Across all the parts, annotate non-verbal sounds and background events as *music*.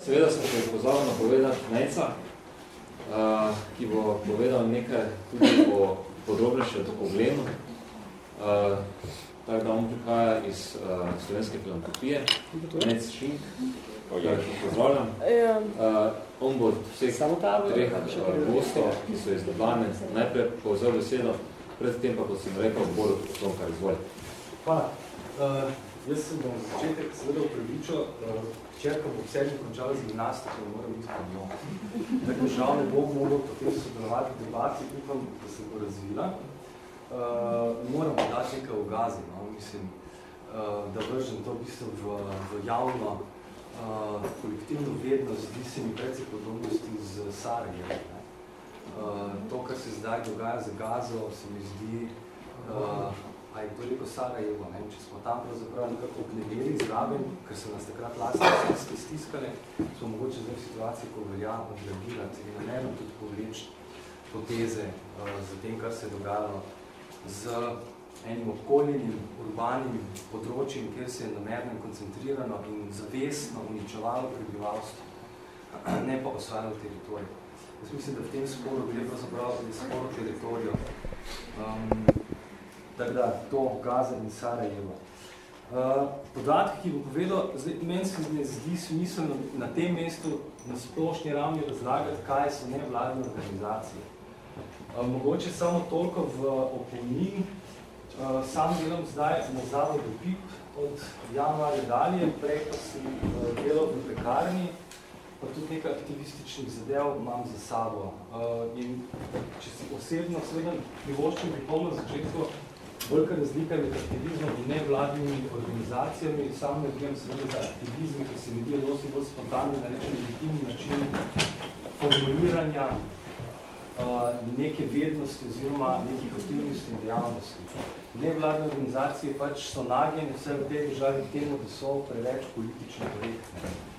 Seveda sem še pozval napovedati Nejca, uh, ki bo povedal nekaj tudi o podrobnejšem problemu. Uh, tako da on prihaja iz uh, slovenske filantropije, Nec Šink, ki pozdravljam. Uh, on bo vseh treh uh, gostov, ki so iz Ljubljane, najprej povzel besedo, predtem pa, kot sem rekel, bolj o tom, kar izvolj. Hvala. Uh, jaz sem bom začetek seveda upravičil, uh, čerka bo vse končala z gimnastiko, moram biti pa njo. Tako žal ne bom mogel potem sodelovati v debati, upam, da se bo razvila. Uh, moram dati nekaj ogazi, no? mislim, uh, da vržem to v bistvu v, v javno uh, kolektivno vednost, zdi se mi precej podobnosti z Sarajevo. Uh, to, kar se zdaj dogaja z Gazo, se mi zdi, uh, a je to rekel Sarajevo, ne? če smo tam pravzaprav nekako obnemeli zraven, ker so nas takrat lastne stiskale, smo mogoče zdaj v situaciji, ko velja odreagirati in namerno tudi povleči poteze uh, za tem, kar se je dogajalo z enim okoljenim, urbanim področjem, kjer se je namerno koncentrirano in zavestno uničevalo prebivalstvo, *clears throat* ne pa osvajalo teritorij. Jaz mislim, da v tem sporu gre pravzaprav tudi sporo teritorijo. Um, tako da, to Gaza in Sarajevo. Uh, podatki, ki bo povedal, meni se ne zdi smiselno na tem mestu na splošni ravni razlagati, kaj so nevladne organizacije. Uh, mogoče samo toliko v opolnini. Uh, sam delam zdaj na zavodu PIP od januarja dalje, prej pa sem uh, delal v pekarni, pa tudi nekaj aktivističnih zadev imam za sabo. Uh, in če si osebno seveda privoščim pripomno začetku, velika razlika med aktivizmom in nevladnimi organizacijami. Sam ne vem seveda za aktivizm, ki se mi dio dosti bolj spontano na nečem legitimni način formuliranja uh, neke vednosti oziroma nekih aktivnosti in dejavnosti. Nevladne organizacije pač so nagljene vse v tej državi temu, da so preveč politično korektne.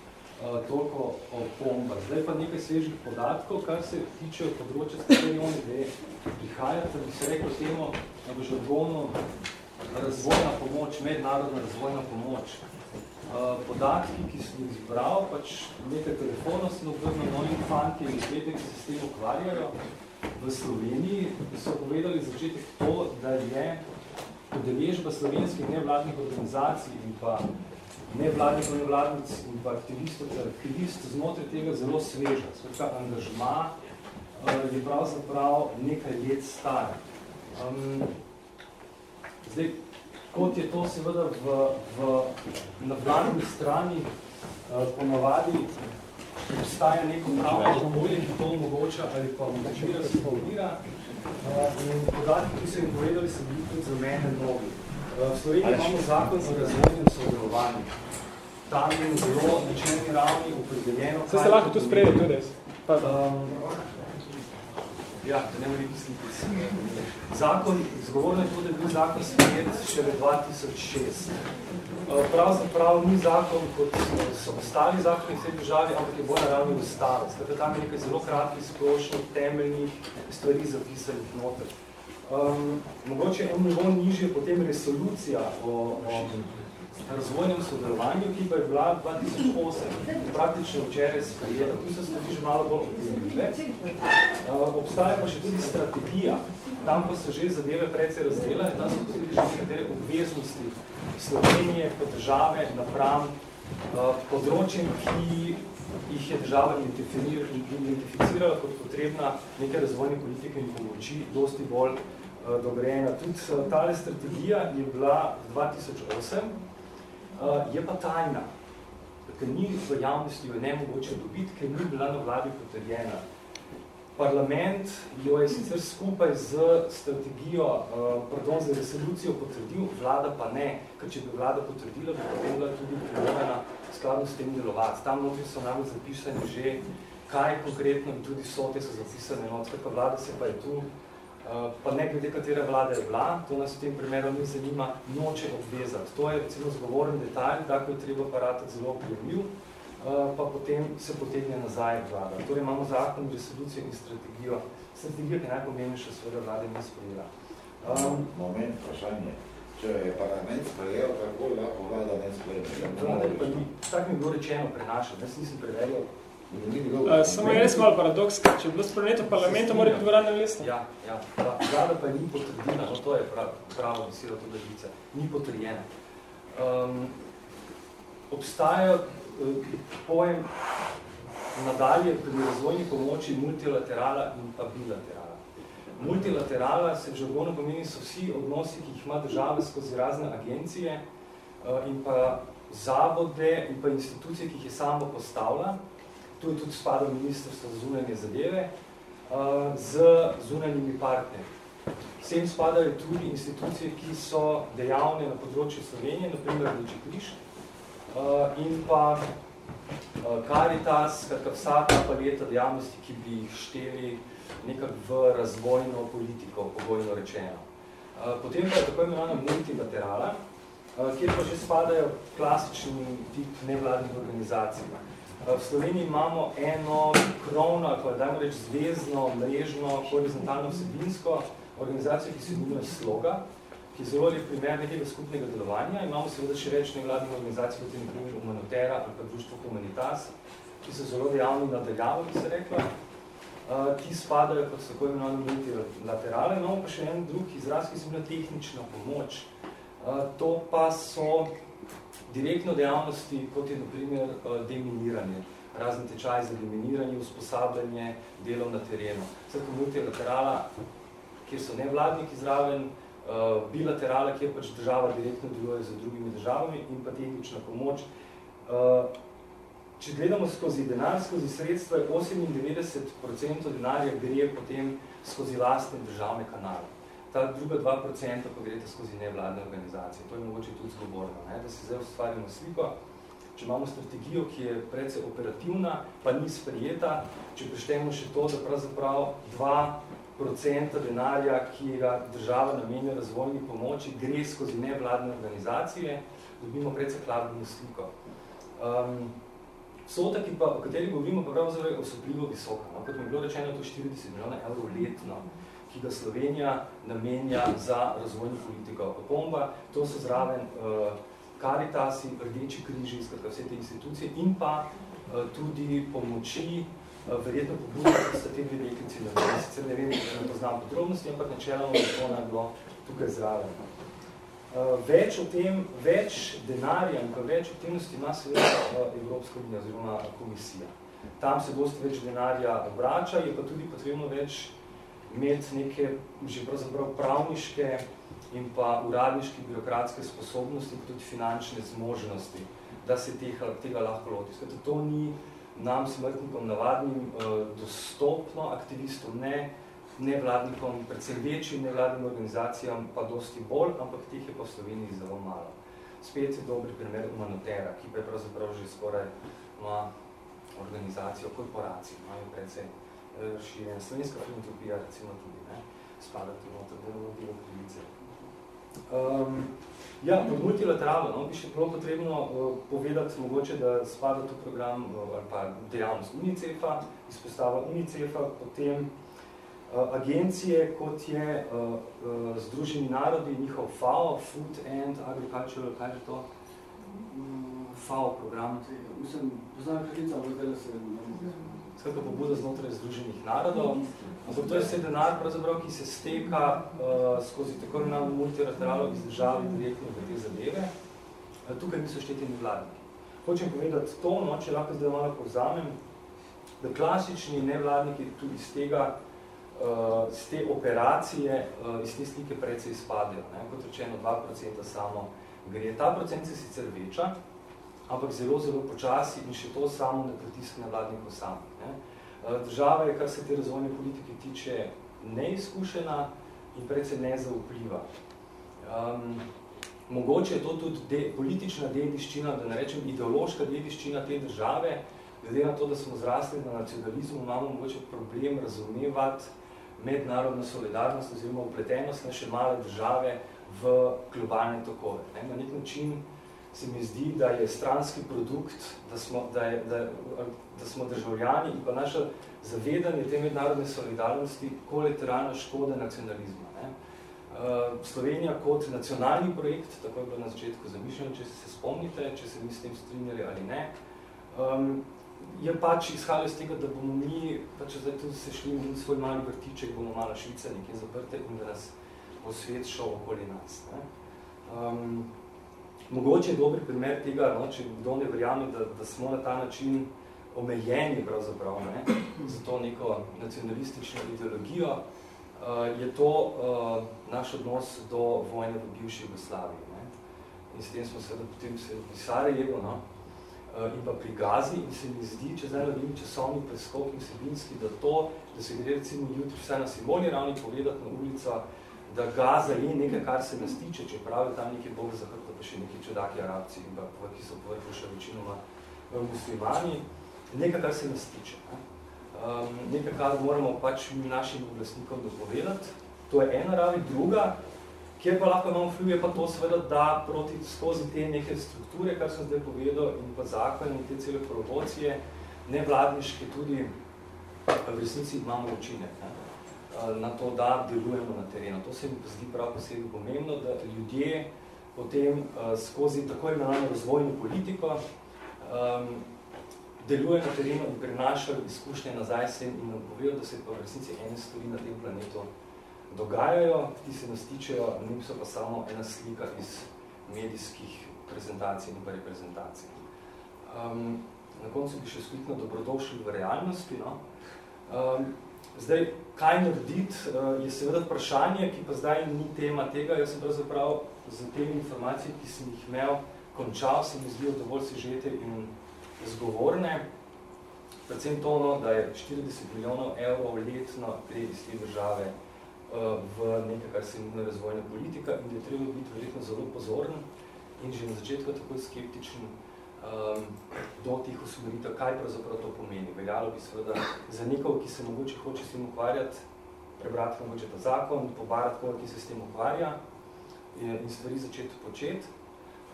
Uh, toliko o pomba. Zdaj pa nekaj svežih podatkov, kar se tiče področja, s kateri oni ve, prihajate, bi se rekel temu, na žargonu razvojna pomoč, mednarodna razvojna pomoč. Uh, podatki, ki sem jih zbral, pač nekaj telefonov sem obrnil novim fanti in izvedek, ki se s tem ukvarjajo v Sloveniji, so povedali začetek to, da je udeležba slovenskih nevladnih organizacij in pa nevladnih nevladnic in pa aktivistov ter aktivist znotraj tega zelo sveža. Svetka angažma uh, je pravzaprav nekaj let star. Um, zdaj, kot je to seveda v, v nevladni strani uh, ponavadi obstaja neko pravno bolje, ki to omogoča ali pa omogočira, se pa uvira. Uh, in podatki, ki so jim povedali, so bili tudi za mene novi. V Sloveniji imamo zakon o razvojnem sodelovanju. Tam je zelo načelni ravni opredeljeno... Se se lahko tu sprejeli tudi jaz? Um, ja, da ne mori misliti. Zakon, zgovorno je tudi, da je bil zakon sprejet še v 2006. Pravzaprav ni zakon, kot so ostali zakoni v tej državi, ampak je bolj naravni ustava. Skratka, tam je nekaj zelo kratkih, splošnih, temeljnih stvari zapisanih noter. Um, mogoče en nivo nižje potem resolucija o, o razvojnem sodelovanju, ki pa je bila 2008, praktično včeraj sprejela. Tu so stvari že malo bolj optimile. Uh, obstaja pa še tudi strategija. Tam pa so že zadeve predvsej razdelane, tam so tudi že nekatere obveznosti Slovenije kot države napram uh, področjem, ki jih je država identificirala kot potrebna neke razvojne politike in pomoči, dosti bolj dogrejena. Tudi uh, tale strategija je bila 2008, uh, je pa tajna, ker ni v javnosti jo nemogoče dobiti, ker ni bila na vladi potrjena. Parlament jo je sicer skupaj z strategijo, pardon, z resolucijo potrdil, vlada pa ne, ker če bi vlada potrdila, bi bila tudi prilovena skladno s tem delovati. Tam notri so nam zapisani že, kaj konkretno in tudi sote so zapisane, no, pa vlada se pa je tu Eh, pa ne glede katera vlada je bila, to nas v tem primeru ne zanima, noče obvezati. To je recimo zgovoren detalj, tako je treba aparatati zelo prijemljiv, eh, pa potem se potegne nazaj vlada. Torej imamo zakon, resolucijo in strategijo. Strategija, ki je najpomembnejša, seveda vlada ni sprejela. Um, Moment, vprašanje. če je parlament sprejel, tako lahko vlada ne sprejel. Vlada pa ni, tako mi bilo rečeno prenašal, jaz nisem preverjal. Uh, samo je res malo paradoks, ker če je bilo spremeto parlamentu, mora biti dvorana lesna. Ja, ja, vlada pa ni potrdila, no to je prav, pravo beseda to levice, ni potrjena. Um, obstaja uh, pojem nadalje pri razvojni pomoči multilaterala in pa bilaterala. Multilaterala se v žargonu pomeni so vsi odnosi, ki jih ima država skozi razne agencije uh, in pa zavode in pa institucije, ki jih je samo postavila. Tu je tudi spada ministrstvo za zunanje zadeve uh, z zunanjimi partnerji. Vsem spadajo tudi institucije, ki so dejavne na področju Slovenije, naprimer Rdeči križ, uh, in pa uh, Caritas, skratka vsa ta paleta dejavnosti, ki bi jih šteli nekako v razvojno politiko, pogojno rečeno. Potem pa je tako imenovana multilaterala, kjer pa že spadajo klasični tip nevladnih organizacij. V Sloveniji imamo eno krovno, ali pa dajmo reči zvezdno, mrežno, horizontalno vsebinsko organizacijo, ki se imenuje Sloga, ki je zelo lep primer nekega skupnega delovanja. Imamo seveda še več nevladnih organizacij, kot je na primer Humanotera ali pa Društvo Humanitas, ki so zelo dejavni nadaljavo, bi se rekla. Eh, ki spadajo kot tako imenovani multilaterale. Imamo pa še en drug izraz, ki se imenuje tehnična pomoč. Eh, to pa so direktno dejavnosti, kot je naprimer eh, deminiranje. Razni tečaj za deminiranje, usposabljanje, delo na terenu. Vsako multilaterala, kjer so nevladniki zraven, bilaterala, kjer pač država direktno deluje z drugimi državami in pa tehnična pomoč, če gledamo skozi denar, skozi sredstva, je 98% denarja gre potem skozi lastne državne kanale. Ta druga 2% pa grete skozi nevladne organizacije. To je mogoče tudi zgovorno, ne? da se zdaj ustvarimo sliko. Če imamo strategijo, ki je predvsej operativna, pa ni sprijeta, če preštemo še to, da pravzaprav 2% denarja, ki ga država namenja razvojni pomoči, gre skozi nevladne organizacije, dobimo predvsej kladno sliko. Um, Vsota, ki pa, o kateri govorimo, pa pravzaprav je osupljivo visoka. No? Kot mi je bilo rečeno, to je 40 milijona evrov letno, ki ga Slovenija namenja za razvojno politiko. Opomba, to so zraven uh, Karitasi, Rdeči križi, skratka vse te institucije in pa uh, tudi pomoči, uh, verjetno pobudo, ki sta te dve deklici na Sicer ne vem, ne poznam podrobnosti, ampak načeloma to naj bilo tukaj zraven. Uh, več o tem, več denarja in pa več aktivnosti ima seveda Evropska unija oziroma komisija. Tam se dosti več denarja obrača, je pa tudi potrebno več imeti neke že pravzaprav pravniške in pa uradniške birokratske sposobnosti, pa tudi finančne zmožnosti, da se tega, tega lahko loti. Skrat, to ni nam smrtnikom navadnim uh, dostopno, aktivistom ne, nevladnikom, predvsem večjim nevladnim organizacijam, pa dosti bolj, ampak teh je po Sloveniji zelo malo. Spet je dobri primer Humanotera, ki pa je pravzaprav že skoraj ima organizacijo korporacij, imajo predvsem eh, širjen. Slovenska filantropija recimo tudi, ne, spada tudi noter, da je bilo krivice. Um, ja, pod multilateralno no, bi še prav potrebno uh, povedati mogoče, da spada tu program uh, ali pa dejavnost UNICEF-a, izpostava UNICEF-a, potem Eh, agencije, kot je uh, uh, Združeni narodi, njihov FAO, Food and Agricultural, kaj je to? FAO program. Mislim, poznam kratica, ampak da se... Skratka, pobuda znotraj Združenih narodov. Ampak to je vse denar, pravzaprav, ki se steka uh, skozi tako imenovano multilateralo iz države direktno v te zadeve. Uh, tukaj niso šteteni vladniki. Hočem povedati to, no, če lahko zdaj malo povzamem, da klasični nevladniki tudi iz tega uh, z te operacije uh, iz te slike predvsej izpadejo. Ne? Kot rečeno, 2% samo gre. Ta procent se sicer veča, ampak zelo, zelo počasi in še to samo ne pritiskne vladnikov samih. Ne? Uh, država je, kar se te razvojne politike tiče, neizkušena in predvsej ne zaupliva. Um, mogoče je to tudi de, politična dediščina, da ne rečem ideološka dediščina te države, glede na to, da smo zrasli na nacionalizmu, imamo mogoče problem razumevati mednarodna solidarnost oziroma upletenost naše male države v globalne tokove. Ne? Na nek način se mi zdi, da je stranski produkt, da smo, da je, da, da smo državljani in pa naše zavedanje te mednarodne solidarnosti kolateralna škoda nacionalizma. Ne? Slovenija kot nacionalni projekt, tako je bilo na začetku zamišljeno, če se spomnite, če se mi s tem strinjali ali ne, um, je pač izhajalo iz tega, da bomo mi, pač zdaj tudi se šli v svoj mali vrtiček, bomo malo švice nekje zaprte in da nas bo svet šel okoli nas. Ne. Um, mogoče je dober primer tega, no, če kdo ne verjame, da, da smo na ta način omejeni pravzaprav ne, za to neko nacionalistično ideologijo, uh, je to uh, naš odnos do vojne v bivši Jugoslaviji. Ne. In s tem smo se potem se v Sarajevo, no, Eh, in pa pri Gazi in se mi zdi, če zdaj naredim časovni preskok in sebinski, da to, da se gre recimo jutri vsaj na simbolni ravni povedati na ulica, da Gaza je nekaj, kar se nas tiče, če pravi tam nekaj Bog zahrta, pa še neki čudaki arabci, in pa, ki so povrhu še večinoma eh, muslimani, nekaj, kar se nas tiče. Ne? Um, nekaj, kar moramo pač našim oblastnikom dopovedati. To je ena ravi, druga, Kjer pa lahko imamo vpliv, je pa to seveda, da proti skozi te neke strukture, kar sem zdaj povedal, in pa zakon in te cele promocije, nevladniške tudi v resnici imamo učinek ne, na to, da delujemo na terenu. To se mi zdi prav posebej pomembno, da ljudje potem skozi tako imenovano razvojno politiko um, delujejo na terenu in prinašajo izkušnje nazaj sem in nam povedo, da se pa v resnici ene stvari na tem planetu dogajajo, ki se nas tičejo, niso pa samo ena slika iz medijskih prezentacij in pa reprezentacij. Um, na koncu bi še skritno dobrodošli v realnosti. No? Um, zdaj, kaj narediti, uh, je seveda vprašanje, ki pa zdaj ni tema tega. Jaz sem pravzaprav za te informacije, ki sem jih imel, končal, se mi zdijo dovolj sežete in zgovorne. Predvsem to, no, da je 40 milijonov evrov letno gre iz te države v nekaj, kar se imenuje razvojna politika in da je treba biti verjetno zelo pozoren in že na začetku tako skeptičen um, do tih usmeritev, kaj pravzaprav to pomeni. Veljalo bi seveda za nekog, ki se mogoče hoče s tem ukvarjati, prebrati mogoče ta zakon, pobarati koga, ki se s tem ukvarja in stvari začeti početi.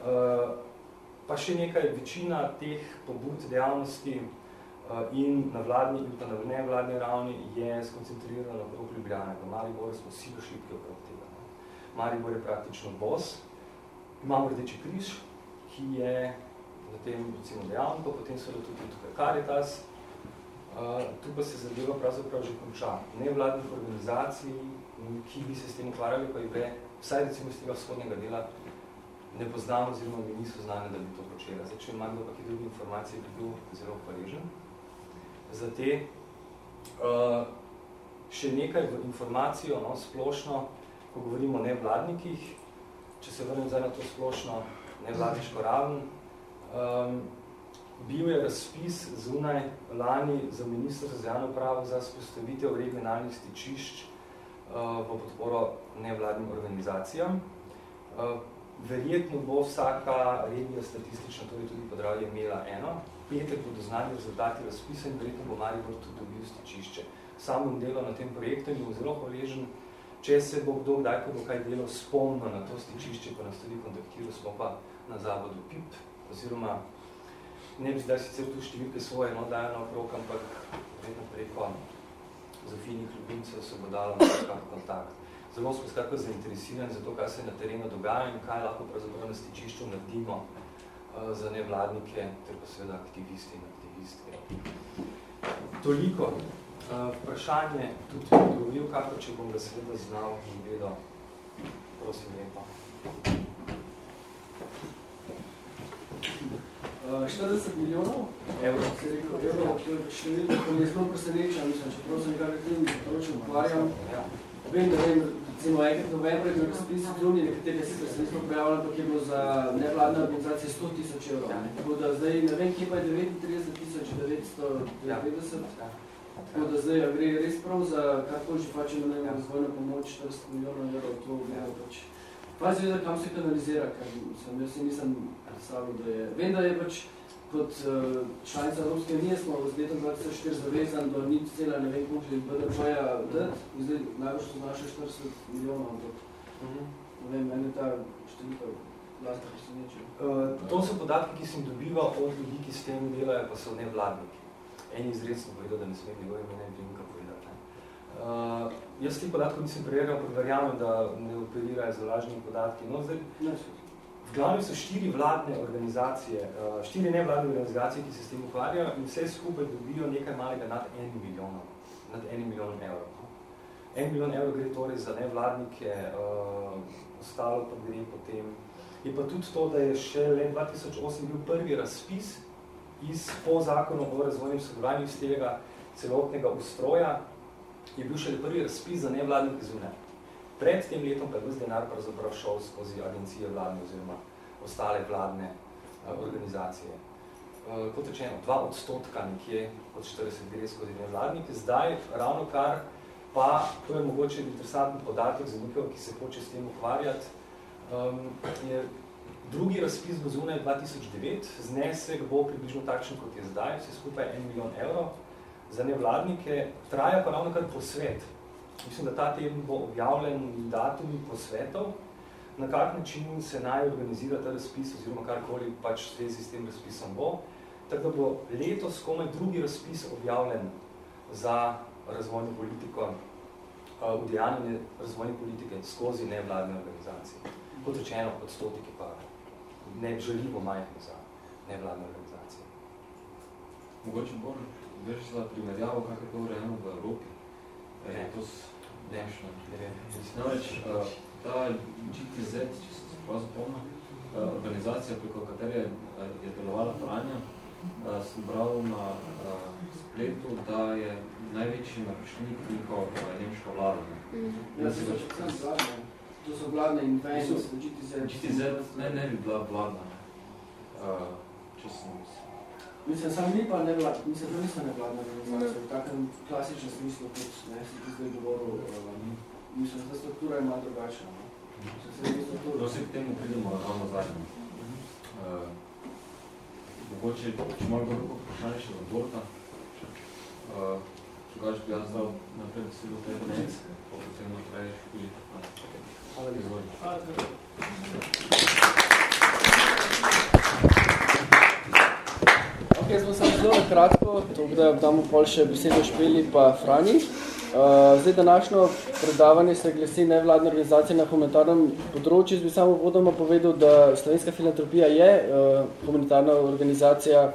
Uh, pa še nekaj, večina teh pobud dejavnosti Eh, in na vladni in pa na nevladni ravni je skoncentrirano okrog Ljubljane. V Mariboru smo vsi šlipki okrog tega. Ne. Maribor je praktično bos. Imamo Rdeči križ, ki je na tem recimo dejavniku, potem so tudi tukaj Caritas. Uh, tu pa se zadeva pravzaprav že konča. Nevladnih organizacij, ki bi se s tem ukvarjali, pa je vsaj recimo iz tega vzhodnega dela, ne poznamo oziroma mi niso znane, da bi to počela. Zdaj, če imam pa druge informacije, bi bil zelo hvaležen za te. Uh, še nekaj v informacijo, no, splošno, ko govorimo o nevladnikih, če se vrnem zdaj na to splošno nevladniško raven, um, bil je razpis zunaj lani za ministrstvo za javno pravo za spostavitev regionalnih stičišč v podporo nevladnim organizacijam. Uh, verjetno bo vsaka regija statistično, torej tudi podravlja, imela eno, petek bodo znani rezultati razpisa in verjetno bo Maribor tudi dobil stičišče. Sam bom delal na tem projektu in bom zelo hvaležen, če se bo kdo kdaj, ko bo kaj delal, spomnil na to stičišče, pa nas tudi kontaktiral, smo pa na zavodu PIP, oziroma ne bi zdaj sicer tu številke svoje, no, dajo na okrog, ampak verjetno preko Zofinih ljubimcev se bo dalo na kontakt. Zelo smo skratko zainteresirani za to, kaj se na terenu dogaja in kaj lahko pravzaprav na stičišču naredimo Eh, za nevladnike, ter pa seveda aktivisti in aktivistke. Toliko. Uh, vprašanje tudi odgovoril, kako če bom ga seveda znal in vedel. Prosim lepa. Uh, 40 milijonov evrov. Se rekel, evrov, to je številka, ko mi je zelo preseneča, mislim, čeprav sem nekaj tem področjem ukvarjam. Ja. Vem, da vem, recimo enkrat novembra je bil razpis zunij, nekatere sicer se nismo prijavili, ampak je bilo za nevladne organizacije 100 tisoč evrov. Tako da zdaj ne vem, kje pa je 39 tisoč 990. Tako da zdaj gre res prav za kakor že pač imamo razvojno pomoč 40 milijonov evrov, to je pač. Pa zveda, kam se kanalizira, ker sem, jaz si nisem predstavil, da je. Vem, da je pač kot uh, članica Evropske unije smo v letu 2004 zavezan do nič cela ne vem koliko je BDP-ja dati, in zdaj najbolj so naše 40 milijonov, ampak uh -huh. ne vem, meni ta številka vlastno preseneča. Uh, to so podatki, ki sem dobival od ljudi, ki s tem delajo, pa so nevladniki. Eni izredno povedal, da ne smem njegove imena povedati. Uh, jaz ti podatkov nisem prejel, ampak verjamem, da ne operirajo z lažnimi podatki. No, zdaj, v glavni so štiri vladne organizacije, uh, štiri nevladne organizacije, ki se s tem ukvarjajo in vse skupaj dobijo nekaj malega nad en milijon, nad en milijon evrov. En milijon evrov gre torej za nevladnike, uh, ostalo pa gre potem. Je pa tudi to, da je še let 2008 bil prvi razpis iz po zakonu o razvojnem sodelovanju iz tega celotnega ustroja, je bil še prvi razpis za nevladnike zunaj. Pred tem letom pa je ves denar pravzaprav šel skozi agencije vladne oziroma ostale vladne uh, organizacije. Uh, kot rečeno, dva odstotka nekje od 40 gre skozi nevladnike. Zdaj, ravno kar, pa to je mogoče interesanten podatek za nekaj, ki se hoče s tem ukvarjati, um, je drugi razpis bo zunaj 2009, znesek bo približno takšen, kot je zdaj, vse skupaj 1 milijon evrov za nevladnike, traja pa ravno kar posvet. Mislim, da ta teden bo objavljen datum posvetov, na kak način se naj organizira ta razpis oziroma karkoli pač v zvezi s tem razpisom bo. Tako da bo letos komaj drugi razpis objavljen za razvojno politiko, vdejanjanje razvojne politike skozi nevladne organizacije. Kot rečeno, odstotiki pa ne želimo majhni za nevladne organizacije. Mogoče bolj veš za primerjavo, kako je to urejeno v Evropi. Ne. Je to dnešno. Namreč, uh, ta GTZ, če se prav zapomnim, uh, organizacija, preko katere je delovala Franja, sem bral na spletu, da je največji naročnik njihov nemška vlada. Mm. Ja, to, so, to so vladne in fans, GTZ. GTZ ne, ne bi bila vladna, če sem Mislim, sam ni pa nevladna, mislim, da niso nevladna organizacija, v takem klasičnem smislu, kot ne, si ti zdaj govoril, uh, mislim, da struktura je malo drugačna. No? No, vse k temu pridemo ravno zadnje. Uh, mogoče, če malo dobro vprašanje še od Borta, uh, drugače bi jaz dal naprej besedo tebe dnes, pa potem naprej tudi. Hvala lepo. Hvala lepo. Jaz bom samo zelo kratko, tako da damo pol še besedo Špeli pa Frani. Uh, zdaj, današnjo predavanje se glasi nevladne organizacije na humanitarnem področju. Jaz bi samo vodoma povedal, da Slovenska filantropija je uh, humanitarna organizacija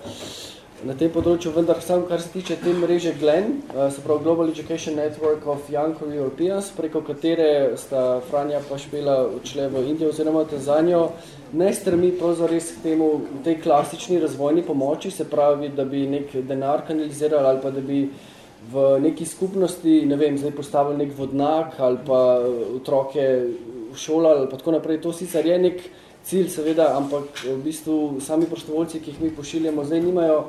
na tem področju, vendar samo kar se tiče te mreže GLEN, uh, se pravi Global Education Network of Young Europeans, preko katere sta Franja pa Špela odšle v Indijo oziroma Tanzanijo, ne stremi pravzaprav k temu tej klasični razvojni pomoči, se pravi, da bi nek denar kanalizirali ali pa da bi v neki skupnosti, ne vem, zdaj postavili nek vodnak ali pa otroke v šola ali pa tako naprej. To sicer je nek cilj, seveda, ampak v bistvu sami prostovoljci, ki jih mi pošiljamo, zdaj nimajo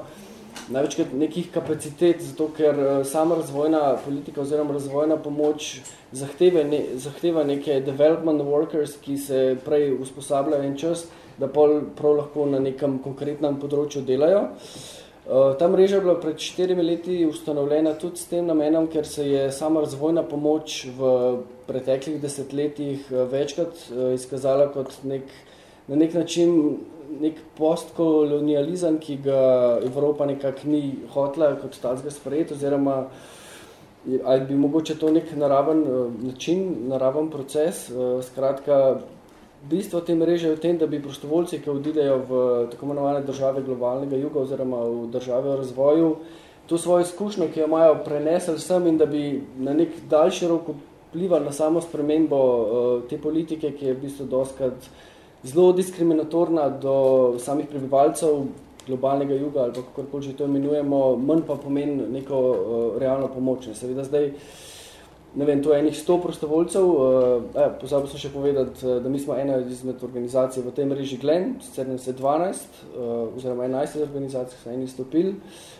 največkrat nekih kapacitet, zato ker sama razvojna politika oziroma razvojna pomoč zahteva, ne, zahteva neke development workers, ki se prej usposabljajo en čas, da pol prav lahko na nekem konkretnem področju delajo. Uh, ta mreža je bila pred štirimi leti ustanovljena tudi s tem namenom, ker se je sama razvojna pomoč v preteklih desetletjih večkrat uh, izkazala kot nek, na nek način nek postkolonializem, ki ga Evropa nekako ni hotla kot tazga sprejeti, oziroma ali bi mogoče to nek naraven način, naraven proces. Skratka, bistvo te mreže je v tem, da bi prostovoljci, ki odidejo v tako imenovane države globalnega juga oziroma v države v razvoju, to svojo izkušnjo, ki jo imajo, prenesli sem in da bi na nek daljši rok vplivali na samo spremembo te politike, ki je v bistvu doskrat zelo diskriminatorna do samih prebivalcev globalnega juga ali pa kakorkoli že to imenujemo, manj pa pomeni neko uh, realno pomoč. Seveda zdaj, ne vem, to je enih 100 prostovoljcev, uh, eh, pozabil sem še povedati, da mi smo ena izmed organizacij v tem mreži GLEN, sicer nas je 12, uh, oziroma 11 organizacij, so eni stopili,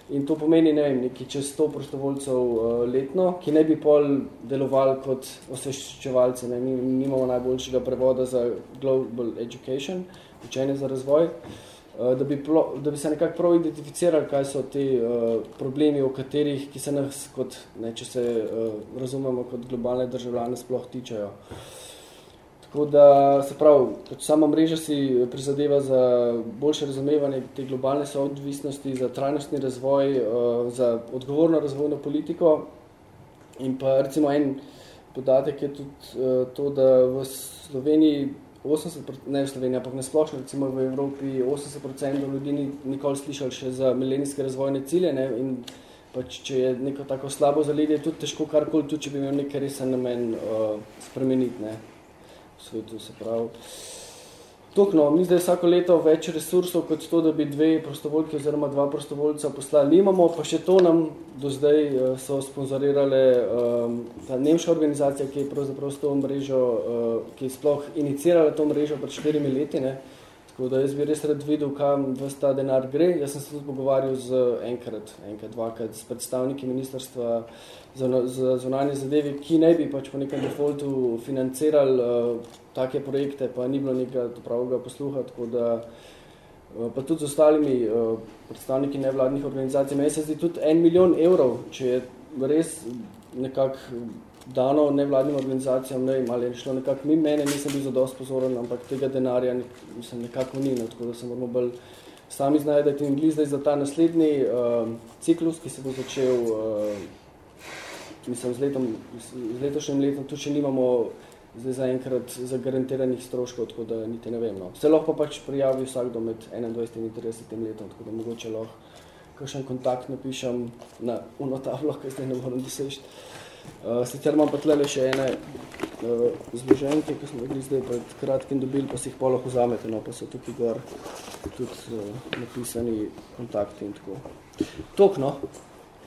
in to pomeni, ne vem, nekaj čez 100 prostovoljcev uh, letno, ki ne bi pol delovali kot osveščevalce, ne, mi nimamo najboljšega prevoda za Global Education, učenje za razvoj, da bi, plo, da bi se nekako prav identificirali, kaj so ti uh, problemi, o katerih, ki se nas, kot, ne, če se uh, razumemo kot globalne državljane, sploh tičajo. Tako da, se pravi, kot sama mreža si prizadeva za boljše razumevanje te globalne soodvisnosti, za trajnostni razvoj, uh, za odgovorno razvojno politiko In pa recimo en podatek je tudi uh, to, da v Sloveniji 80%, ne v Sloveniji, ampak nasplošno recimo v Evropi 80% ljudi ni nikoli slišali še za milenijske razvojne cilje ne, in pač, če je neko tako slabo zaledje, je tudi težko karkoli, tudi če bi imel nekaj resen namen uh, spremeniti ne, v svetu, se pravi. Tok, no, mi zdaj vsako leto več resursov kot to, da bi dve prostovoljki oziroma dva prostovoljca poslali. Nimamo, pa še to nam do zdaj uh, so sponzorirale um, ta nemška organizacija, ki je pravzaprav s to mrežo, uh, ki je sploh inicirala to mrežo pred štirimi leti, ne, Tako da jaz bi res rad videl, kam ves ta denar gre. Jaz sem se tudi pogovarjal z enkrat, enkrat, dvakrat, s predstavniki ministrstva za, za zunanje zadevi, ki ne bi pač po nekem defaultu financirali uh, take projekte, pa ni bilo nekaj pravega posluha, tako da uh, pa tudi z ostalimi uh, predstavniki nevladnih organizacij. Meni se zdi tudi en milijon evrov, če je res nekako dano nevladnim organizacijam, ne vem, ali je šlo nekako mi, mene nisem bil zadost pozoren, ampak tega denarja mislim, nekako ni, no, tako da se moramo bolj sami znajdeti in zdaj za ta naslednji uh, ciklus, ki se bo začel uh, mislim, z, letom, z letošnjim letom, tu še nimamo zdaj zaenkrat zagarantiranih stroškov, tako da niti ne vem. No. Se lahko pač prijavi vsakdo med 21 in 30 letom, tako da mogoče lahko kakšen kontakt napišem na uno tablo, ki zdaj ne moram doseči. Uh, sicer imam pa tlele še ene uh, zloženke, ki smo zdaj pred kratkim dobili, pa si jih lahko vzamete, no, pa so tukaj gor tudi uh, napisani kontakti in tako. Tok, no,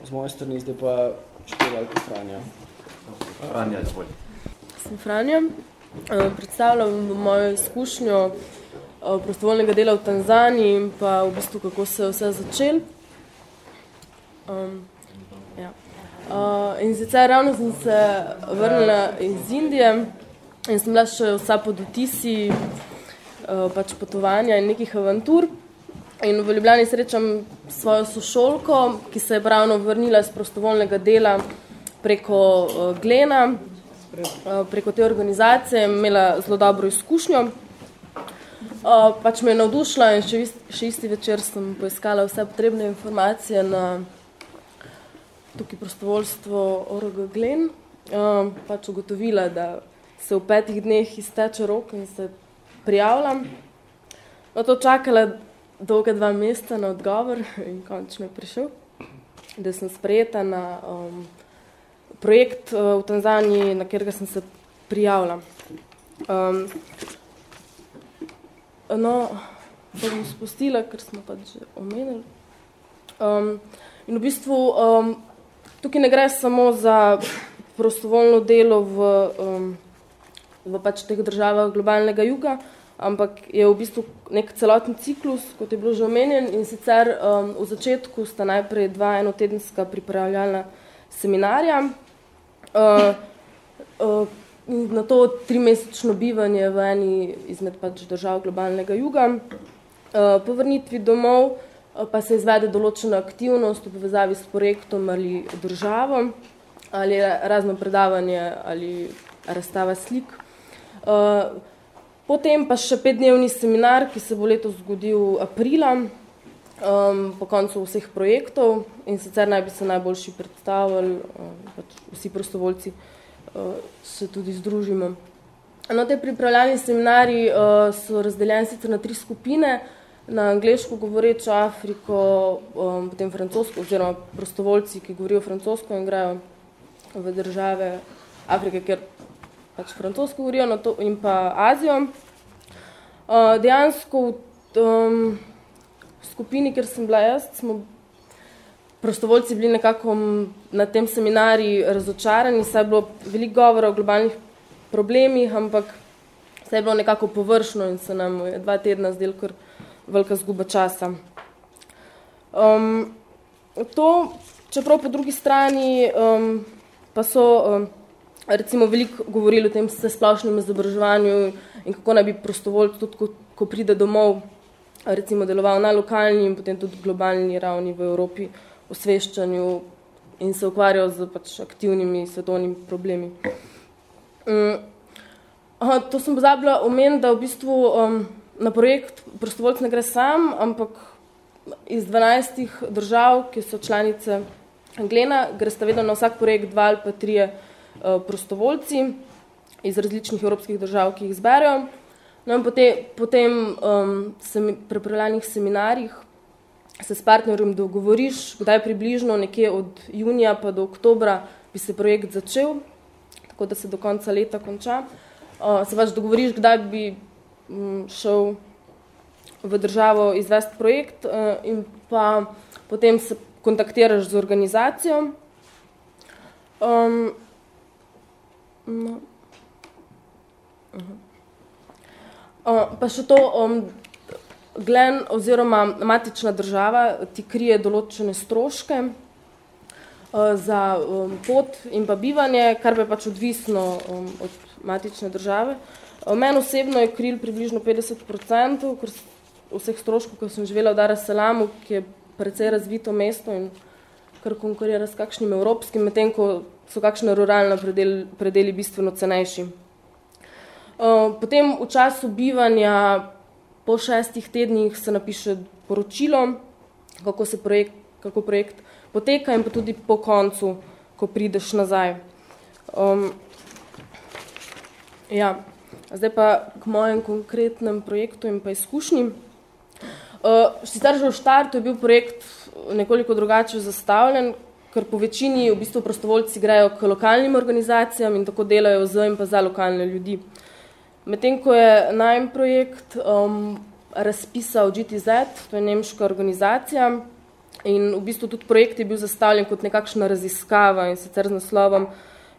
z moje strani zdaj pa števalka Franja. Franja, izvolj. Sem Franja, uh, predstavljam mojo izkušnjo uh, prostovoljnega dela v Tanzaniji in pa v bistvu, kako se je vse začel. Um, ja. Uh, in sicer ravno sem se vrnila iz Indije in sem bila še vsa pod vtisi uh, pač potovanja in nekih avantur. In v Ljubljani srečam svojo sošolko, ki se je pravno vrnila iz prostovoljnega dela preko uh, Glena, uh, preko te organizacije, imela zelo dobro izkušnjo. Uh, pač me je navdušila in še, še isti večer sem poiskala vse potrebne informacije na tukaj prostovoljstvo ORG Glen, um, pač ugotovila, da se v petih dneh izteče rok in se prijavljam. No, to čakala dolga dva mesta na odgovor *laughs* in končno je prišel, da sem sprejeta na um, projekt uh, v Tanzaniji, na katerega sem se prijavila. Um, no, bom spustila, ker smo pač že omenili. Um, in v bistvu um, Tukaj ne gre samo za prostovoljno delo v, um, v pač teh državah globalnega juga, ampak je v bistvu nek celoten ciklus, kot je bilo že omenjen, in sicer um, v začetku sta najprej dva enotedenska pripravljalna seminarja, uh, uh, na to trimesečno bivanje v eni izmed pač držav globalnega juga, uh, po vrnitvi domov, pa se izvede določena aktivnost v povezavi s projektom ali državo, ali razno predavanje ali razstava slik. Eh, potem pa še petdnevni seminar, ki se bo letos zgodil aprila, um, po koncu vseh projektov in sicer naj bi se najboljši predstavili, um, pač vsi prostovoljci uh, se tudi združimo. No, te pripravljalni seminari uh, so razdeljeni sicer na tri skupine, uh, na angliško govorečo Afriko, um, potem francosko, oziroma prostovoljci, ki govorijo francosko in grejo v države Afrike, kjer pač francosko govorijo, no to, in pa Azijo. Uh, dejansko v um, skupini, kjer sem bila jaz, smo prostovoljci bili nekako na tem seminariji razočarani, saj je bilo veliko govora o globalnih problemih, ampak vse je bilo nekako površno in se nam je dva tedna zdel kar velika zguba časa. Um, to, čeprav po drugi strani, um, pa so um, recimo veliko govorili o tem splošnem izobraževanju in kako naj bi prostovolj tudi, ko, ko pride domov, recimo deloval na lokalni in potem tudi globalni ravni v Evropi osveščanju in se ukvarjal z pač aktivnimi svetovnimi problemi. Um, aha, to sem pozabila omeniti, da v bistvu um, na projekt prostovoljc ne gre sam, ampak iz 12 držav, ki so članice Glena, gre sta vedno na vsak projekt dva ali pa trije uh, prostovoljci iz različnih evropskih držav, ki jih zberejo. No in potem, potem um, semi, prepravljanih seminarjih se s partnerjem dogovoriš, kdaj približno nekje od junija pa do oktobra bi se projekt začel, tako da se do konca leta konča. Uh, se pač dogovoriš, kdaj bi šel v državo izvesti projekt uh, in pa potem se kontaktiraš z organizacijo. Um, no. uh pa še to, um, Glen oziroma matična država ti krije določene stroške uh, za um, pot in pa bivanje, kar bi pač odvisno um, od matične države. Uh, Meni osebno je kril približno 50%, ker vseh stroškov, ko sem živela v Dar es Salamu, ki je precej razvito mesto in kar konkurira s kakšnim evropskim, medtem ko so kakšne ruralne predeli, predeli bistveno cenejši. Uh, potem v času bivanja, po šestih tednih, se napiše poročilo, kako se projekt, kako projekt poteka in pa tudi po koncu, ko prideš nazaj. Um, ja. Zdaj pa k mojem konkretnem projektu in pa izkušnji. Uh, sicer že v štartu je bil projekt nekoliko drugače zastavljen, ker po večini v bistvu prostovoljci grejo k lokalnim organizacijam in tako delajo z in pa za lokalne ljudi. Medtem ko je najem projekt um, razpisal GTZ, to je nemška organizacija, in v bistvu tudi projekt je bil zastavljen kot nekakšna raziskava in sicer z naslovom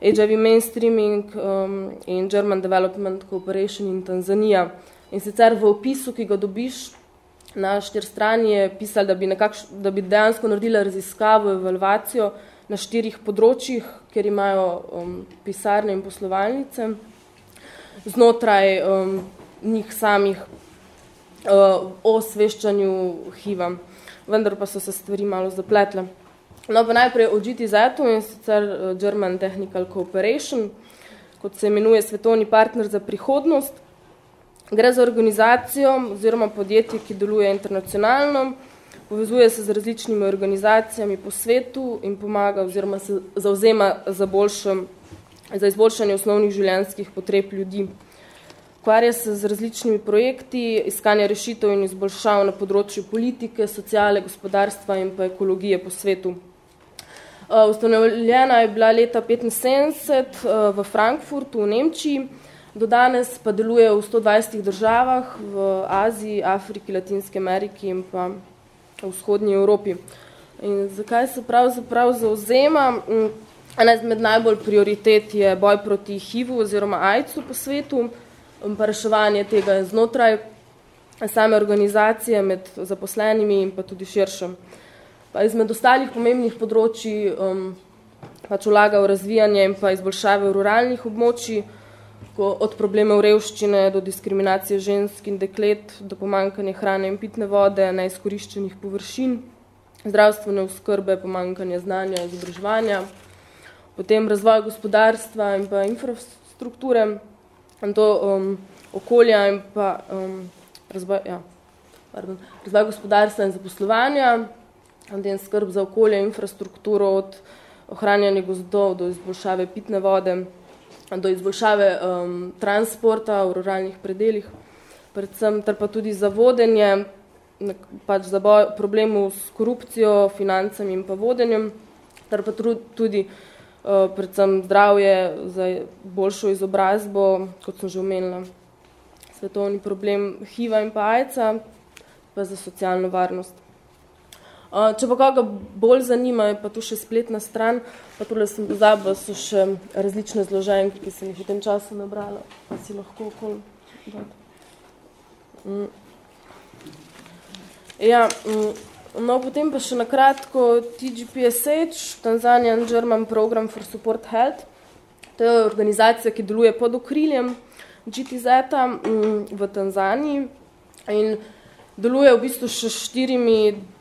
HIV Mainstreaming um, in German Development Cooperation in Tanzania. In sicer v opisu, ki ga dobiš, na štir strani je pisali, da bi, nekakš, da bi dejansko naredila raziskavo, evalvacijo na štirih področjih, kjer imajo um, pisarne in poslovalnice, znotraj um, njih samih uh, o sveščanju HIV-a. Vendar pa so se stvari malo zapletle. No, pa najprej o GTZ-u in sicer uh, German Technical Cooperation, kot se imenuje svetovni partner za prihodnost, Gre za organizacijo oziroma podjetje, ki deluje internacionalno, povezuje se z različnimi organizacijami po svetu in pomaga oziroma se zauzema za, boljše, za izboljšanje osnovnih življenjskih potreb ljudi. Kvarja se z različnimi projekti, iskanja rešitev in izboljšav na področju politike, sociale, gospodarstva in pa ekologije po svetu. Ustanovljena je bila leta 1975 v Frankfurtu v Nemčiji, Do danes pa deluje v 120 državah v Aziji, Afriki, Latinske Ameriki in pa v vzhodnji Evropi. In zakaj se pravzaprav zauzema? Mm, ena izmed najbolj prioritet je boj proti HIV-u oziroma AIDS-u po svetu, pa reševanje tega znotraj same organizacije med zaposlenimi in pa tudi širšem. Izmed ostalih pomembnih področji um, pač vlaga v razvijanje in pa izboljšave ruralnih območij, od problemov revščine do diskriminacije žensk in deklet, do pomankanja hrane in pitne vode, neizkoriščenih površin, zdravstvene oskrbe, pomankanja znanja, izobraževanja, potem razvoj gospodarstva in pa infrastrukture, in to um, okolja in pa um, razvoj, ja, pardon, razvoj gospodarstva in zaposlovanja, in skrb za okolje, infrastrukturo od ohranjanja gozdov do izboljšave pitne vode, do izboljšave um, transporta v ruralnih predeljih, predvsem ter pa tudi za vodenje, pač za boj problemu s korupcijo, financami in pa vodenjem, ter pa tudi uh, predvsem zdravje za boljšo izobrazbo, kot sem že omenila, svetovni problem HIV-a in pa AIDS-a, pa za socialno varnost. Če pa koga bolj zanima, je pa tu še spletna stran, pa tole sem pozabila, so še različne zloženke, ki sem jih v tem času nabrala, pa si lahko okol mm. Ja, mm, no potem pa še nakratko TGPSH, Tanzanian German Program for Support Health. To je organizacija, ki deluje pod okriljem GTZ-a mm, v Tanzaniji in deluje v bistvu še štirimi Eh,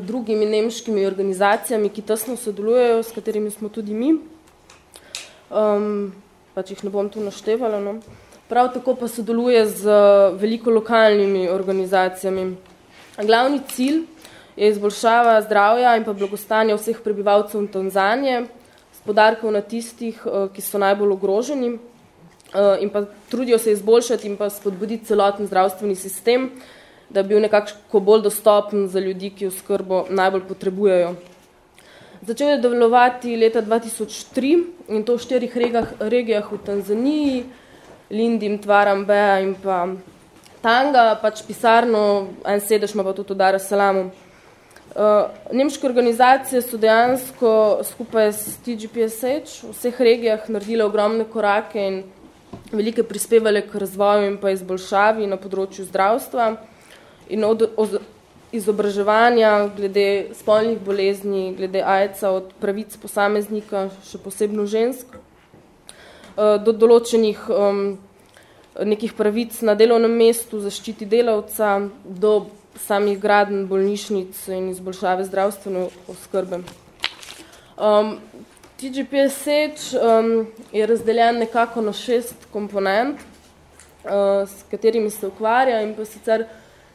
drugimi nemškimi organizacijami, ki tesno sodelujejo, s katerimi smo tudi mi. Um, pač jih ne bom tu naštevala. No. Prav tako pa sodeluje z veliko lokalnimi organizacijami. Glavni cilj je izboljšava zdravja in pa blagostanja vseh prebivalcev Tanzanije, s podarkov na tistih, uh, ki so najbolj ogroženi uh, in pa trudijo se izboljšati in pa spodbuditi celoten zdravstveni sistem, da bi bil nekako bolj dostopen za ljudi, ki oskrbo najbolj potrebujejo. Začel je delovati leta 2003 in to v štirih regijah, regijah v Tanzaniji, Lindim, Tvarambeja in pa Tanga, pač pisarno, en sedež ima pa tudi v Salamu. Uh, nemške organizacije so dejansko skupaj s TGPSH v vseh regijah naredile ogromne korake in velike prispevale k razvoju in pa izboljšavi na področju zdravstva in od, od, izobraževanja, glede spolnih bolezni, glede ajca od pravic posameznika, še posebno žensk, eh, do določenih um, nekih pravic na delovnem mestu, zaščiti delavca, do samih graden bolnišnic in izboljšave zdravstvene oskrbe. Um, TGPSH um, je razdeljen nekako na šest komponent, uh, s katerimi se ukvarja in pa sicer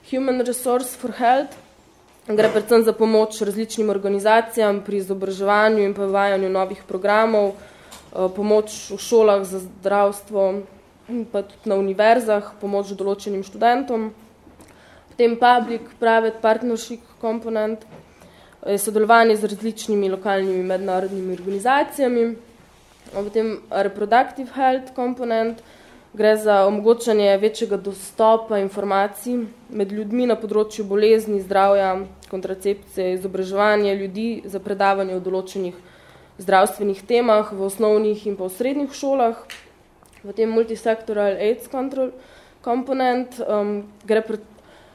Human Resource for Health gre predvsem za pomoč različnim organizacijam pri izobraževanju in povajanju novih programov, eh, pomoč v šolah za zdravstvo pa tudi na univerzah, pomoč določenim študentom. Potem Public Private Partnership Component, je sodelovanje z različnimi lokalnimi mednarodnimi organizacijami. Potem Reproductive Health Component, Gre za omogočanje večjega dostopa informacij med ljudmi na področju bolezni, zdravja, kontracepcije, izobraževanja ljudi za predavanje v določenih zdravstvenih temah v osnovnih in pa v srednjih šolah. V tem multisectoral AIDS control component um, gre pred,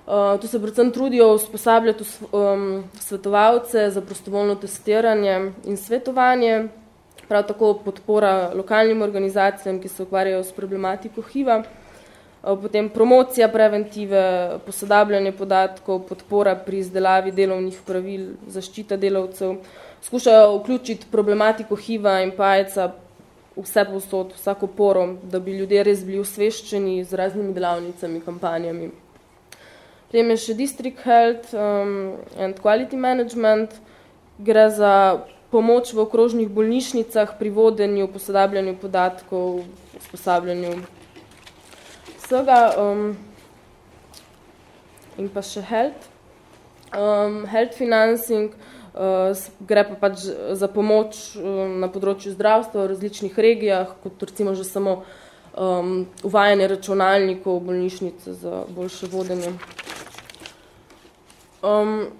uh, tu se predvsem trudijo usposabljati um, svetovalce za prostovoljno testiranje in svetovanje, prav tako podpora lokalnim organizacijam, ki se ukvarjajo s problematiko HIV-a, eh, potem promocija preventive, posodabljanje podatkov, podpora pri izdelavi delovnih pravil, zaščita delavcev, skušajo vključiti problematiko HIV-a in pajeca vse posod, vsako poro, da bi ljudje res bili usveščeni z raznimi delavnicami, kampanjami. Potem je še District Health um, and Quality Management, gre za pomoč v okrožnih bolnišnicah pri vodenju, posodabljanju podatkov, usposabljanju vsega um, in pa še health. Um, health financing uh, gre pa pač za pomoč um, na področju zdravstva v različnih regijah, kot recimo že samo um, uvajanje računalnikov v bolnišnice za boljše vodenje. Um,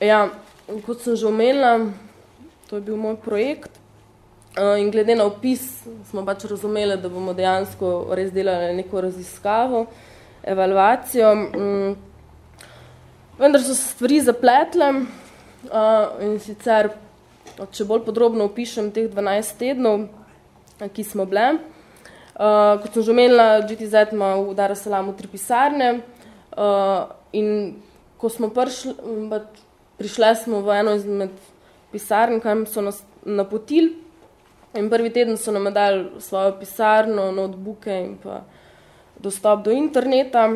ja, kot sem že omenila, to je bil moj projekt uh, in glede na opis smo pač razumeli, da bomo dejansko res delali neko raziskavo, evalvacijo. Um, vendar so se stvari zapletle uh, in sicer, če bolj podrobno opišem teh 12 tednov, ki smo bile, uh, kot sem že omenila, GTZ ima v Dar Salamu tri pisarne uh, in ko smo prišli, pač prišle smo v eno izmed pisarn, kam so nas napotili. In prvi teden so nam dali svojo pisarno, notebooke in pa dostop do interneta.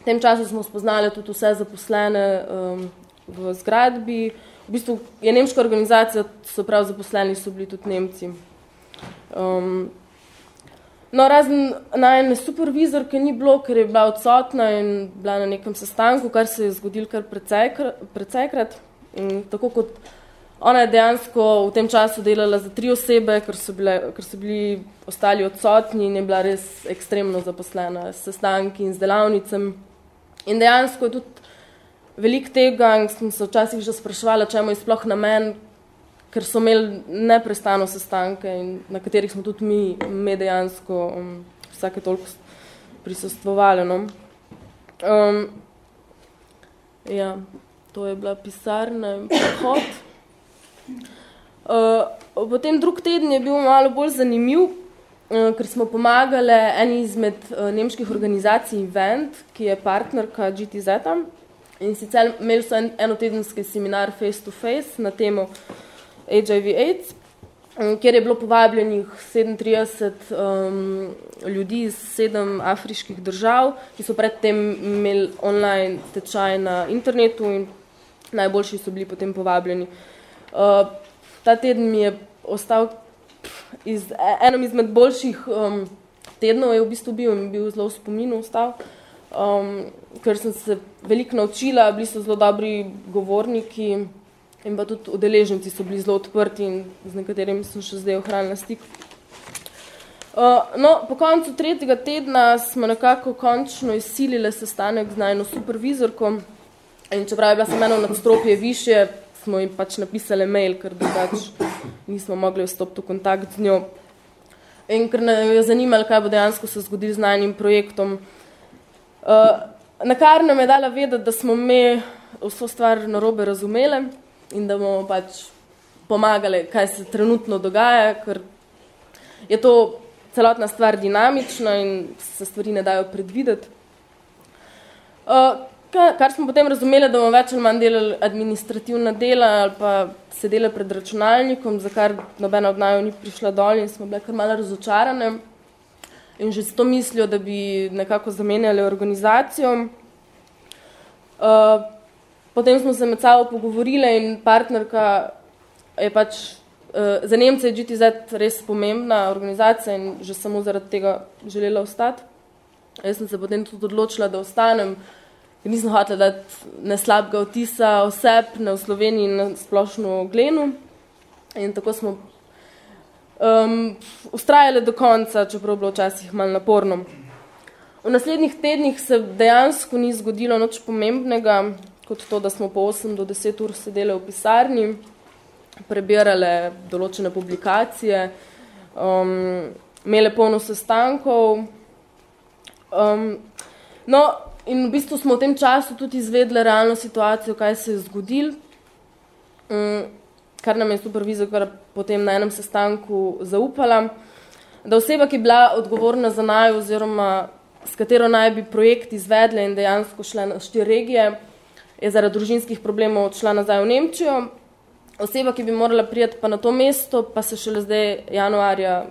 V tem času smo spoznali tudi vse zaposlene um, v zgradbi. V bistvu je nemška organizacija, so prav zaposleni, so bili tudi Nemci. Um, no, razen najne supervizor, ki ni bilo, ker je bila odsotna in bila na nekem sestanku, kar se je zgodil kar precejkrat. In tako kot ona je dejansko v tem času delala za tri osebe, ker so, bile, ker so bili ostali odsotni in je bila res ekstremno zaposlena s sestanki in z delavnicem. In dejansko je tudi velik tega, in sem se včasih že spraševala, čemu je sploh namen, ker so imeli neprestano sestanke, in na katerih smo tudi mi, mi dejansko um, vsake toliko prisostvovali. No? Um, ja to je bila pisarna in pohod. Uh, potem drug teden je bil malo bolj zanimiv, uh, ker smo pomagali eni izmed uh, nemških organizacij Event, ki je partnerka GTZ. -a. In sicer imeli so en, enotedenski seminar face to face na temo HIV AIDS, um, kjer je bilo povabljenih 37 um, ljudi iz sedem afriških držav, ki so predtem imeli online tečaj na internetu in najboljši so bili potem povabljeni. Uh, ta teden mi je ostal iz, enom izmed boljših um, tednov, je v bistvu bil in bil zelo v spominu ostal, um, ker sem se veliko naučila, bili so zelo dobri govorniki in pa tudi udeleženci so bili zelo odprti in z nekaterimi sem še zdaj ohranila stik. Uh, no, po koncu tretjega tedna smo nekako končno izsilile sestanek z najno supervizorko in čeprav je bila sem eno nadstropje više, smo jim pač napisali mail, ker drugač nismo mogli vstopiti v kontakt z njo. In ker ne je zanimalo, kaj bo dejansko se zgodilo z najnim projektom. Uh, na kar nam je dala vedeti, da smo mi vso stvar narobe razumele in da bomo pač pomagali, kaj se trenutno dogaja, ker je to celotna stvar dinamična in se stvari ne dajo predvideti. Uh, kar smo potem razumeli, da bomo več ali manj delali administrativna dela ali pa sedeli pred računalnikom, za kar nobena od najo ni prišla dol in smo bile kar malo razočarane in že s to mislijo, da bi nekako zamenjali organizacijo. Uh, potem smo se med sabo pogovorile in partnerka je pač, uh, za Nemce je GTZ res pomembna organizacija in že samo zaradi tega želela ostati. Jaz sem se potem tudi odločila, da ostanem, nisem hotela dati ne slabega vtisa oseb na v Sloveniji na splošno glenu. In tako smo um, ustrajali do konca, čeprav bilo včasih malo naporno. V naslednjih tednih se dejansko ni zgodilo nič pomembnega, kot to, da smo po 8 do 10 ur sedeli v pisarni, prebirali določene publikacije, um, imeli polno sestankov. Um, no, In v bistvu smo v tem času tudi izvedli realno situacijo, kaj se je zgodil, mm, kar nam je supervizor potem na enem sestanku zaupala, da oseba, ki je bila odgovorna za naj oziroma s katero naj bi projekt izvedle in dejansko šla na štiri regije, je zaradi družinskih problemov odšla nazaj v Nemčijo. Oseba, ki bi morala prijeti pa na to mesto, pa se šele zdaj januarja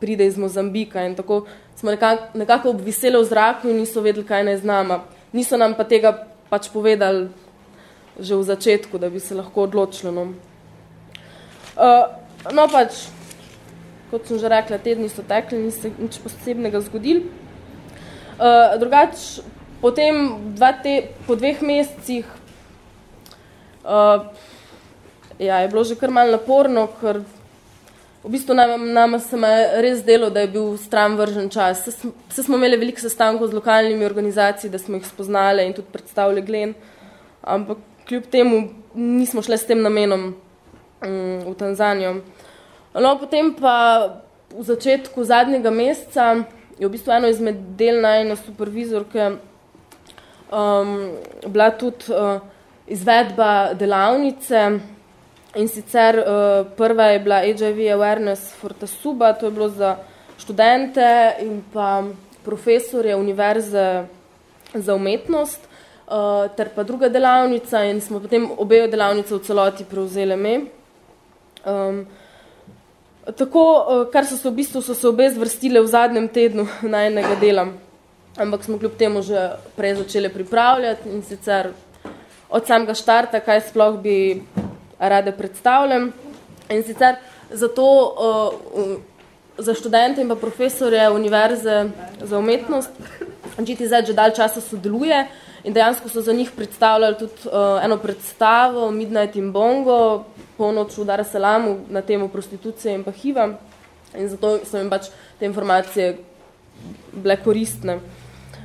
pride iz Mozambika in tako smo nekako, nekako obviseli v zraku in niso vedeli, kaj naj z nama. Niso nam pa tega pač povedali že v začetku, da bi se lahko odločili. No, uh, no pač, kot sem že rekla, tedni so tekli, ni se nič posebnega zgodil. Uh, drugač, potem dva te, po dveh mesecih uh, ja, je bilo že kar malo naporno, ker V bistvu nam, nama se me res delo, da je bil stran vržen čas. Vse smo imeli veliko sestankov z lokalnimi organizacijami, da smo jih spoznali in tudi predstavili glen, ampak kljub temu nismo šli s tem namenom um, v Tanzanijo. No, potem pa v začetku zadnjega meseca je v bistvu eno izmed del najna supervizorke um, bila tudi uh, izvedba delavnice, In sicer uh, prva je bila HIV Awareness for Tasuba, to je bilo za študente in pa profesorje univerze za umetnost, uh, ter pa druga delavnica in smo potem obe delavnice v celoti prevzeli me. Um, tako, uh, kar so se v bistvu so se obe zvrstile v zadnjem tednu *laughs* najnega dela, ampak smo kljub temu že prej začeli pripravljati in sicer od samega štarta, kaj sploh bi rade predstavljam. In sicer zato uh, za študente in pa profesorje Univerze za umetnost GTZ že dalj časa sodeluje in dejansko so za njih predstavljali tudi uh, eno predstavo Midnight in Bongo, polnoč v Dar Salamu na temo prostitucije in pa HIV-a. In zato so jim pač te informacije bile koristne.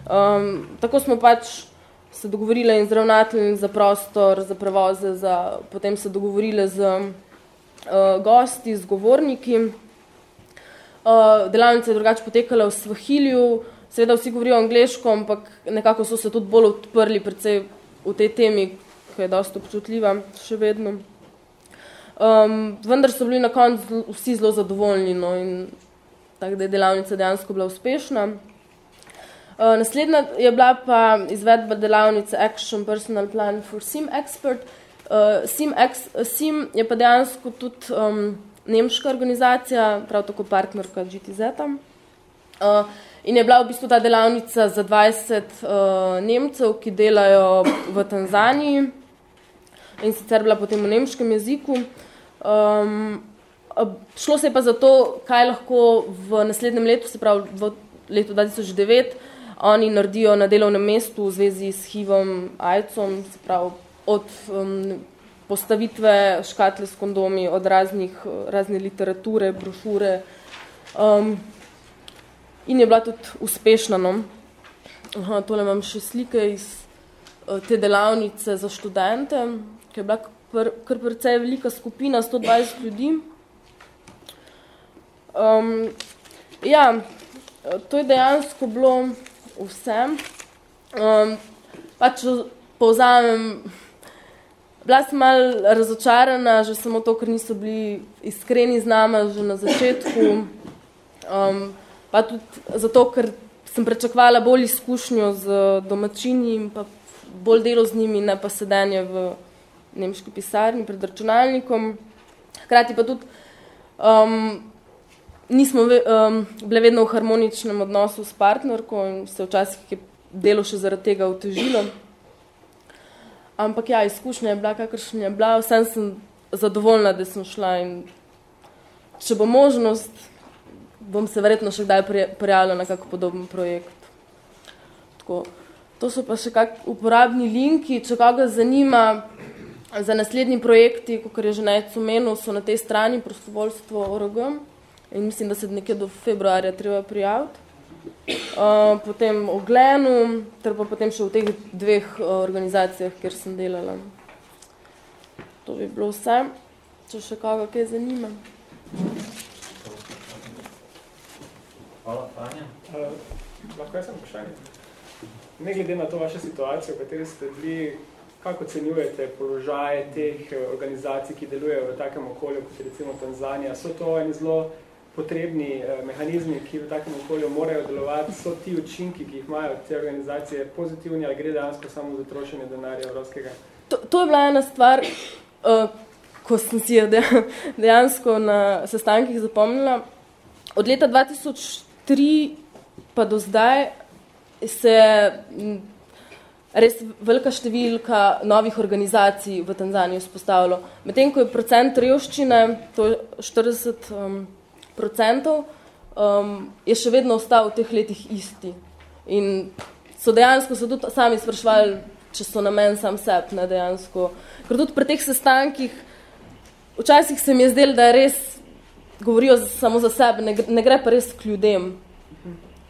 Um, tako smo pač se dogovorile in z ravnateljem za prostor, za prevoze, za, potem se dogovorile z uh, gosti, z govorniki. Uh, delavnica je drugače potekala v Svahilju, seveda vsi govorijo angliško, ampak nekako so se tudi bolj odprli predvsej v tej temi, ki je dosti občutljiva še vedno. Um, vendar so bili na koncu vsi zelo zadovoljni no, in tako da je delavnica dejansko bila uspešna. Uh, naslednja je bila pa izvedba delavnice Action Personal Plan for SIM Expert. Uh, SIM, Ex, SIM je pa dejansko tudi um, nemška organizacija, prav tako partnerka GTZ. Uh, in je bila v bistvu ta delavnica za 20 uh, Nemcev, ki delajo v Tanzaniji. in sicer bila potem v nemškem jeziku. Um, šlo se je pa za to, kaj lahko v naslednjem letu, se pravi v letu 2009, oni naredijo na delovnem mestu v zvezi s HIV-om, AIDS-om, se pravi od um, postavitve škatle s kondomi, od raznih, razne literature, brošure. Um, in je bila tudi uspešna. No? Aha, tole imam še slike iz uh, te delavnice za študente, ki je bila kar, kar precej velika skupina, 120 ljudi. Um, ja, to je dejansko bilo vse. Um, pač povzamem, bila sem malo razočarana, že samo to, ker niso bili iskreni z nama že na začetku. Um, pa tudi zato, ker sem prečakvala bolj izkušnjo z domačini in pa bolj delo z njimi, ne pa sedenje v nemški pisarni pred računalnikom. Hkrati pa tudi um, nismo ve, um, bile vedno v harmoničnem odnosu s partnerko in se včasih je delo še zaradi tega otežilo. Ampak ja, izkušnja je bila, kakršna je bila, vsem sem zadovoljna, da sem šla in če bo možnost, bom se verjetno še kdaj prijavila na kak podoben projekt. Tako. To so pa še kak uporabni linki, če koga zanima za naslednji projekti, kot je že najc omenil, so na tej strani prostovoljstvo ORG in mislim, da se nekje do februarja treba prijaviti. Uh, potem v Glenu, ter pa potem še v teh dveh uh, organizacijah, kjer sem delala. To bi bilo vse. Če še koga kaj zanima. Hvala, Tanja. Uh, lahko jaz sem vprašanje. Ne glede na to vašo situacijo, v kateri ste bili, kako ocenjujete položaje teh organizacij, ki delujejo v takem okolju, kot recimo Tanzanija? So to eni zelo potrebni eh, mehanizmi, ki v takem okolju morajo delovati, so ti učinki, ki jih imajo te organizacije pozitivni ali gre dejansko samo za trošenje denarja evropskega? To, to je bila ena stvar, uh, ko sem si jo dejansko na sestankih zapomnila. Od leta 2003 pa do zdaj se res velika številka novih organizacij v Tanzaniji vzpostavilo. Medtem, ko je procent revščine, to je 40 um, procentov, um, je še vedno ostal v teh letih isti. In so dejansko so tudi sami sprašvali, če so namen sam seb, ne dejansko. Ker tudi pri teh sestankih, včasih se mi je zdel, da res govorijo samo za sebe, ne, ne gre pa res k ljudem,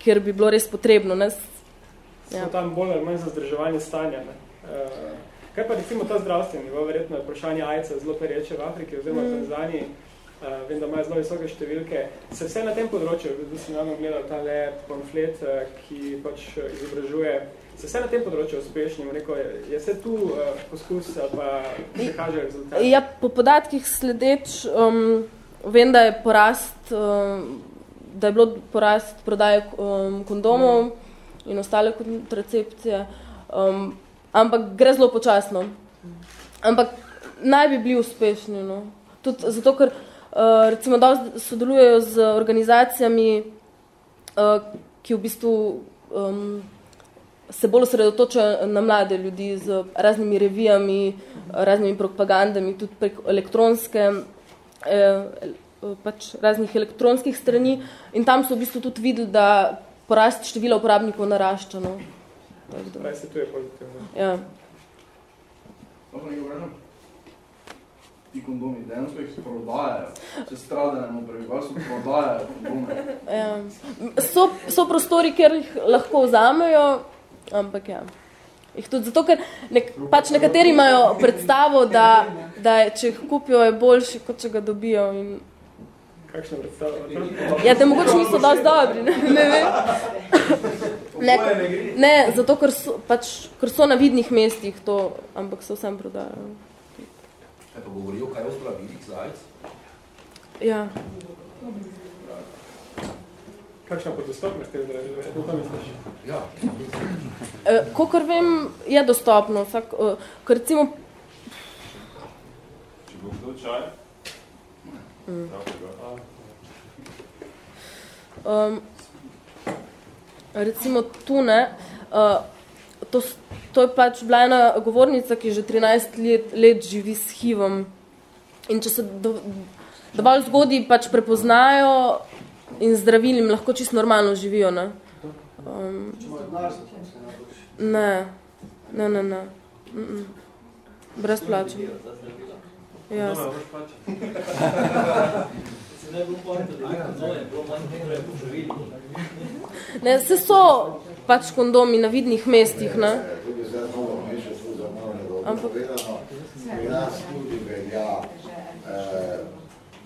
ker bi bilo res potrebno. Ne? Ja. So tam bolj ali manj za zdrževanje stanja. Ne? Uh, kaj pa recimo ta zdravstveni, verjetno je vprašanje AIDS-a zelo pereče v Afriki oziroma v mm. Uh, vem, da imajo zelo visoke številke. Se vse na tem področju, da sem ravno gledal ta le pamflet, uh, ki pač izobražuje, se vse na tem področju uspešni, rekel, je, je se tu uh, poskus ali pa se kaže rezultat? Ja, po podatkih sledeč, um, vem, da je porast, um, da je bilo porast prodaje um, kondomov mm. in ostale kontracepcije, um, ampak gre zelo počasno. Ampak naj bi bili uspešni, no. Tudi zato, ker Eh, recimo dosti sodelujejo z organizacijami, uh, ki v bistvu um, se bolj osredotočajo na mlade ljudi z raznimi revijami, raznimi propagandami, tudi prek elektronske, eh, pač raznih elektronskih strani in tam so v bistvu tudi videli, da porast števila uporabnikov narašča. No. Kaj se tu je pozitivno? Ja. Dobro, ti kondomi dejansko jih prodajajo. Če stradanemo prebivalstvo, prodajajo kondome. Ja. So, so prostori, kjer jih lahko vzamejo, ampak ja. Jih tudi zato, ker nek, pač nekateri imajo predstavo, da, da je, če jih kupijo, je boljši, kot če ga dobijo. In... Kakšna predstava? Ja, da mogoče niso dosti dobri. Ne, ne, ne. Ne, ne, zato, ker so, pač, ker so na vidnih mestih to, ampak se vsem prodajajo. Kaj pa govorijo, kaj je ostala vidik zajec? Ja. Kakšna pa dostopnost te zdravljive? Kako misliš? Ja. E, Kokor vem, je dostopno. Vsak, e, ker recimo... Če bo kdo čaj? Mm. Um, recimo tu ne, uh, to, to je pač bila ena govornica, ki že 13 let, let živi s HIV-om. In če se do, dovolj zgodi pač prepoznajo in zdravilim lahko čisto normalno živijo, ne? Um, ne, ne, ne, ne. Mm -mm. Brez plače. Ja. Ne, se so pač kondomi na vidnih mestih, ne? Ampak pri nas tudi velja eh,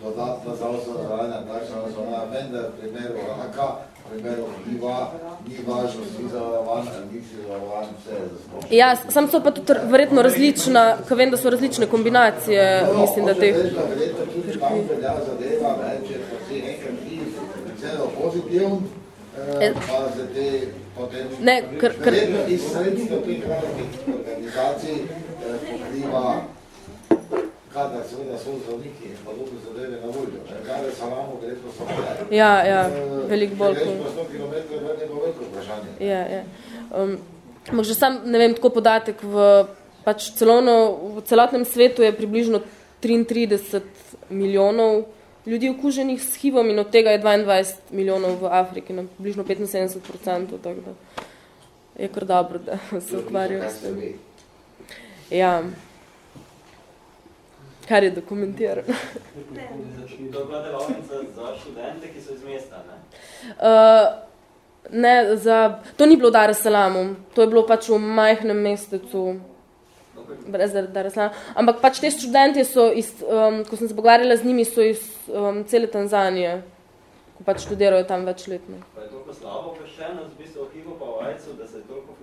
dodatna zdravstvena zavarovanja, takšna zavarovanja, vendar v primeru raka, v primeru HIV-a, ni važno, si zavarovan ali nisi zavarovan, vse je zasplošno. Ja, sam so pa tudi verjetno različna, ko vem, da so različne kombinacije, No, mislim, da teh. reči, da verjetno tudi tam velja zadeva, ne, če pa si enkrat ti celo pozitivn, eh, Eh. pa za te. Ne, ker- ker- iz sredstva teh organizacij eh, pokriva kadar seveda so zdravniki in podobne zadeve na voljo. Kadar salamo gre to samo. Ja, ja, veliko bolj greš pa 100 kilometrov, ven je pa veliko vprašanje. Ja, ja. Um, že sam, ne vem, tako podatek, v, pač celovno, v celotnem svetu je približno 33 milijonov ljudi okuženih s HIV-om in od tega je 22 milijonov v Afriki, na približno 75 procentov, tako da je kar dobro, da *laughs* se ukvarjajo s tem. Ja. Kar je dokumentirano. *laughs* To je bila delavnica za študente, ki so iz mesta, ne? Uh, ne, za, to ni bilo Dar es Salamu, to je bilo pač v majhnem mestecu, brez Dar es Salamu. Ampak pač te študentje so, iz, um, ko sem se pogovarjala z njimi, so iz um, cele Tanzanije, ko pač študirajo tam večletno. Pa je toliko slabo obveščenost, v bistvu o HIV-u pa AIDS-u, da se toliko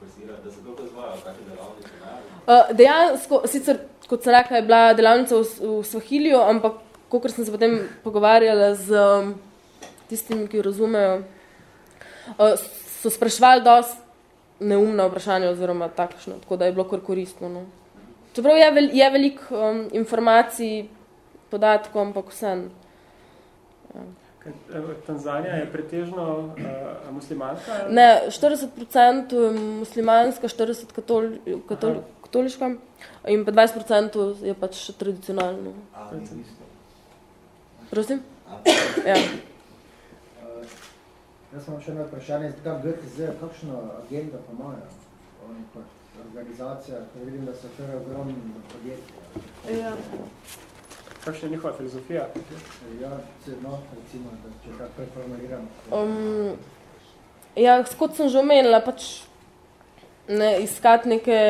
forsira, da se toliko izvajajo, kakšne delavnice, ne? Uh, dejansko, sicer, kot sem rekla, je bila delavnica v, v Swahiliju, ampak kakor sem se potem pogovarjala z um, tistimi, ki jo razumejo, uh, so spraševali dosti neumna vprašanja oziroma takšno, tako da je bilo kar koristno. No. Čeprav je, vel, je veliko um, informacij, podatkov, ampak vsem. Eh, Tanzanija je pretežno uh, muslimanska? Ne, 40% je muslimanska, 40% katol, katol, katoliška in pa 20% je pač tradicionalno. Prosim? Ja. Jaz imam še eno vprašanje, ta GTZ, kakšno agenda pa imajo? Oni kot organizacija, ker vidim, da so kar ogromno podjetja. Ja. Kakšna je njihova filozofija? Ja, se, no, recimo, da če tako preformuliramo. Um, ja, kot sem že omenila, pač ne, iskati neke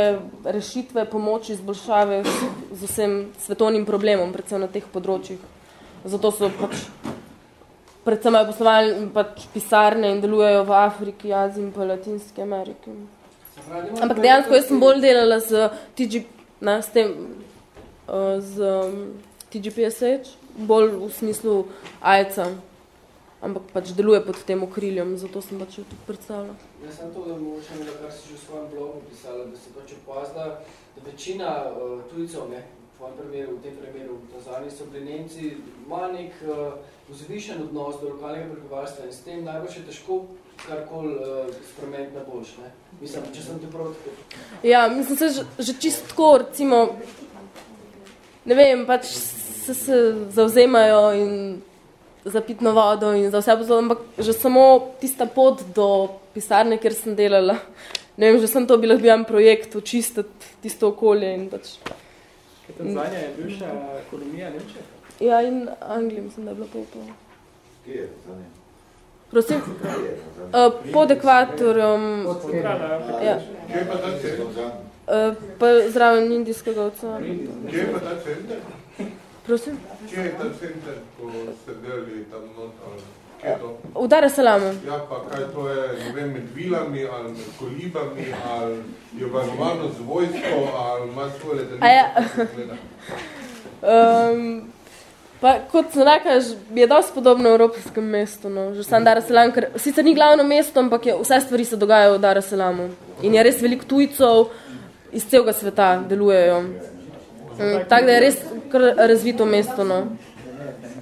rešitve, pomoči, izboljšave z vsem svetovnim problemom, predvsem na teh področjih. Zato so pač predvsem imajo poslovalne pač pisarne in delujejo v Afriki, Aziji in pa Latinski Ameriki. Ampak dejansko jaz sem bolj delala z TG, ne, s tem, uh, z um, TGPSH, bolj v smislu AIDS-a, ampak pač deluje pod tem okriljem, zato sem pač tudi predstavila. Jaz sem to, da mogoče nekaj, kar si že v svojem blogu pisala, da se pač opazila, da večina uh, tujcev, ne, tvojem primeru, v tem primeru v Tanzaniji so bili Nemci, ima nek uh, vzvišen odnos do lokalnega prebivalstva in s tem najbolj je težko karkoli uh, spremeniti na boljš, ne. Mislim, če sem te prav tako. Ja, mislim se že, že čisto tako, recimo, ne vem, pač se, se zauzemajo in za pitno vodo in za vse pozor, ampak že samo tista pot do pisarne, kjer sem delala, ne vem, že sem to bila bil projekt očistiti tisto okolje in pač. Tanzanija je bivša kolonija Nemčije? Ja, in Anglija, mislim, da je bila pol pol. Kje je Tanzanija? Prosim? Kje? Uh, pod ekvatorjem. Ja. Kje je pa ta center? Uh, pa zraven Indijskega oceana. Kje je pa ta center? Prosim? Kje je ta center, ko ste delali tam noter? V Dar es Salamu. Ja, pa kaj to je, ne vem, med vilami ali med kolibami ali je varovano z vojsko ali ima svoje letališče? A ja. Um, pa, kot sem rekla, ž- je dosti podobno evropskem mestu, no. že sam Dar es Salaam, ker sicer ni glavno mesto, ampak je, vse stvari se dogajajo v Dar es Salaamu. In je res veliko tujcev iz celega sveta delujejo. Um, tako da je res kar razvito mesto. No.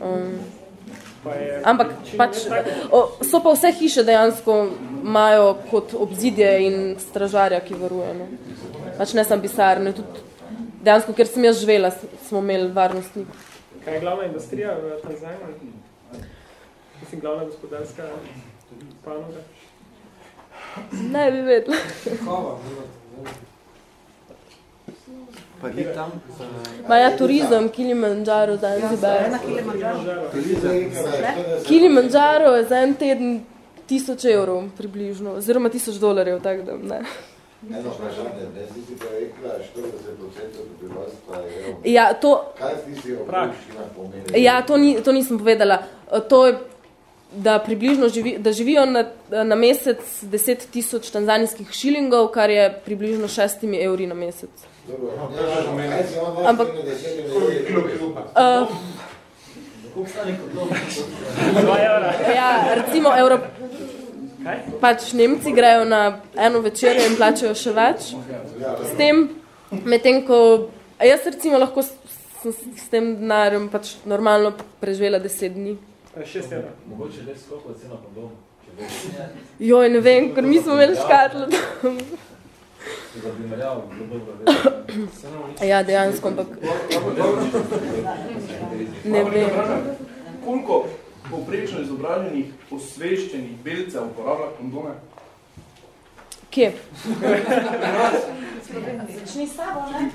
Um, Ampak pač, o, so pa vse hiše dejansko imajo kot obzidje in stražarja, ki varuje. No. Pač ne sem pisarne. Tudi dejansko, ker sem jaz živela, smo imeli varnostnik. Kaj je glavna industrija v Tanzaniji? Mislim, glavna gospodarska panoga? Ne bi vedela. Pa ni tam? Ma ja, turizem, Kilimanjaro, Zanzibar. Kilimanjaro je za en teden tisoč evrov približno, oziroma tisoč dolarjev, tako da ne. Eno vprašanje, ne si ti pa rekla, 40% prebivalstva je Ja, to, Kaj ti si obruščina pomeni? ja, to, ni, to nisem povedala. To je, da približno živi, da živijo na, na mesec 10 tisoč tanzanijskih šilingov, kar je približno 6 evri na mesec. Ampak, uh, uh, ja, recimo Evro... Pač Nemci grejo na eno večerjo in plačajo še več s tem, medtem ko a jaz recimo lahko s, s, s tem denarjem pač normalno preživela deset dni. Šest evrov. Mogoče le skoko cena kondom. Joj, ne vem, ker mi smo imeli škatlo tam. Za *coughs* primerjavo. Ja, dejansko, ampak ne vem. Koliko povprečno izobraženih, osveščenih belcev uporablja kondome? Kje? Začni s tabo, ne?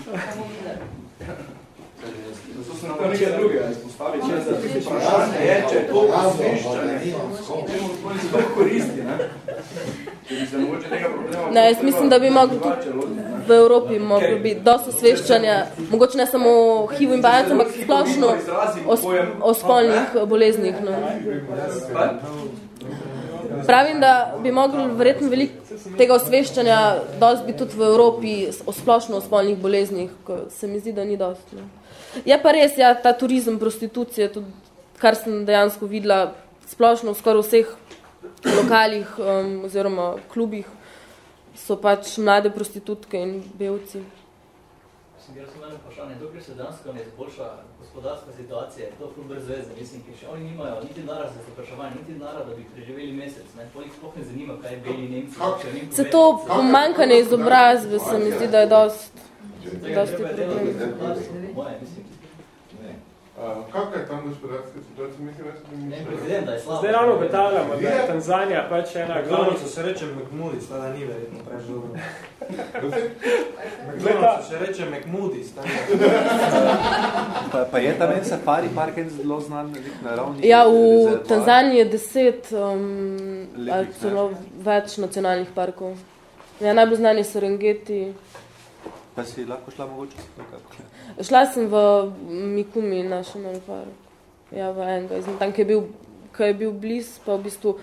Zato se nam nekaj drugega izpostavi, če tiste vprašanje je, če je to osveščanje, temu spolj se to koristi, ne? Se. Ne, jaz mislim, da bi mogli tudi v Evropi moglo biti dosti osveščanja, mogoče ne samo HIV in bajac, ampak splošno o, o spolnih boleznih. No. Pravim, da bi mogli verjetno veliko tega osveščanja dosti biti tudi v Evropi o splošno o spolnih boleznih, ko se mi zdi, da ni dosti. No. Je pa res, ja, ta turizem, prostitucije, tudi, kar sem dejansko videla splošno v skoraj vseh lokalih um, oziroma klubih, so pač mlade prostitutke in belci. Mislim, jaz sem eno vprašanje, dokler se dejansko ne izboljša gospodarska situacija, je to ful brez veze, mislim, ker še oni nimajo niti denara za zapraševanje, niti denara, da bi preživeli mesec, ne, to jih sploh ne zanima, kaj je beli Nemci, če njim Se to pomankanje izobrazbe se mi zdi, da je dost, dosti Moje, mislim. Uh, kakva je tam gospodarska situacija? Mislim, da se Ne, predvidim, da je slabo. Zdaj ravno ugotavljamo, da je Tanzanija pač ena McDonald's se reče McMoody, tada ni verjetno preveč dobro. McDonald's se reče McMoody, Pa, pa je tam en safari park en zelo znan na ravni Ja, v? Tanzaniji je deset um, ali celo več nacionalnih parkov. Ja, najbolj znani so Serengeti. Pa si lahko šla mogoče nekako? Šla sem v Mikumi National Park. Ja, v enega izmed tam, ki je bil, ki je bil bliz, pa v bistvu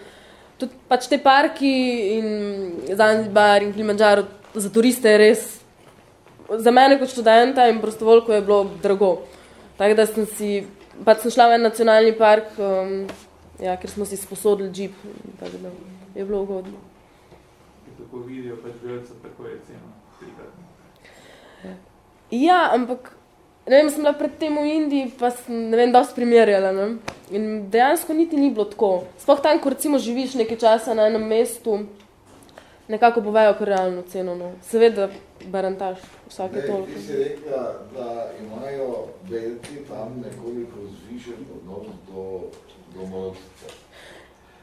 tudi pač te parki in Zanzibar in Kilimanjaro za turiste je res za mene kot študenta in prostovoljko je bilo drago. Tako da sem si, pač sem šla v en nacionalni park, um, ja, ker smo si sposodili džip, tako da je bilo ugodno. Tako vidijo pač belca, tako je cena. Trikrat. Ja, ampak ne vem, sem bila pred tem v Indiji, pa sem, ne vem, dosti primerjala, ne? In dejansko niti ni bilo tako. Sploh tam, ko recimo živiš nekaj časa na enem mestu, nekako povejo kar realno ceno, no. Seveda barantaš vsake Ne, toliko. Ti si rekla, da imajo belci tam nekoliko zvišen odnos do domorodcev.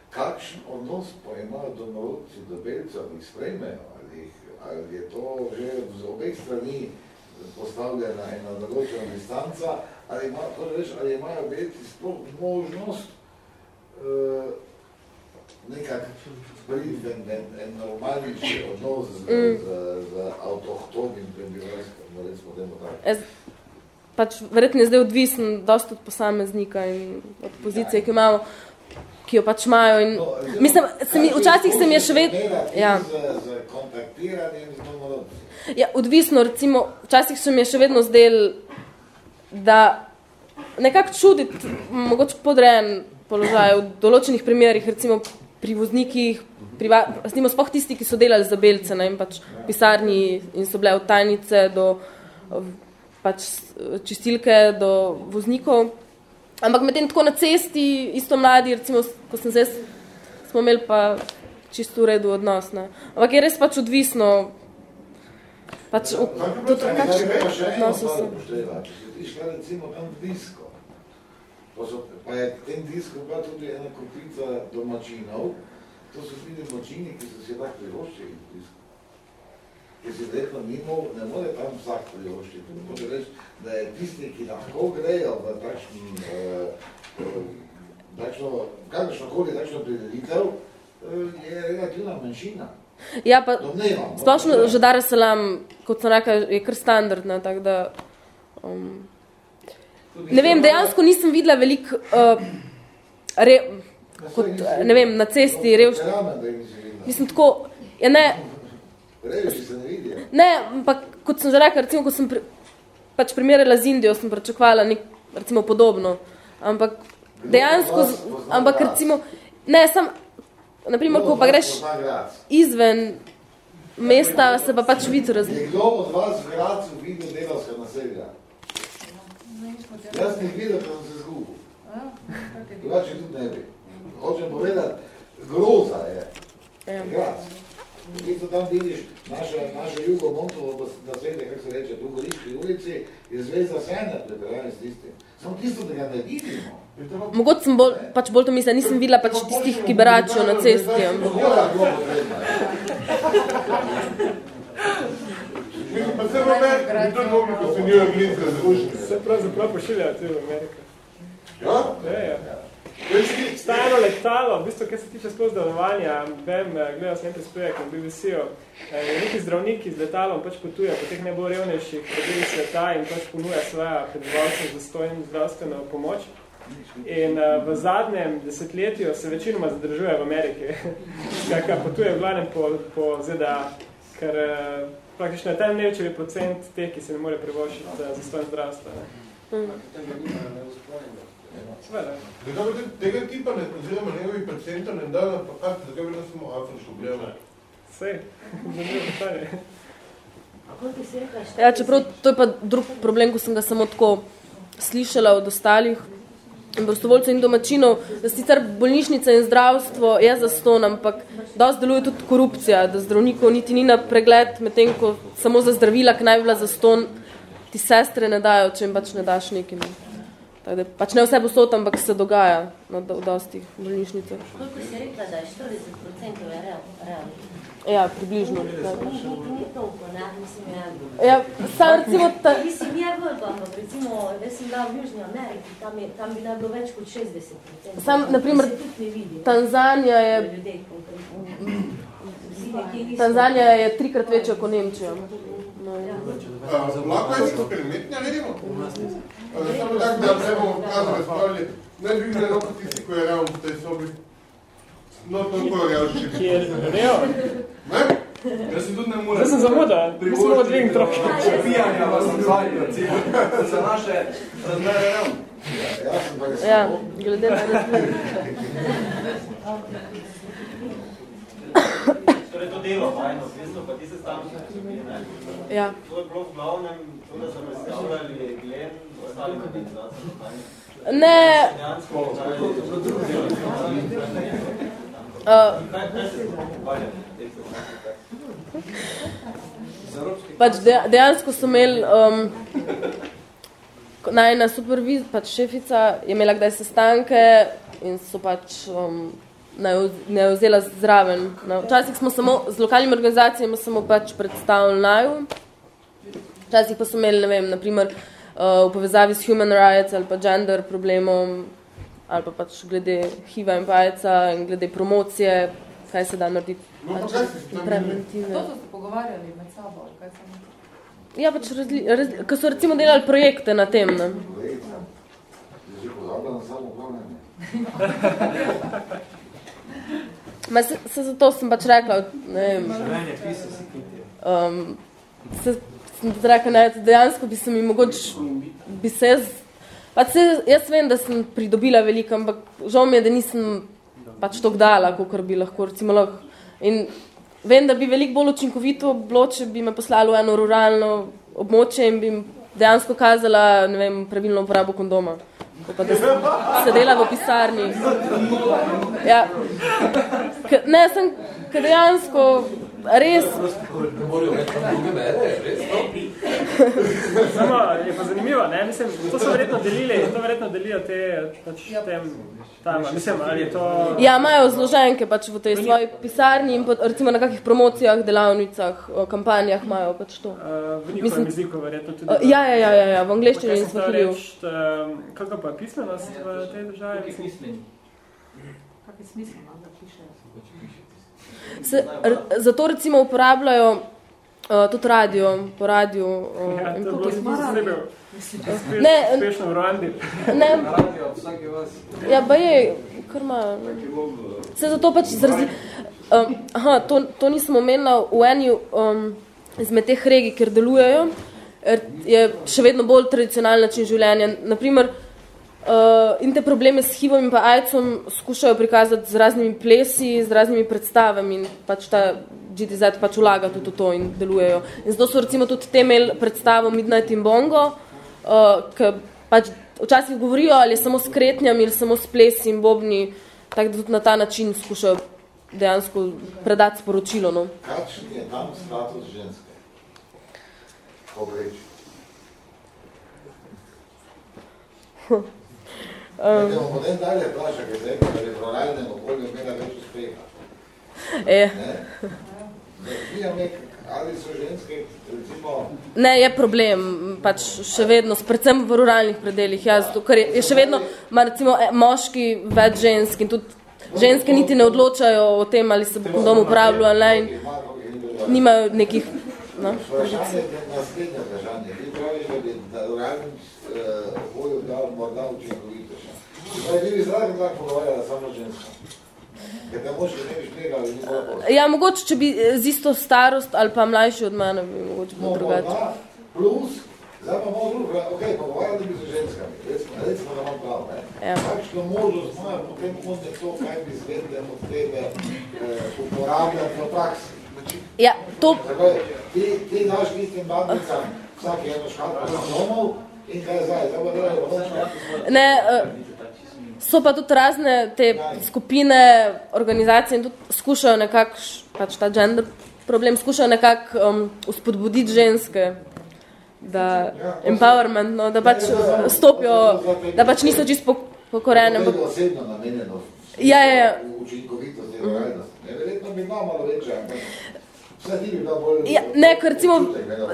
Kakšen odnos pa imajo domorodci do belcev, jih sprejmejo? Ali, ali je to že z obeh strani postavljena ena določena distanca, ali, ima, to reč, ali imajo belci sploh možnost uh, nekak priti en, en, en normalnejši odnos z, Mm. z, z avtohtonim prebivalstvom, no, recimo temu tako. Pač verjetno je zdaj odvisen dosti od posameznika in od pozicije, ki imamo, ki jo pač imajo. In, mislim, se mi, včasih se mi je še vedno... Ja. Z, z kontaktiranjem z domorodci. Ja, odvisno, recimo, včasih se mi je še vedno zdel, da nekako čuditi mogoče podrejen položaj v določenih primerih, recimo pri voznikih, pri, recimo spoh tisti, ki so delali za belce, ne, in pač pisarni in so bile od tajnice do pač čistilke do voznikov. Ampak medtem tako na cesti, isto mladi, recimo, ko sem zdaj, smo imeli pa čisto v redu odnos. Ne. Ampak je res pač odvisno, pač v, tudi v kakšnem odnosu sem. Si šla recimo tam v disko, pa, so, pa je v tem disku bila tudi ena kupica domačinov, to so tudi domačini, ki so si tako privoščili v disku. Ker si verjetno mimo, ne more tam vsak privoščiti. Može reči, da je tisti, ki lahko grejo v takšen, eh, takšno, kakršno koli takšno prireditev, eh, je relativna manjšina. Ja, pa Domnevam, no. splošno že Dar es Salaam, kot sem rekla, je kar standardna, tako da... Um, ne vem, dejansko nisem videla veliko, uh, re, kot, ne vem, na cesti revščine. Nisi videla. Mislim, tako, ja ne, Reveži se ne vidijo. ne, ampak kot sem že rekla, recimo, ko sem pri, pač primerjala z Indijo, sem pričakovala nek, recimo, podobno. Ampak dejansko, ampak recimo, ne, sam, naprimer, ko pa greš izven mesta, se pa pač vidi razlika. Je kdo od vas v Gradcu videl delavska naselja? Jaz nisem videl, sem se zgubil. Drugače tudi ne bi. Hočem povedati, groza je. Ja. Grad. Isto tam vidiš naše, naše jugo Montovo naselje, kako se reče, tu v Goriški ulici, je zvezda Sena prepravljena s tistim. Samo tisto, da ga ne vidimo. Mogoče sem bolj, pač bolj to mislila, nisem videla pač tistih, ki beračijo na cesti. je. Mislim, pa se v Ameriki bi to mogli, ko se njo angliska zrušili. Se pravzaprav pošiljajo tudi v Ameriko. Ja? Ja, ja. Staro letalo, v bistvu, kar se tiče skozi delovanja, vem, eh, gledal sem prispevek na BBC-u, eh, neki zdravniki z letalom pač potuje po teh najbolj revnejših predelih sveta in pač ponuja svoja prebivalcem zastojno zdravstveno pomoč. In uh, v zadnjem desetletju se večinoma zadržuje v Ameriki. *laughs* Skratka, potuje v glavnem po, po ZDA, ker uh, praktično je tam največji procent teh, ki se ne more privoščiti za zastojno zdravstvo. Ne. Seveda. Zakaj bi te- tega tipa ne, oziroma njegovih pacijentov ne dala pa kar, zakaj bi nas samo afriško gledala? Sej, zanimivo vprašanje. Ja, čeprav to je pa drug problem, ko sem ga samo tako slišala od ostalih prostovoljcev in domačinov, da sicer bolnišnica in zdravstvo je zaston, ampak dosti deluje tudi korupcija, da zdravnikov niti ni na pregled, medtem ko samo za zdravila, ki naj bi bila zaston, ti sestre ne dajo, če jim pač ne daš nekim. Tako da pač ne vse posod, ampak se dogaja na do, dosti bolnišnicah. Koliko si rekla, da je 40% je real, realno? Ja, približno. Ni, Ja. toliko, ne, mislim, je... Ja, sam recimo ta- Mislim, je veliko, ampak recimo, jaz sem bila v Južni Ameriki, tam, je, tam bi naj bilo več kot 60%. Sam, na primer, Se tudi ne vidi. Tanzanija je, Tanzanija je trikrat večja kot Nemčija. No, ja. Lahko je eksperimentnja, vidimo? Uh, samo tako, da ne bomo pokazali, razpravljali, ne bi videli roko tisti, ko je realno v tej sobi. No, to je. Ki je real? Ne? Jaz sem tudi ne morem. Zdaj sem zamuda, nisem mogel dvigniti roke. Pijanja vas sem zadnji, recimo. Za naše razmere realno. Ja, glede na razmer. *laughs* Torej to delo fajno, v bistvu pa ti se stanki ne? Ja. To je bilo v glavnem, to, da so predstavljali Glen, ostali organizacije. Ne. Dejansko, kaj je to bilo drugo delo? Uh, pogovarja? pač de, dejansko so imeli um, najna superviz, pač šefica je imela kdaj sestanke in so pač um, ne vzela zraven. No, včasih smo samo z lokalnimi organizacijami samo pač predstavili naju. Včasih pa so imeli, ne vem, naprimer uh, v povezavi s human rights ali pa gender problemom ali pa pač glede HIV-a in pajca in glede promocije, kaj se da narediti No, pa pač, preventive. To so se pogovarjali med sabo, kaj sem... Ja, pač razli, razli, ko so recimo delali projekte na tem, ne. Kolegica, je že pozabila na samo upravljanje. *laughs* Ma se, se zato sem pač rekla, ne vem, um, se, sem rekla, ne, dejansko bi se mi mogoče, bi se jaz, pač se, jaz vem, da sem pridobila veliko, ampak žal mi je, da nisem pač toliko dala, kakor bi lahko, recimo lahko. In vem, da bi veliko bolj učinkovito bilo, če bi me poslali v eno ruralno območje in bi dejansko kazala, ne vem, pravilno uporabo kondoma. Ko pa da se dela v pisarni. Ja. K, ne, sem, ker dejansko res... Samo, je pa zanimivo, ne? Mislim, to so verjetno delili, to verjetno delijo te, pač tem, tam, mislim, ali je to... Ja, imajo zloženke pač v tej svoji pisarni in pa, recimo na kakih promocijah, delavnicah, kampanjah imajo pač to. Uh, v njihovem jeziku verjetno tudi. Uh, ja, ja, ja, ja, ja, v angleščini Kaj in svahiliju. reči, um, kako pa je pismenost v tej državi? Pismeni. Kak je smiselno, da pišejo? Se, r, zato recimo uporabljajo uh, tudi radio, po radiju. Uh, Ja, to in je bilo zanimivo. Ne, Uspešno v Ruandi. Ne. Radio, vsaki vas. Ja, pa je, kar ima. Se zato pač zrazi... Um, aha, to, to nisem omenila v eni um, izmed teh regij, kjer delujejo, er, je še vedno bolj tradicionalni način življenja. Naprimer, uh, in te probleme s HIV-om in pa AIDS-om skušajo prikazati z raznimi plesi, z raznimi predstavami in pač ta GTZ pač vlaga tudi v to in delujejo. In zato so recimo tudi te imeli predstavo Midnight in Bongo, uh, ki pač včasih govorijo ali samo s kretnjami ali samo s plesi in bobni, tako da tudi na ta način skušajo dejansko predati sporočilo. No. Kakšen je tam status ženske? Povreči. Um, bomo potem dalje vprašal, ker rekel, da je v ruralnem okolju imela več uspeha. E. Ne? Ali so ženske, recimo, Ne, je problem, pač še vedno, predvsem v ruralnih predeljih, ja, zato, ker je, je še vedno, ima recimo e, moški več žensk in tudi ženske niti ne odločajo o tem, ali se kondom uporabljal ali nimajo nekih, no, vprašanje je naslednje vprašanje. Vi praviš, da bi na ruralnem eh, okolju dal morda učinkovitejša. Ja, mogoče, če bi eh, z isto starost ali pa mlajši od mene, bi mogoče bilo No, drugače. plus, zdaj pa malo drugo, ok, pogovarjali bi se ženskami, recimo, recimo da imam prav, ne? Ja. Kakšno možnost imajo potem oni to, kaj bi izvedli od tebe eh, uporabljati v praksi? Ja, to, Tako je, ti, ti daš tistim bandicam vsaki eno škatlo domov in kaj zdaj, zdaj bo delajo nočno. Ne, eh, so pa tudi razne te skupine, organizacije in tudi skušajo nekako, pač ta gender problem, skušajo nekako um, uspodbuditi ženske, da empowerment, no, da pač eh, stopijo, da pač niso čisto po- pokorene. To je osebno namenjeno Ja, ja, ja. učinkovitosti in realnosti. Ne, verjetno bi imel malo večje, ampak bolj... Ja, ne, ker recimo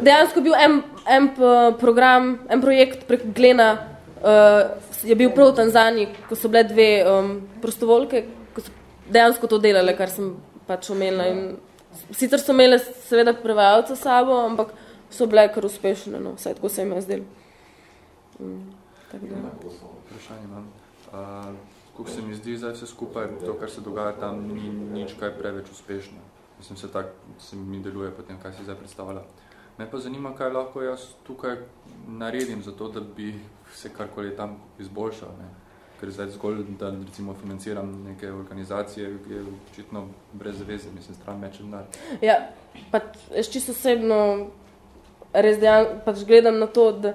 dejansko bil en, en p- program, en projekt prek Glena, je bil prav v Tanzaniji, ko so bile dve um, prostovoljke, ko so dejansko to delale, kar sem pač omenila. In sicer so imele seveda prevajalce s sabo, ampak so bile kar uspešne, no, vsaj tako se jim je zdelo. Mm, tako da. Vprašanje imam. Uh, kako se mi zdi zdaj vse skupaj, to, kar se dogaja tam, ni nič kaj preveč uspešno. Mislim, se tak se mi deluje potem, kaj si zdaj predstavlja. Me pa zanima, kaj lahko jaz tukaj naredim za to, da bi se karkoli tam izboljšal. Ne? Ker zdaj zgolj, da recimo financiram neke organizacije, je očitno brez veze, mislim, stran mečem denar. Ja, jaz čisto osebno res dejan, pač gledam na to, da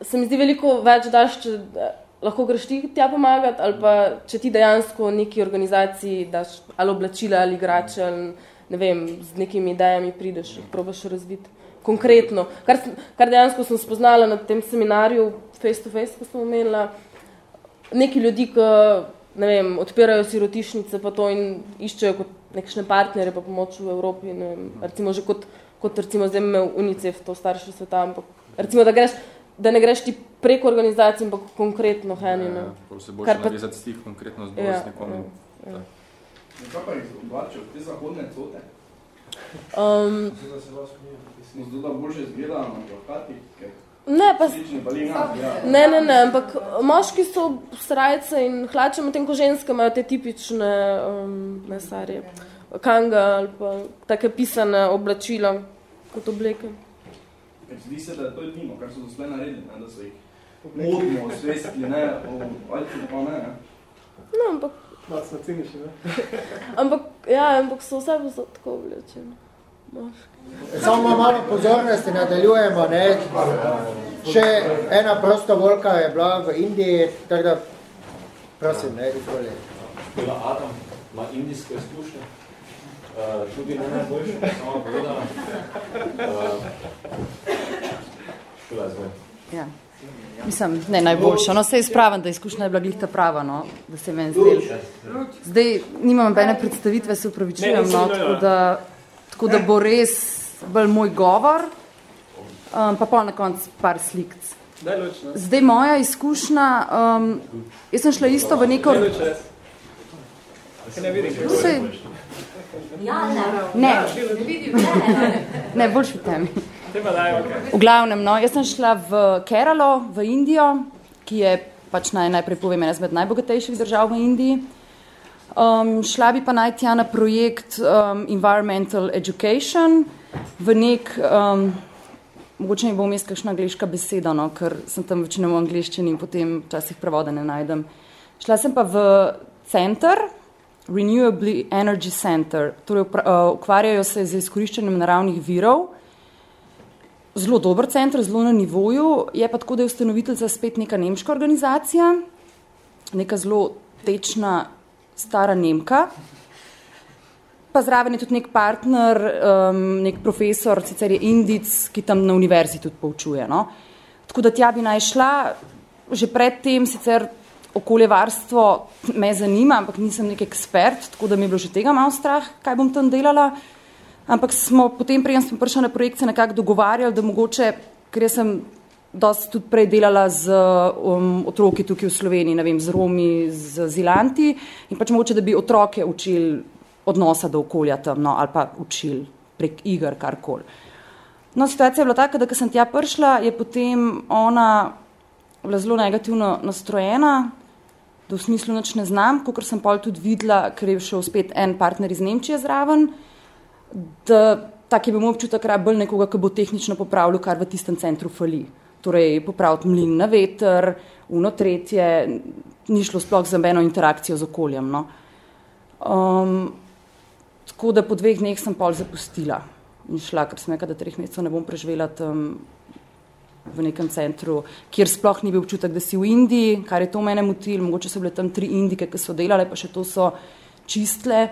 se mi zdi veliko več daš, če lahko greš ti tja pomagati, ali pa če ti dejansko neki organizaciji daš ali oblačila ali igrače, ali ne vem, z nekimi idejami prideš, jih probaš razviti konkretno. Kar, kar dejansko sem spoznala na tem seminarju face to face, ko sem omenila, neki ljudi, ki ne vem, odpirajo sirotišnice pa to in iščejo kot nekšne partnere pa pomoč v Evropi, ne vem, recimo že kot, kot recimo zdaj imel UNICEF, to starše sveta, ampak recimo, da, greš, da ne greš ti preko organizacij, ampak konkretno heni. Ja, ja, se boš Kar pa- navezati stik konkretno z, Ja, z nekom. ja, ja. Kaj pa jih oblačijo, te zahodne cote? Um, na Ne, pa. Ja. ne, ne, ne, ampak moški so srajce in hlače, medtem ko ženske imajo te tipične um, mesarje, kanga ali pa take pisane oblačila kot obleke. Ker zdi se, da je to edino, kar so doslej naredili, ne, da so jih modno osvestili, ne, o Alci pa ne, ne. No, ampak, Malo smo cinični, ne? ampak, ja, ampak so vse tako oblečeni. Samo malo pozornosti nadaljujemo, ne. Še ena prosta volka je bila v Indiji, tako da prosim, ne, izvolje. Bila Adam, ima indijsko izkušnje, uh, tudi ne najboljše, samo povedala. Uh, škoda, izvolj. Ja. Mislim, ne najboljša, no se je spravim, da izkušnja je bila glihta prava, no, da se meni zdel. Zdaj nimam bene predstavitve, se upravičujem, no, tako da, tako da bo res bolj moj govor, um, pa pol na konc par slikc. no. Zdaj moja izkušnja, um, jaz sem šla isto v neko... Kaj ne vidim? Sej, Ja, ne. Ne. Ne vidim, ne, ne. ne, boljš v temi. V glavnem, no, jaz sem šla v Keralo, v Indijo, ki je pač naj, najprej povem ena izmed najbogatejših držav v Indiji. Um, šla bi pa naj tja na projekt um, Environmental Education v nek, um, mogoče mi bo vmes kakšna angliška beseda, no, ker sem tam večino v angliščini in potem včasih prevoda ne najdem. Šla sem pa v center, Renewable Energy Center, torej uh, ukvarjajo se z izkoriščanjem naravnih virov, zelo dober center, zelo na nivoju, je pa tako, da je ustanoviteljica spet neka nemška organizacija, neka zelo tečna stara Nemka, pa zraven je tudi nek partner, um, nek profesor, sicer je Indic, ki tam na univerzi tudi poučuje. No? Tako da tja bi naj šla, že predtem sicer okoljevarstvo me zanima, ampak nisem nek ekspert, tako da mi je bilo že tega malo strah, kaj bom tam delala. Ampak smo potem, preden smo prišli na projekt, se nekako dogovarjali, da mogoče, ker jaz sem dosti tudi prej delala z um, otroki tukaj v Sloveniji, ne vem, z Romi, z Zilanti in pač mogoče, da bi otroke učili odnosa do okolja tam, no, ali pa učili prek iger, karkoli. No, situacija je bila taka, da ko sem tja prišla, je potem ona bila zelo negativno nastrojena, da v smislu nič ne znam, kot sem pol tudi videla, ker je šel spet en partner iz Nemčije zraven, da tak je bil moj občutek raje bolj nekoga, ki bo tehnično popravljal, kar v tistem centru fali. Torej, popraviti mlin na veter, uno tretje, ni šlo sploh za eno interakcijo z okoljem. No. Um, tako da po dveh dneh sem pol zapustila in šla, ker sem rekla, da treh mesecev ne bom preživela tam v nekem centru, kjer sploh ni bil občutek, da si v Indiji, kar je to mene motil, mogoče so bile tam tri Indike, ki so delale, pa še to so čistle,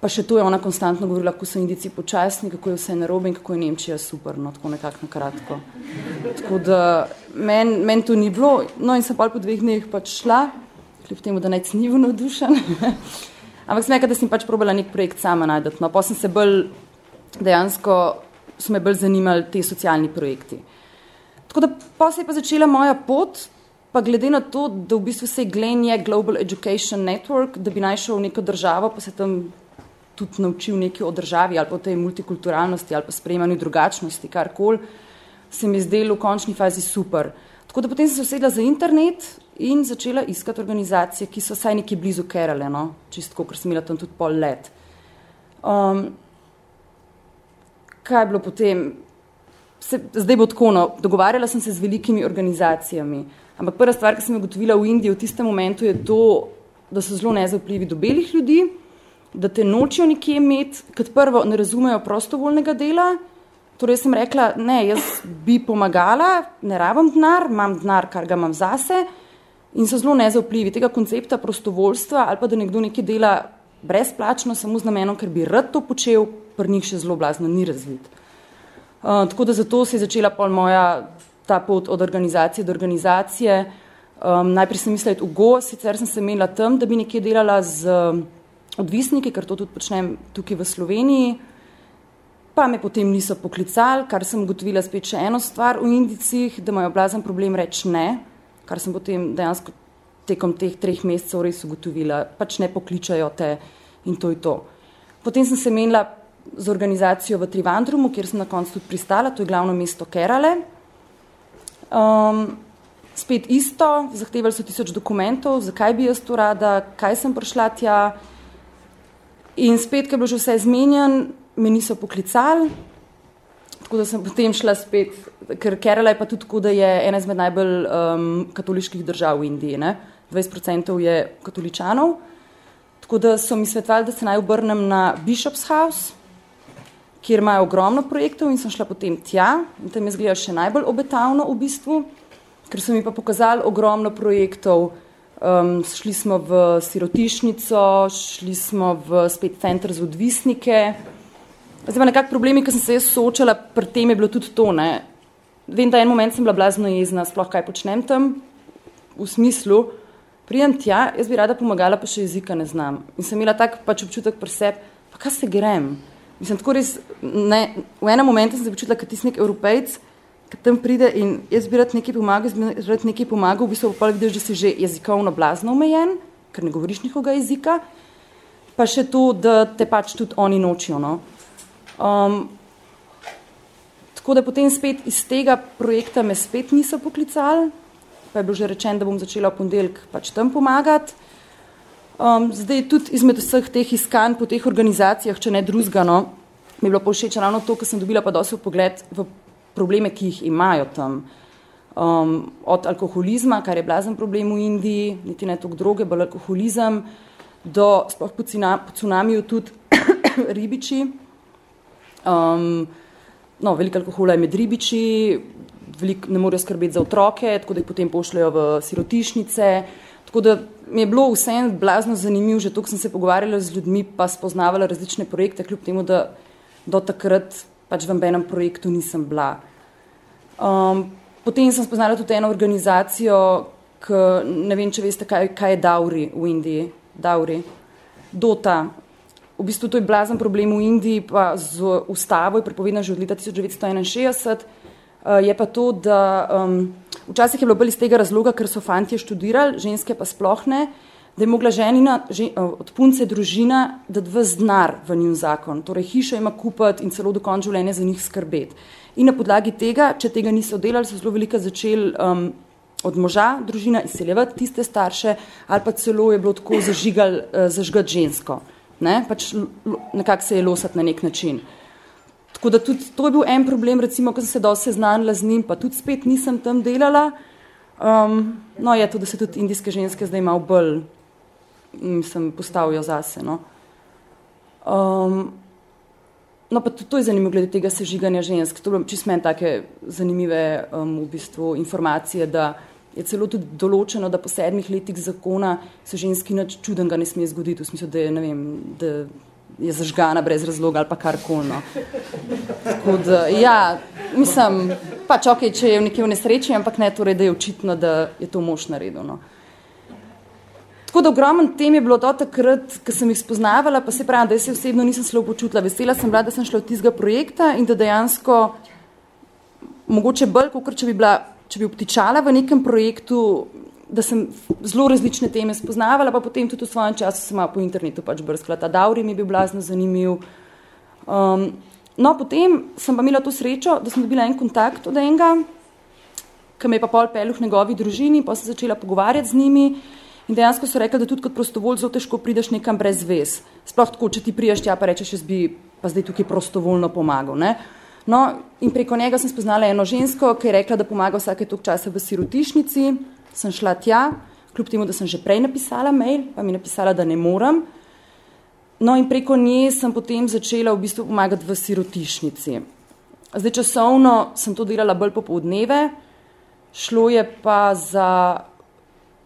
pa še to je ona konstantno govorila, kako so Indici počasni, kako je vse narobe in kako je Nemčija super, no tako nekako na kratko. Tako da meni men to ni bilo, no in sem pa po dveh dneh pač šla, kljub temu, da nec ni bil navdušen. *laughs* Ampak sem rekla, da sem pač probala nek projekt sama najdeti, no pa sem se bolj, dejansko so me bolj zanimali te socialni projekti. Tako da pa se je pa začela moja pot, pa glede na to, da v bistvu se Glen je Global Education Network, da bi naj šel v neko državo, pa se tam tudi naučil nekaj o državi ali o tej multikulturalnosti ali pa sprejemanju drugačnosti, karkoli, se mi je zdelo v končni fazi super. Tako da potem sem se usedla za internet in začela iskati organizacije, ki so saj nekje blizu Kerale, no? čistko, ker sem imela tam tudi pol let. Um, kaj je bilo potem? Se, zdaj bo tako, no, dogovarjala sem se z velikimi organizacijami, ampak prva stvar, ki sem jo gotovila v Indiji v tistem momentu je to, da so zelo nezaupljivi do belih ljudi, da te nočijo nekje imeti, kot prvo ne razumejo prostovoljnega dela, torej sem rekla, ne, jaz bi pomagala, ne rabim denar, imam denar, kar ga imam zase in so zelo nezaupljivi tega koncepta prostovoljstva ali pa da nekdo nekaj dela brezplačno, samo z namenom, ker bi rad to počel, pri njih še zelo blazno ni razvit. Uh, tako da zato se je začela pol moja ta pot od organizacije do organizacije. Um, najprej sem mislila v Go, sicer sem se imela tam, da bi nekje delala z um, odvisniki, ker to tudi počnem tukaj v Sloveniji, pa me potem niso poklicali, kar sem ugotovila spet še eno stvar v Indicih, da imajo blazen problem reči ne, kar sem potem dejansko tekom teh treh mesecev res ugotovila, pač ne pokličajo te in to je to. Potem sem se menila z organizacijo v Trivandrumu, kjer sem na koncu tudi pristala, to je glavno mesto Kerale. Um, spet isto, zahtevali so tisoč dokumentov, zakaj bi jaz to rada, kaj sem prišla tja. In spet, ker je bilo že vse zmenjen, me niso poklicali, tako da sem potem šla spet, ker Kerala je pa tudi tako, da je ena izmed najbolj um, katoliških držav v Indiji, ne? 20% je katoličanov, tako da so mi svetovali, da se naj obrnem na Bishop's House, kjer imajo ogromno projektov in sem šla potem tja in tam je zgleda še najbolj obetavno v bistvu, ker so mi pa pokazali ogromno projektov. Um, šli smo v sirotišnico, šli smo v spet center za odvisnike. Zdaj pa nekak problemi, ki sem se jaz soočala, pri tem je bilo tudi to, ne. Vem, da en moment sem bila blazno jezna, sploh kaj počnem tam, v smislu, prijem tja, jaz bi rada pomagala, pa še jezika ne znam. In sem imela tak pač občutek pri sebi, pa kaj se grem? Mislim, tako res, ne, v enem momentu sem se počutila, kot tisti nek evropejc, ki tam pride in jaz bi rad nekaj pomagal, bi rad nekaj pomagal, v bistvu pa vidiš, da si že jezikovno blazno omejen, ker ne govoriš njihovega jezika, pa še to, da te pač tudi oni nočijo. No. Um, tako da potem spet iz tega projekta me spet niso poklicali, pa je bilo že rečeno, da bom začela v ponedeljek pač tam pomagati. Um, zdaj tudi izmed vseh teh iskanj po teh organizacijah, če ne druzgano, mi je bilo povšeč ravno to, ker sem dobila pa dosti pogled v probleme, ki jih imajo tam. Um, od alkoholizma, kar je blazen problem v Indiji, niti ne toliko droge, bolj alkoholizem, do sploh po, cina, po cunamiju tudi *coughs* ribiči. Um, no, veliko alkohola je med ribiči, veliko ne morejo skrbeti za otroke, tako da jih potem pošljajo v sirotišnice. Tako da mi je bilo vse blazno zanimivo, že to, ko sem se pogovarjala z ljudmi, pa spoznavala različne projekte, kljub temu, da do takrat pač v enem projektu nisem bila. Um, potem sem spoznala tudi eno organizacijo, ki ne vem, če veste, kaj, kaj je Dauri v Indiji. Dauri. Dota. V bistvu to je blazen problem v Indiji, pa z ustavo je prepovedano že od leta 1961. Uh, je pa to, da um, včasih je bilo bolj iz tega razloga, ker so fantje študirali, ženske pa sploh ne, da je mogla ženina, žen, uh, od punce družina, da dva znar v njim zakon, torej hišo ima kupati in celo do konca življenja za njih skrbeti. In na podlagi tega, če tega niso delali, so zelo velika začeli um, od moža družina izseljevati tiste starše, ali pa celo je bilo tako zažigal, uh, zažgati žensko. Ne? Pač nekako se je losati na nek način. Tako da tudi to je bil en problem, recimo, ko sem se dosti seznanila z njim, pa tudi spet nisem tam delala. Um, no, je to, da se tudi indijske ženske zdaj malo bolj, mislim, postavijo zase, no. Um, no, pa tudi to je zanimivo glede tega sežiganja žensk. To je čist meni take zanimive um, v bistvu informacije, da je celo tudi določeno, da po sedmih letih zakona se ženski nič čudenga ne sme zgoditi, v smislu, da je, ne vem, da je zažgana brez razloga ali pa kar kolno. Da, ja, mislim, pač ok, če je v nekje v nesreči, ampak ne torej, da je očitno, da je to mož naredil. No. Tako da ogromen tem je bilo do takrat, ko sem jih spoznavala, pa se pravim, da jaz se osebno nisem slov počutila. Vesela sem bila, da sem šla od tistega projekta in da dejansko mogoče bolj, kot če bi bila, če bi obtičala v nekem projektu, da sem zelo različne teme spoznavala, pa potem tudi v svojem času sem po internetu pač brskala. Ta Dauri mi je bil blazno zanimiv. Um, no, potem sem pa imela to srečo, da sem dobila en kontakt od enega, ki me je pa pol pel v njegovi družini, pa sem začela pogovarjati z njimi in dejansko so rekli, da tudi kot prostovolj zelo težko prideš nekam brez vez. Sploh tako, če ti prijaš tja, pa rečeš, jaz bi pa zdaj tukaj prostovoljno pomagal. Ne? No, in preko njega sem spoznala eno žensko, ki je rekla, da pomaga vsake tok časa v sirotišnici, sem šla tja, kljub temu, da sem že prej napisala mail, pa mi napisala, da ne moram. No in preko nje sem potem začela v bistvu pomagati v sirotišnici. Zdaj časovno sem to delala bolj popoldneve, šlo je pa za,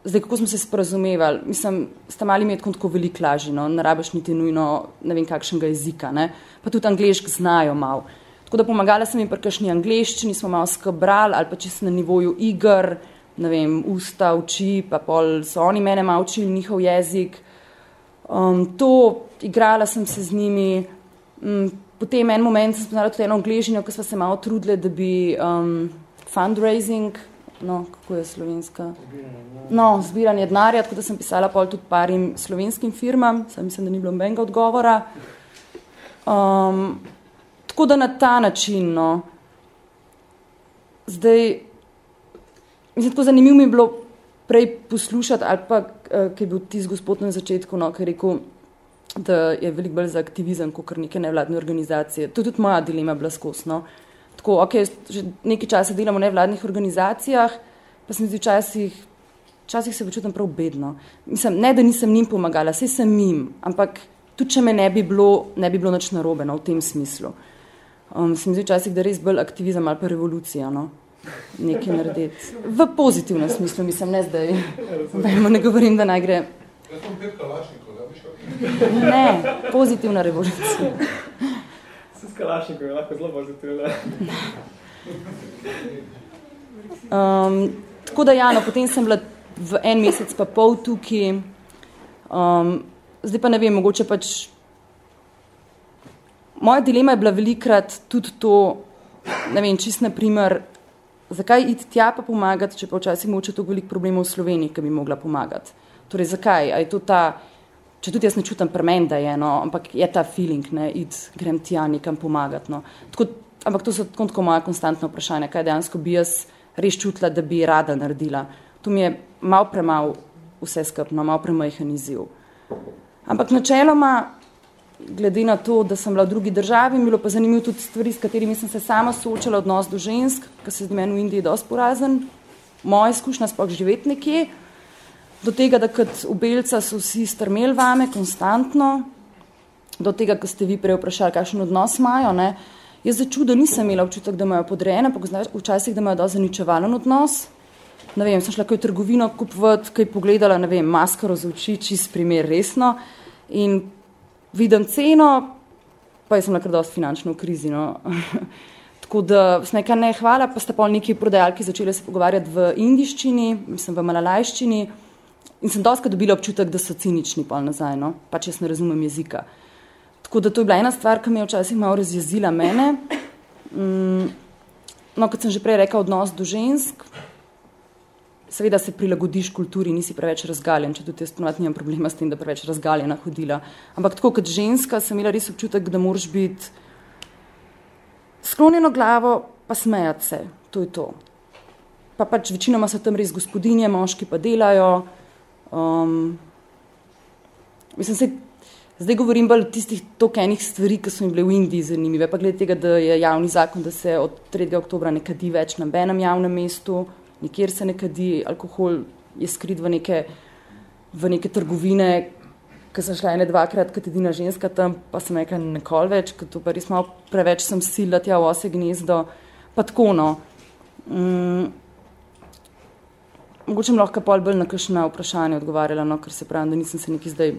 zdaj kako smo se sporazumevali, mislim, sta mali imeti tako veliko lažje, no, ne rabiš niti nujno ne vem kakšnega jezika, ne, pa tudi anglišk znajo malo. Tako da pomagala sem jim pri kakšni angliščini, smo malo skabrali ali pa čisto na nivoju igr, ne vem, usta, oči, pa pol so oni mene malo učili njihov jezik. Um, to, igrala sem se z njimi, um, potem en moment sem spoznala tudi eno angližinjo, ko smo se malo trudili, da bi um, fundraising, no, kako je slovenska? No, zbiranje denarja, tako da sem pisala pol tudi parim slovenskim firmam, sem mislim, da ni bilo benga odgovora. Um, tako da na ta način, no, zdaj, Mislim, tako zanimivo mi je bilo prej poslušati, ali pa, uh, ki je bil tisti gospod na začetku, no, ki je rekel, da je veliko bolj za aktivizem, kot neke nevladne organizacije. To je tudi moja dilema bila skosno. Tako, ok, že nekaj časa delamo v nevladnih organizacijah, pa sem zdi včasih, včasih se počutim prav bedno. Mislim, ne, da nisem njim pomagala, vse sem njim, ampak tudi, če me ne bi bilo, ne bi bilo nič narobe, no, v tem smislu. Um, se mi zdi včasih, da res bolj aktivizem ali pa revolucija, no? nekaj narediti. V pozitivnem smislu, mislim, ne zdaj. Vemo, ne govorim, da naj gre. Jaz sem pet kalašnikov, da biš Ne, pozitivna revolucija. Kalašnikom je lahko zelo pozitivno. Um, tako da ja, no, potem sem bila v en mesec pa pol tukaj. Um, zdaj pa ne vem, mogoče pač Moja dilema je bila velikrat tudi to, ne vem, čist na primer, zakaj iti tja pa pomagati, če pa včasih moče to veliko problemov v Sloveniji, ki bi mogla pomagati. Torej, zakaj? A je to ta, če tudi jaz ne čutam premen, da je, no, ampak je ta feeling, ne, iti, grem tja nekam pomagati, no. Tako, ampak to so tako, tako moja konstantna vprašanja, kaj dejansko bi jaz res čutila, da bi rada naredila. To mi je malo premal vse skrbno, malo premajhen izziv. Ampak načeloma, glede na to, da sem bila v drugi državi, bilo pa zanimivo tudi stvari, s katerimi sem se sama soočala, odnos do žensk, ki se z meni v Indiji dosti porazen, moja izkušnja sploh živeti nekje, do tega, da kot ubelca so vsi strmeli vame konstantno, do tega, ko ste vi prej vprašali, kakšen odnos imajo, ne, jaz za čudo nisem imela občutek, da imajo podrejene, ampak včasih, da imajo dosti zaničevalen odnos, ne vem, sem šla kaj v trgovino kupovati, kaj pogledala, ne vem, maskaro za oči, čist primer resno, in vidim ceno, pa jaz sem nekaj dosti finančno v krizi. No. *laughs* Tako da sem nekaj ne hvala, pa sta pol neki prodajalki začeli se pogovarjati v indiščini, mislim v malalajščini in sem dosti dobila občutek, da so cinični pol nazaj, no. pač jaz ne razumem jezika. Tako da to je bila ena stvar, ki mi je včasih malo razjezila mene. Mm, no, kot sem že prej rekla, odnos do žensk, seveda se prilagodiš kulturi, nisi preveč razgaljen, če tudi jaz ponovati nimam problema s tem, da preveč razgaljena hodila. Ampak tako kot ženska sem imela res občutek, da moraš biti sklonjeno glavo, pa smejati se, to je to. Pa pač večinoma so tam res gospodinje, moški pa delajo. Um, mislim, se, zdaj govorim bolj o tistih tokenih stvari, ki so mi bile v Indiji zanimive, pa glede tega, da je javni zakon, da se od 3. oktobra ne kadi več na benem javnem mestu, nikjer se ne kadi, alkohol je skrit v neke, v neke trgovine, ko sem šla ene dvakrat, kot edina ženska tam, pa sem nekaj nekol več, ker to pa res malo preveč sem sila tja v ose gnezdo, pa tako no. Mm, mogoče lahko pol bolj na kakšna vprašanja odgovarjala, no, ker se pravim, da nisem se neki zdaj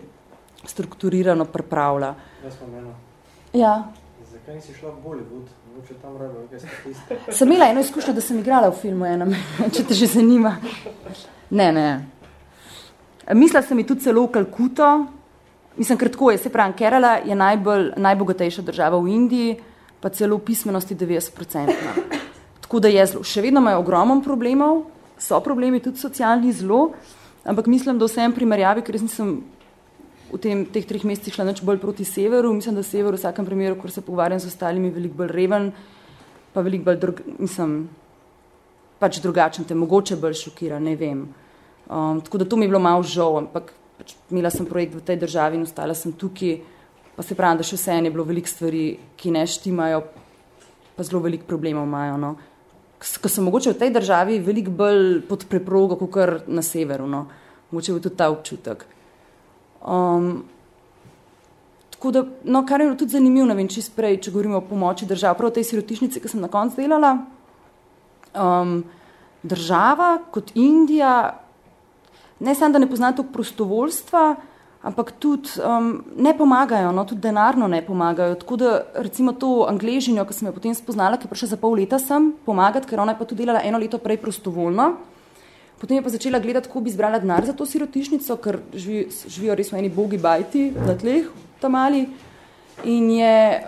strukturirano pripravila. Jaz pa meno. Ja. Zakaj nisi šla v Bollywood? Mogoče tam rabijo nekaj statiste. *laughs* Sem imela eno izkušnjo, da sem igrala v filmu enem, *laughs* če te že zanima. Ne, ne. Mislila sem mi tudi celo v Kalkuto, mislim, kratko je, se pravim, Kerala je najbolj, najbogatejša država v Indiji, pa celo v pismenosti 90%. Tako da je zelo. Še vedno imajo ogromno problemov, so problemi tudi socialni zelo, ampak mislim, da vsem primerjavi, ker jaz nisem v tem, teh treh mesecih šla nič bolj proti severu. Mislim, da sever v vsakem primeru, ko se pogovarjam z ostalimi, veliko bolj reven, pa veliko bolj, drug, mislim, pač drugačen, te mogoče bolj šokira, ne vem. Um, tako da to mi je bilo malo žal, ampak pač imela sem projekt v tej državi in ostala sem tukaj, pa se pravim, da še vse je bilo veliko stvari, ki ne štimajo, pa zelo veliko problemov imajo. No. Ko sem mogoče v tej državi veliko bolj pod preprogo, kot na severu. No. Mogoče je tudi ta občutek. Um, tako da, no, kar je tudi zanimivo, ne vem, čist prej, če govorimo o pomoči držav, prav tej sirotišnici, ki sem na koncu delala, um, država kot Indija, ne samo, da ne pozna toliko prostovoljstva, ampak tudi um, ne pomagajo, no, tudi denarno ne pomagajo. Tako da, recimo to angležinjo, ki sem jo potem spoznala, ki je prišla za pol leta sem pomagati, ker ona je pa tudi delala eno leto prej prostovoljno, Potem je pa začela gledati, kako bi zbrala denar za to sirotišnico, ker živi, živijo res v eni bogi bajti na tleh, tam mali. In je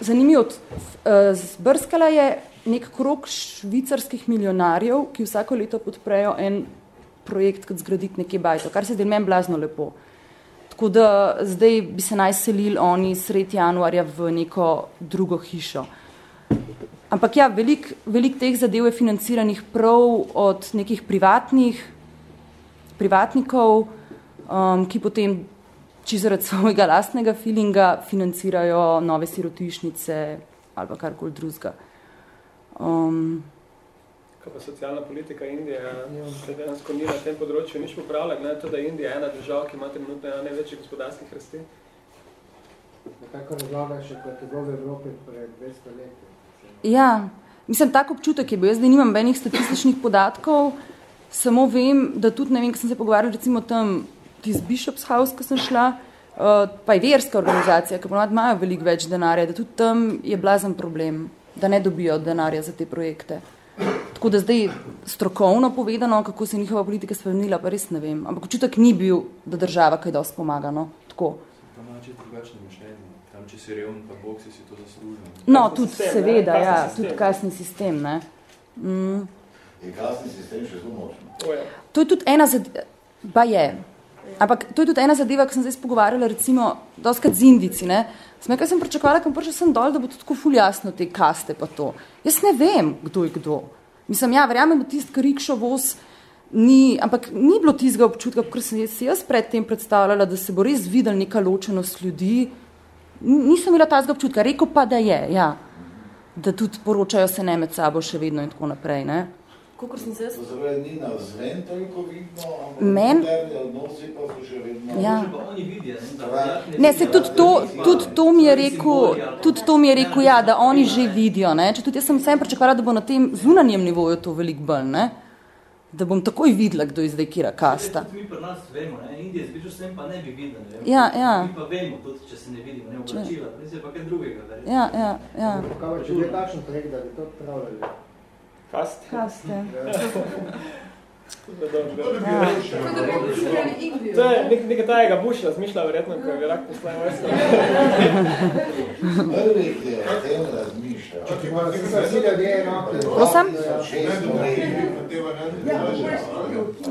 zanimivo, eh, zbrskala je nek krok švicarskih milijonarjev, ki vsako leto podprejo en projekt, kot zgraditi nekje bajto, kar se del meni blazno lepo. Tako da zdaj bi se naj selili oni sred januarja v neko drugo hišo. Ampak ja, veliko velik teh zadev je financiranih prav od nekih privatnih privatnikov, um, ki potem, či zaradi svojega lastnega feelinga, financirajo nove sirotišnice ali pa karkoli drugega. Um, Kaj pa socialna politika Indije, se dejansko ni na tem področju nič popravila, glede to, da je Indija ena država, ki ima trenutno ena največjih gospodarskih rasti? Nekako razlaga še, kot je bilo v Evropi pred 200 leti. Ja, mislim, tak občutek je bil. Jaz zdaj nimam benih statističnih podatkov, samo vem, da tudi, ne vem, ko sem se pogovarjala recimo tam iz Bishop's House, ko sem šla, uh, pa je verska organizacija, ki ponovadi imajo veliko več denarja, da tudi tam je blazen problem, da ne dobijo denarja za te projekte. Tako da zdaj strokovno povedano, kako se je njihova politika spremenila, pa res ne vem. Ampak občutek ni bil, da država kaj dosti pomaga, no, tako. Pa znači drugačno mišljenje. Tam, če si revn, pa bog si si to zaslužil. No, tudi seveda, ja, tudi kasni sistem, ne. Mm. Je kasni sistem še zelo močno. To je tudi ena zadeva, ba je. Ampak to je tudi ena zadeva, ki sem zdaj spogovarjala, recimo, doskrat z Indici, ne. Sem kaj sem pričakovala, kam prišla sem dol, da bo tako ful jasno te kaste pa to. Jaz ne vem, kdo je kdo. Mislim, ja, verjamem, da tist, kar rikšo voz, ni, ampak ni bilo tistega občutka, ker sem jaz, jaz predtem predstavljala, da se bo res videl neka ločenost ljudi. Nisem imela tazga občutka, rekel pa, da je, ja. Da tudi poročajo se ne med sabo še vedno in tako naprej, ne. Kakor sem se jaz... To se ni na zven toliko vidno, ampak Men- moderni odnosi pa so še vedno... Ja. Ne, Ne, se tudi to, tudi to mi je rekel, tudi to mi je rekel, ja, da oni že vidijo, ne. Če tudi jaz sem vsem pričakovala, da bo na tem zunanjem nivoju to veliko bolj, ne. Da bom takoj videla, kdo je zdaj kira kasta. Mi pri nas vemo, ne, Indije zbičo sem pa ne bi videli, ne. Ja, ja. Mi pa vemo tudi, če se ne vidimo, ne, oblačila, mislim pa kaj drugega, verjetno. Ja, ja, ja. Kaj pa, če bi takšen projekt, da bi to odpravljali? Kaste. Kaste. To je nek, nekaj tajega Bush razmišlja, verjetno, ko je Irak poslal vojsko. Prvi, ki je o tem razmišljal.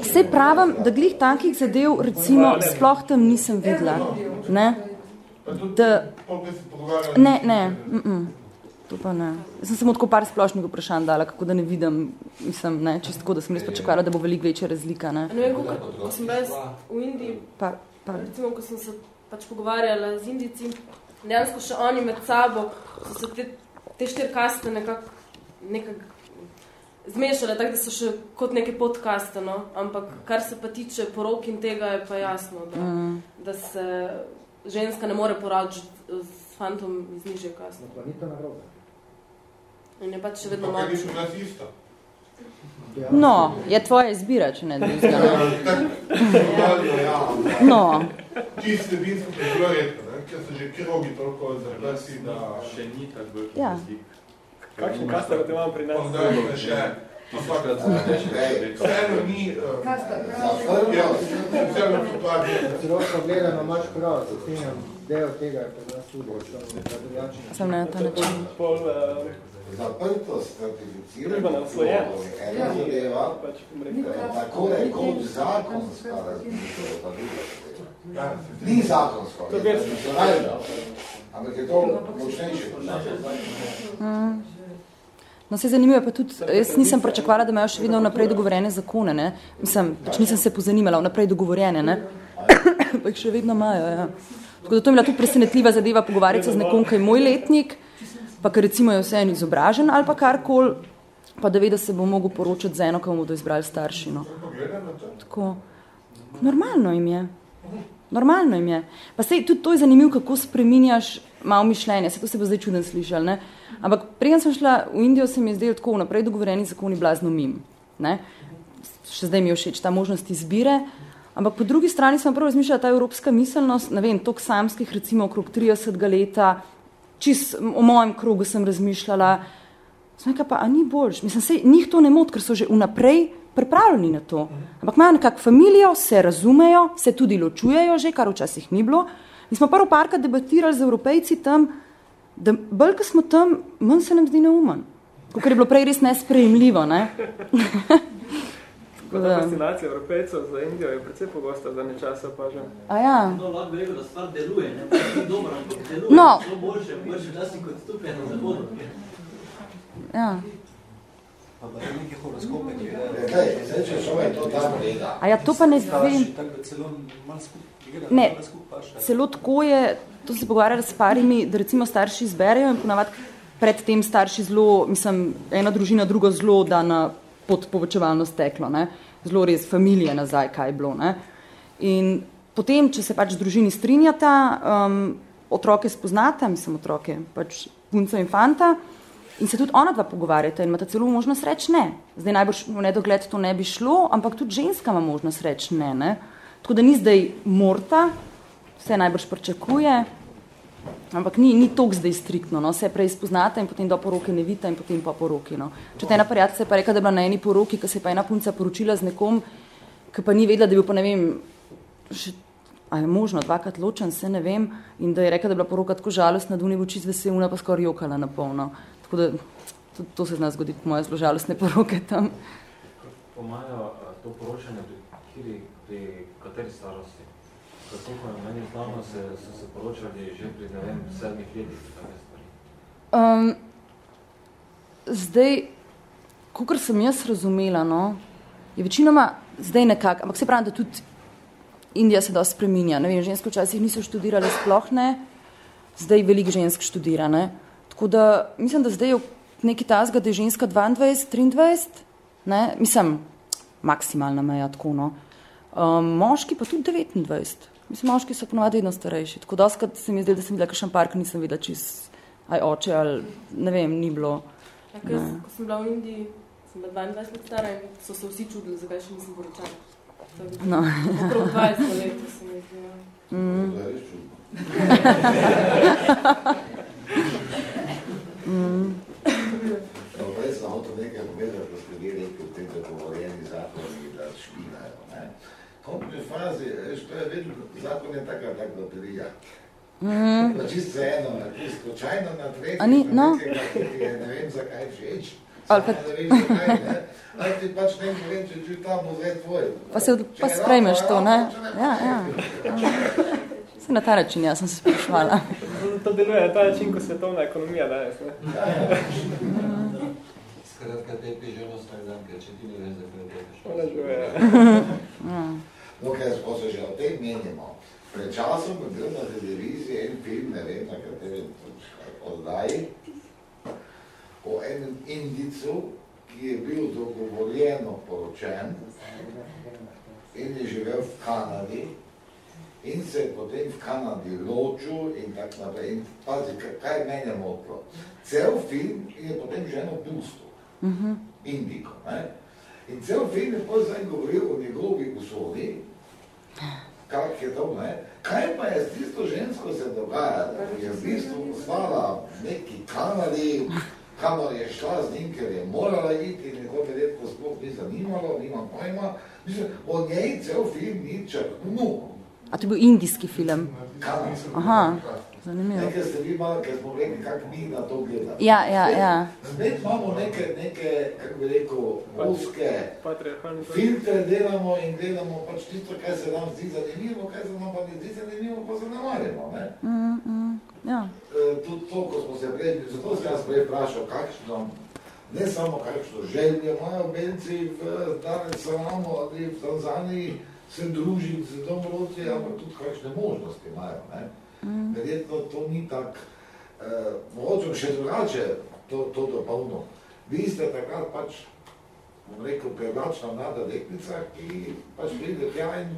Vse pravim, da glih takih zadev, recimo, sploh tam nisem videla. Ne? Da, ne, ne, mm -mm. To pa ne. Jaz sem samo tako par splošnih vprašanj dala, kako da ne vidim, mislim, ne, čisto tako, da sem res pričakovala, da bo veliko večja razlika, ne. Ne vem, kako, ko sem bila jaz v Indiji, Pa, pa. recimo, ko sem se pač pogovarjala z Indici, dejansko še oni med sabo so se te, te štiri kaste nekako nekak zmešale, tako da so še kot neke podkaste, no? ampak kar se pa tiče porok in tega je pa jasno, da, Mm. da se ženska ne more poračiti s fantom iz nižje kaste. Pa ni to narobe. In je pač še vedno Pa kaj šel nazista? No, je tvoja izbira, če ne drugega. Ja. ampak No. Vsebinsko pa bilo redko, ne? ker so že krogi toliko zaprsi, da... Še ni tako veliko Ja. razlik. Kakšen kaste pa te imam pri nas? Pa zdaj pa še. Ampak, vseeno ni... eh, Ja, vseeno situacija. Celotno gledano imaš prav, se strinjam, del tega je pri nas tudi, da drugačen. Sem na ta način. Pol, uh, Zaprtost Družbena naslojenost. je ena zadeva, tako rekoč zakonska razmišljanja, pa druga zadeva. Ni zakonsko, To je tradicionalno, ampak je to močnejše. Mm. No, se zanimivo je pa tudi, jaz nisem pričakovala, da imajo še vedno vnaprej dogovorjene zakone, ne. Mislim, pač nisem se pozanimala, vnaprej dogovorjene, ne. *coughs* pa jih še vedno imajo, ja. Tako da to je bila tudi presenetljiva zadeva pogovarjati se z nekom, ki je moj letnik, pa ker recimo je vse en izobražen ali pa karkoli, pa da ve, da se bo mogel poročati z eno, ko bodo izbrali starši, no. Tako, normalno jim je. Normalno jim je. Pa sej, tudi to je zanimivo, kako spreminjaš malo mišljenje. Se to se bo zdaj čuden slišali, ne? Ampak preden sem šla v Indijo, se mi je zdelo tako vnaprej dogovoreni zakoni blazno mim. Ne? Še zdaj mi je všeč ta možnost izbire. Ampak po drugi strani sem prav razmišljala, ta evropska miselnost, ne vem, tok samskih, recimo okrog 30 leta, čist o mojem krogu sem razmišljala, sem rekla pa, a ni boljš? Mislim, sej, njih to ne mot, ker so že vnaprej pripravljeni na to. Ampak imajo nekako familijo, se razumejo, se tudi ločujejo že, kar včasih ni bilo. In smo prvo parkrat debatirali z evropejci tam, da bolj, ko smo tam, manj se nam zdi neumen. Kakor je bilo prej res nesprejemljivo, ne? *laughs* Tako da fascinacija evropejcev za Indijo je precej pogosta v zadnje čase opažam. A ja. No, lahko bi rekel, da stvar deluje, ne, pa dobro, ampak deluje. No. Zelo boljše, boljše včasih kot tukaj na zahodu. Ja. Pa da je neki horoskope, ki Kaj, zdaj, če človek to tam gleda. A ja, to pa ne vem. Tako da celo malo skupaj Ne, celo tako je, to se pogovarjala s parimi, da recimo starši izberejo in ponavadi predtem starši zelo, mislim, ena družina, drugo zelo da na pod povečevalno steklo, ne? zelo res familije nazaj, kaj je bilo. Ne? In potem, če se pač družini strinjata, um, otroke spoznata, mislim otroke, pač punco in fanta, in se tudi ona dva pogovarjata in imata celo možnost reči ne. Zdaj najbolj v nedogled to ne bi šlo, ampak tudi ženska ima možnost reči ne. ne? Tako da ni zdaj morta, vse najbrž pričakuje, ampak ni, ni toliko zdaj striktno, no? se prej spoznata in potem do poroke ne vidita in potem pa poroki. No? Če te ena prijateljica je pa rekla, da je bila na eni poroki, ko se je pa ena punca poročila z nekom, ki pa ni vedela, da je bil pa ne vem, še, a je možno dvakrat ločen, se ne vem, in da je rekla, da je bila poroka tako žalostna, da je bil čist vesel, ona pa skoraj jokala na polno. Tako da to, to se zna zgodi po moje zelo žalostne poroke tam. Pomajo to poročanje pri, pri kateri starosti? Kako je meni znano, se, so se poročali že pri, ne vem, sedmih letih, take stvari. Um, zdaj, kakor sem jaz razumela, no, je večinoma zdaj nekako, ampak se pravim, da tudi Indija se dosti spreminja. Ne vem, ženske včasih niso študirale sploh ne, zdaj veliko žensk študira. Ne. Tako da mislim, da zdaj je neki tasga, da je ženska 22, 23, ne, mislim, maksimalna meja, tako no. Um, moški pa tudi 29. Mislim, moški so ponovadi vedno starejši. Tako doskrat se mi zdi, da sem videla kakšen park, nisem videla čist aj oče ali ne vem, ni bilo. Ja, ko, ko sem bila v Indiji, sem bila 22 let stara in so se vsi čudili, zakaj še nisem poročala. No. Okrog 20 let sem jih Mm. *laughs* mm. No, prej sem hotel nekaj povedati, ko ste vi rekli v tem dogovorjeni zakoni, da špinajo. Ne? Končni fazi, veš, to je vedno, zakon je taka, tak baterija. Mhm. Pa čisto eno, čisto slučajno na tretji, A ni- no. nekega, je ne vem zakaj všeč, Ali pa- ne vem zakaj, ne? Ali ti pač ne vem, če bo zdaj tvoj. Pa se od- pa je sprejmeš to, rado, ne? Ja, ja. Se na ta način, jaz sem se spraševala. To deluje na ta način, ko svetovna ekonomija danes. Ne? Skratka, tepi že eno stak dan, ker če ti ne veš, zakaj tepiš. Ona žuje. No, ker smo se že o tem menimo. Pred časom je bil na televiziji en film, ne vem, na katerem oddaji, o enem Indicu, ki je bil dogovorjeno poročen in je živel v Kanadi in se je potem v Kanadi ločil in tako naprej. In pazi, kaj- kaj je mene motilo. Cel film je potem ženo pustil. Mhm. Indiko. Ne? In cel film je potem govoril o njegovi usodi, kak je to, ne? Kaj pa je s tisto žensko se dogaja, da je v bistvu ostala v neki Kanadi, kamor je šla z njim, ker je morala iti in neko verjetno sploh ni zanimalo, nimam pojma. Mislim, o njej cel film ni črknul. A to je bil indijski film? Kanadski. Aha, zanimivo. Ne, ker ste vi malo, ker smo rekli, kako mi na to gledamo. Ja, ja, ja. Spet imamo neke, neke, kako bi rekel, uske filtre delamo in gledamo pač tisto, kaj se nam zdi zanimivo, kaj se nam pa ne zdi zanimivo, pa zanemarjamo. Ne? Mm, mm, ja. E, tudi to, ko smo se prej, zato sem jaz prej vprašal, kakšno, ne samo kakšno želje imajo belci v Dar es Salamu ali v Tanzaniji se družiti z domorodci, ampak tudi kakšne možnosti imajo. Ne? Mm. Verjetno to ni tak, eh, mogoče še drugače to, to dopolno. Vi ste takrat pač, bom rekel, privlačna mlada deknica, ki pač pride tja in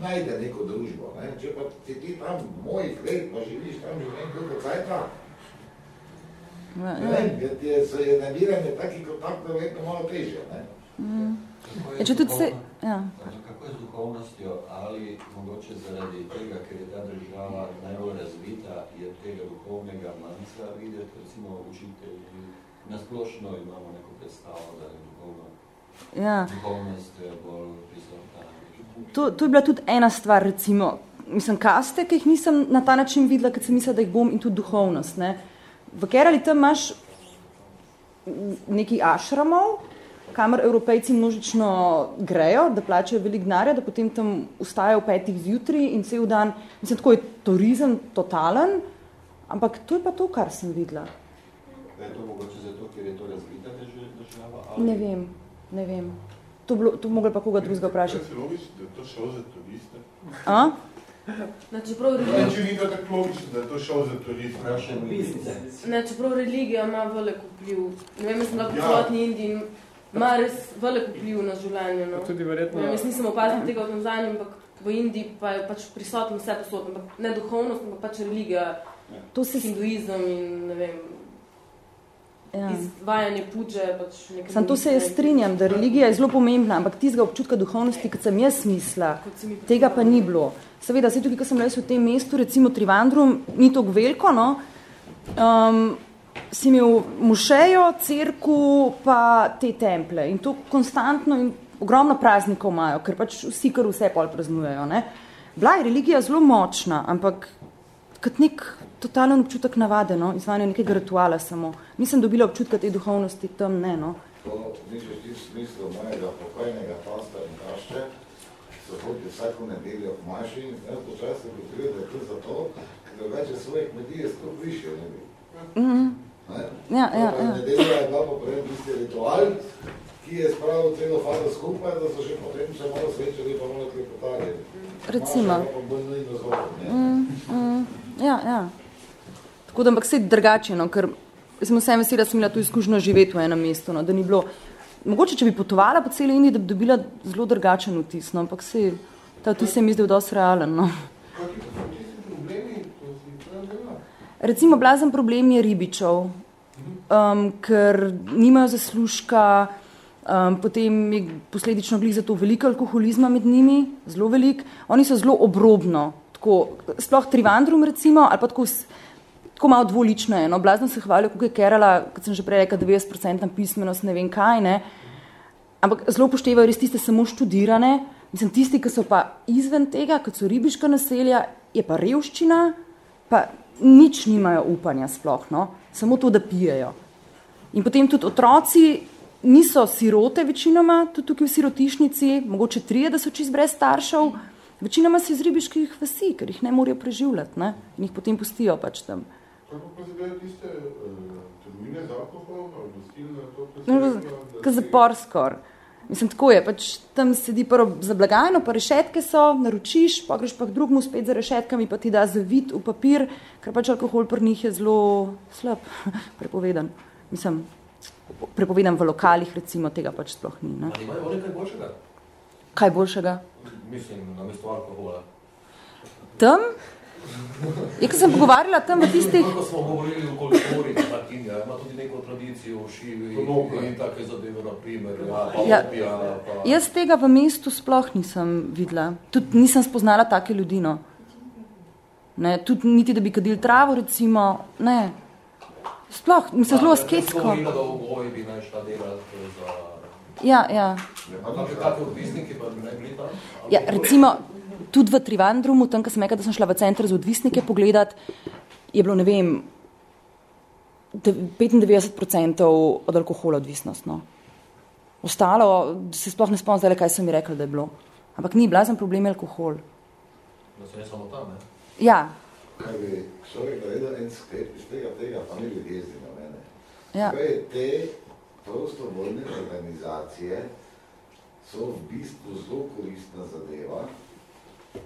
najde neko družbo. Ne? Če pa si ti tam mojih let, pa živiš tam že ne vem koliko cajta, Ja, ne vem, ker ti je, so je nabiranje takih kontaktov verjetno malo težje. Ne? Mm. Ja, če tudi se, duhovno- ja. Kako je z duhovnostjo ali mogoče zaradi tega, ker je ta država najbolj razvita, je tega duhovnega manjca videti, recimo učitelji, nasplošno imamo neko predstavo, da je duhovno, Ja. duhovnost je bolj prisotna. To, to je bila tudi ena stvar, recimo, mislim, kaste, ki jih nisem na ta način videla, ker sem mislila, da jih bom, in tudi duhovnost. Ne. V Kerali tam imaš neki ašramov, kamor evropejci množično grejo, da plačajo veliko denarja, da potem tam ustajajo v petih zjutraj in cel dan, mislim, tako je turizem totalen, ampak to je pa to, kar sem videla. Da je to mogoče zato, ker je to razvita drž- država? Ali... Ne vem, ne vem. To, bilo, to mogli pa koga drugega vprašati. Kaj si logično, da je to šel za turiste? A? Ne, čeprav religija, če ni to tako logično, da je to šel za turiste. ne, čeprav religija ima velik vpliv. Ne vem, jaz sem po Ja. celotni Indiji in ima res velik vpliv na življenje. No. Tudi verjetno- Ne vem, jaz nisem opazila tega v Tanzaniji, ampak v Indiji pa je pač prisotno vse posod, ampak ne duhovnost, ampak pač religija, To se- hinduizem in ne vem, Ja. izvajanje puđe, pač nekaj... Sam to se jaz strinjam, da religija je zelo pomembna, ampak tistega občutka duhovnosti, kot sem jaz mislila, tega pa ni bilo. Seveda, se tudi, ko sem bila jaz v tem mestu, recimo Trivandrum, ni to veliko, no, um, si imel mušejo, cerku, pa te temple in to konstantno in ogromno praznikov imajo, ker pač vsi kar vse pol praznujejo, ne. Bila je religija zelo močna, ampak kot nek totalen občutek navade, no, izvajanje nekega rituala samo. Nisem dobila občutka te duhovnosti tam, ne, no. To misliš ti v smislu mojega pokojnega pasta in kašče, so hodili vsako nedeljo k maši in jaz počasno da je to zato, ker drugače svoje kmetije sploh više ne bi. Mhm. Ne? Ja, ja, ja. Nedelja je bila poprejem tisti ritual, ki je spravil celo fazo skupaj, da so še potem se malo srečali pa malo klepotali. Recimo. Maša pa bolj zelo, ne? Mm, mm, ja, ja. Tako da, ampak vse drugače, no, ker sem vsem vesela, da sem imela tu izkušnjo živeti v enem mestu, no, da ni bilo, mogoče, če bi potovala po celi Indiji, da bi dobila zelo drugačen vtis, no, ampak se, ta vtis se mi zdel dosti realen, no. Recimo, blazen problem je ribičev, um, ker nimajo zaslužka, um, potem je posledično glih zato veliko alkoholizma med njimi, zelo velik. Oni so zelo obrobno, tako, sploh Trivandrum recimo, ali pa tako, tako malo dvolično je. No, blazno se hvalijo, kako je Kerala, kot sem že prej rekla, 90% pismenost, ne vem kaj, ne. Ampak zelo upoštevajo res tiste samo študirane, mislim, tisti, ki so pa izven tega, kot so ribiška naselja, je pa revščina, pa nič nimajo upanja sploh, no? samo to, da pijejo. In potem tudi otroci niso sirote večinoma, tudi tukaj v sirotišnici, mogoče trije, da so čist brez staršev, večinoma so iz ribiških vasi, ker jih ne morejo preživljati ne? in jih potem pustijo pač tam. Kako pa zdaj tiste uh, termine za alkohol, ali gostilne, to No, presrečeno? Kot zapor skor. Mislim, tako je, pač tam sedi prvo za blagajno, pa rešetke so, naročiš, pa greš pa k drugmu spet za rešetkami, pa ti da zavit v papir, ker pač alkohol pri njih je zelo slab, *laughs* prepovedan. Mislim, prepovedan v lokalih, recimo, tega pač sploh ni. Ne? Ali imajo kaj boljšega? Kaj boljšega? Mislim, na mesto alkohola. Tam? Je, ko sem pogovarjala tam v tistih... Ko smo govorili o kulturi, Indija ima tudi neko tradicijo v šivi in take zadeve, na primer, ja, pa Ja, opija, pa... jaz tega v mestu sploh nisem videla. Tudi nisem spoznala take ljudi, no. Ne, tudi niti, da bi kadil travo, recimo, ne. Sploh, mislim, zelo sketsko. Govorila, da v goji bi naj šla delati za... Ja, ja. Kakšne kakšne odvisniki pa bi naj bili tam? Ja, recimo, tudi v Trivandrumu, tam, ko sem rekla, da sem šla v center za odvisnike pogledat, je bilo, ne vem, de- 95% od alkohola odvisnost, no. Ostalo, se sploh ne spomnim zdaj, kaj sem mi rekla, da je bilo. Ampak ni, blazen problem je alkohol. Da se ne samo tam, ne? Ja, Kaj bi človek naredil en sklep iz tega, tega pa ni ljudje zdi na mene. Ja. Torej, te prostovoljne organizacije so v bistvu zelo koristna zadeva,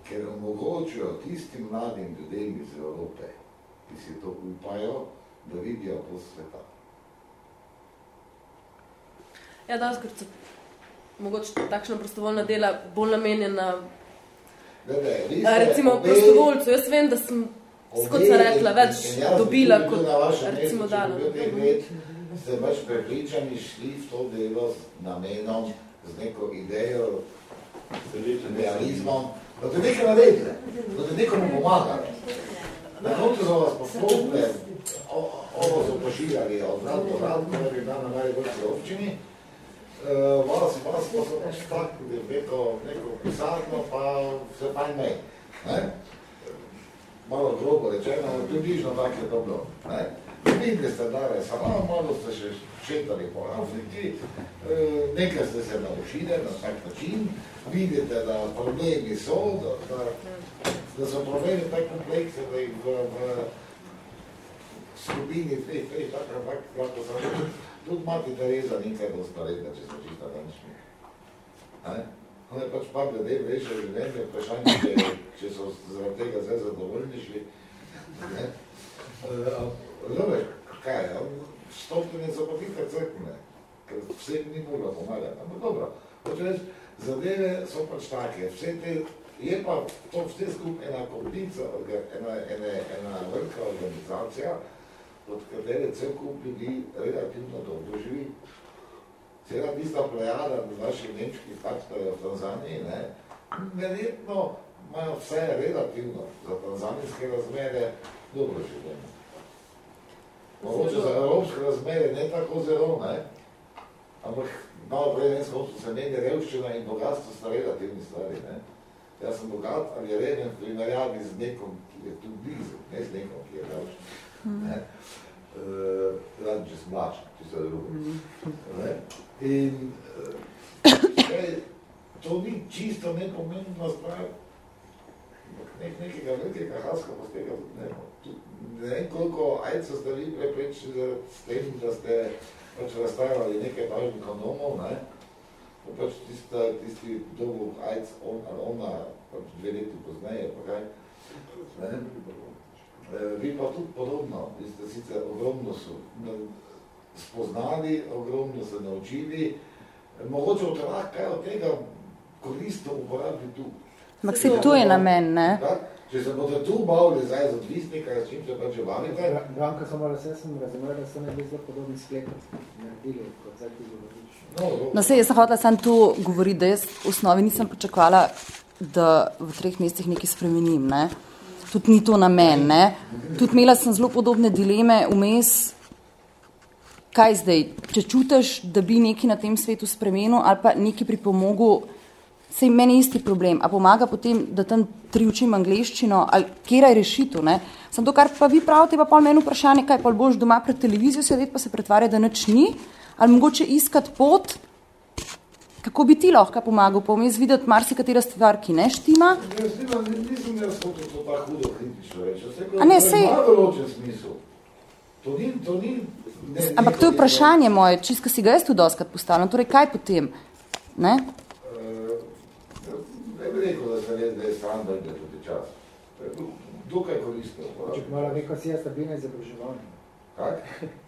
ker omogočajo tistim mladim ljudem iz Evrope, ki si to upajo, da vidijo po sveta. Ja, da, ker so mogoče takšna prostovoljna dela bolj namenjena Glede, ste recimo obe- prostovoljcu. Jaz vem, da sem, kot sem rekla, več dobila kot recimo dala. ste pač prepričani šli v to delo z namenom, z neko idejo, z realizmom, da ste nekaj naredili, da ste nekomu pomagali. Na koncu so vas poslopne, ovo so pošiljali od vrat do vrat, ko bi bila na najboljši občini, Uh, vas, vas pa so pač tak, neko, neko pisarno, pa vse pa ne. ne? Malo grobo rečeno, približno tako je to bilo. Ne? Videli ste dare samo, malo ste še šetali po Afriki, eh, nekaj ste se naučili na tak način, vidite, da problemi so, da, da, da so problemi tako kompleksni, da jih v, v skupini teh, teh, tako, tako, tako, tako, tudi mati Tereza nekaj dosti naredila, če smo čisto tančni. Ne? Ona je pač par glede vreše življenje, vprašanje, če, če so zaradi tega zdaj zadovoljnejši. Ne? Razumeš, kaj je? Stopljene so pa titka crkvene, ker vsem ni mogla pomagati. Ampak dobro, hoče reči, zadeve so pač take, vse te Je pa to vse skupaj ena kopica, ena, ena, ena velika organizacija, od katere cel kup ljudi relativno dobro živi. Cela tista plejada naših nemških faktorjev v Tanzaniji, ne, verjetno imajo vse relativno za tanzanijske razmere dobro življenje. Mogoče za evropske razmere ne tako zelo, ne, ampak malo prej ne skočil se meni revščina in bogatstvo sta relativni stvari. Ne. Jaz sem bogat, ali je reven v primerjavi z nekom, ki je tu blizu, ne z nekom, ki je revščin. Ne. Uh, radi, če sem mlačen, če se drugo. Ne. In uh, to ni čisto nepomembna stvar, nek, nekega velikega haska pa z tega ne, ne vem koliko ajca ste vi preprečili s tem, da ste pač razstavljali nekaj važnih kondomov, ne, pa pač tista, tisti dolgo ajc, on, ona, pač dve leti pozneje, pa kaj, ne, vi pa tudi podobno, vi ste sicer ogromno so spoznali, ogromno se naučili, mogoče otrah kaj od tega koristo uporabi tu. Ampak se tu je namen, ne? Tak? Če se bodo tu bavili zdaj z odvisnika, s čim se pa če bavite? Branka, samo da se sem razumel, da so ne bili zelo podobni sklepati, naredili, kot zdaj ti govoriš. No, no se, jaz sem hotela sam tu govoriti, da jaz v osnovi nisem pričakovala, da v treh mesecih nekaj spremenim, ne? Tudi ni to namen, ne? Tudi imela sem zelo podobne dileme vmes, kaj zdaj, če čutiš, da bi nekaj na tem svetu spremenil ali pa nekaj pripomogel, sej meni isti problem, a pomaga potem, da tam tri učim angleščino, ali kjera je rešitev, ne? Sam to, kar pa vi pravite, pa pol meni vprašanje, kaj pa boš doma pred televizijo sedeti, pa se pretvarja, da nič ni, ali mogoče iskati pot, kako bi ti lahko pomagal, pa vmes videti marsikatera stvar, ki ne štima. Jaz nisem jaz hotel to tako hudo kritično reči. A ne, sej... Ima določen smisel. To ni, to ni... Ne, Ampak to je vprašanje moje, čisto si ga jaz tudi doskrat postavljam, torej kaj potem, ne? Ne bi rekel, da se res, da je stran, da je tudi čas. Dokaj koristno. Če bi morala neko si je stabilno izobraževanje. Kak? *laughs*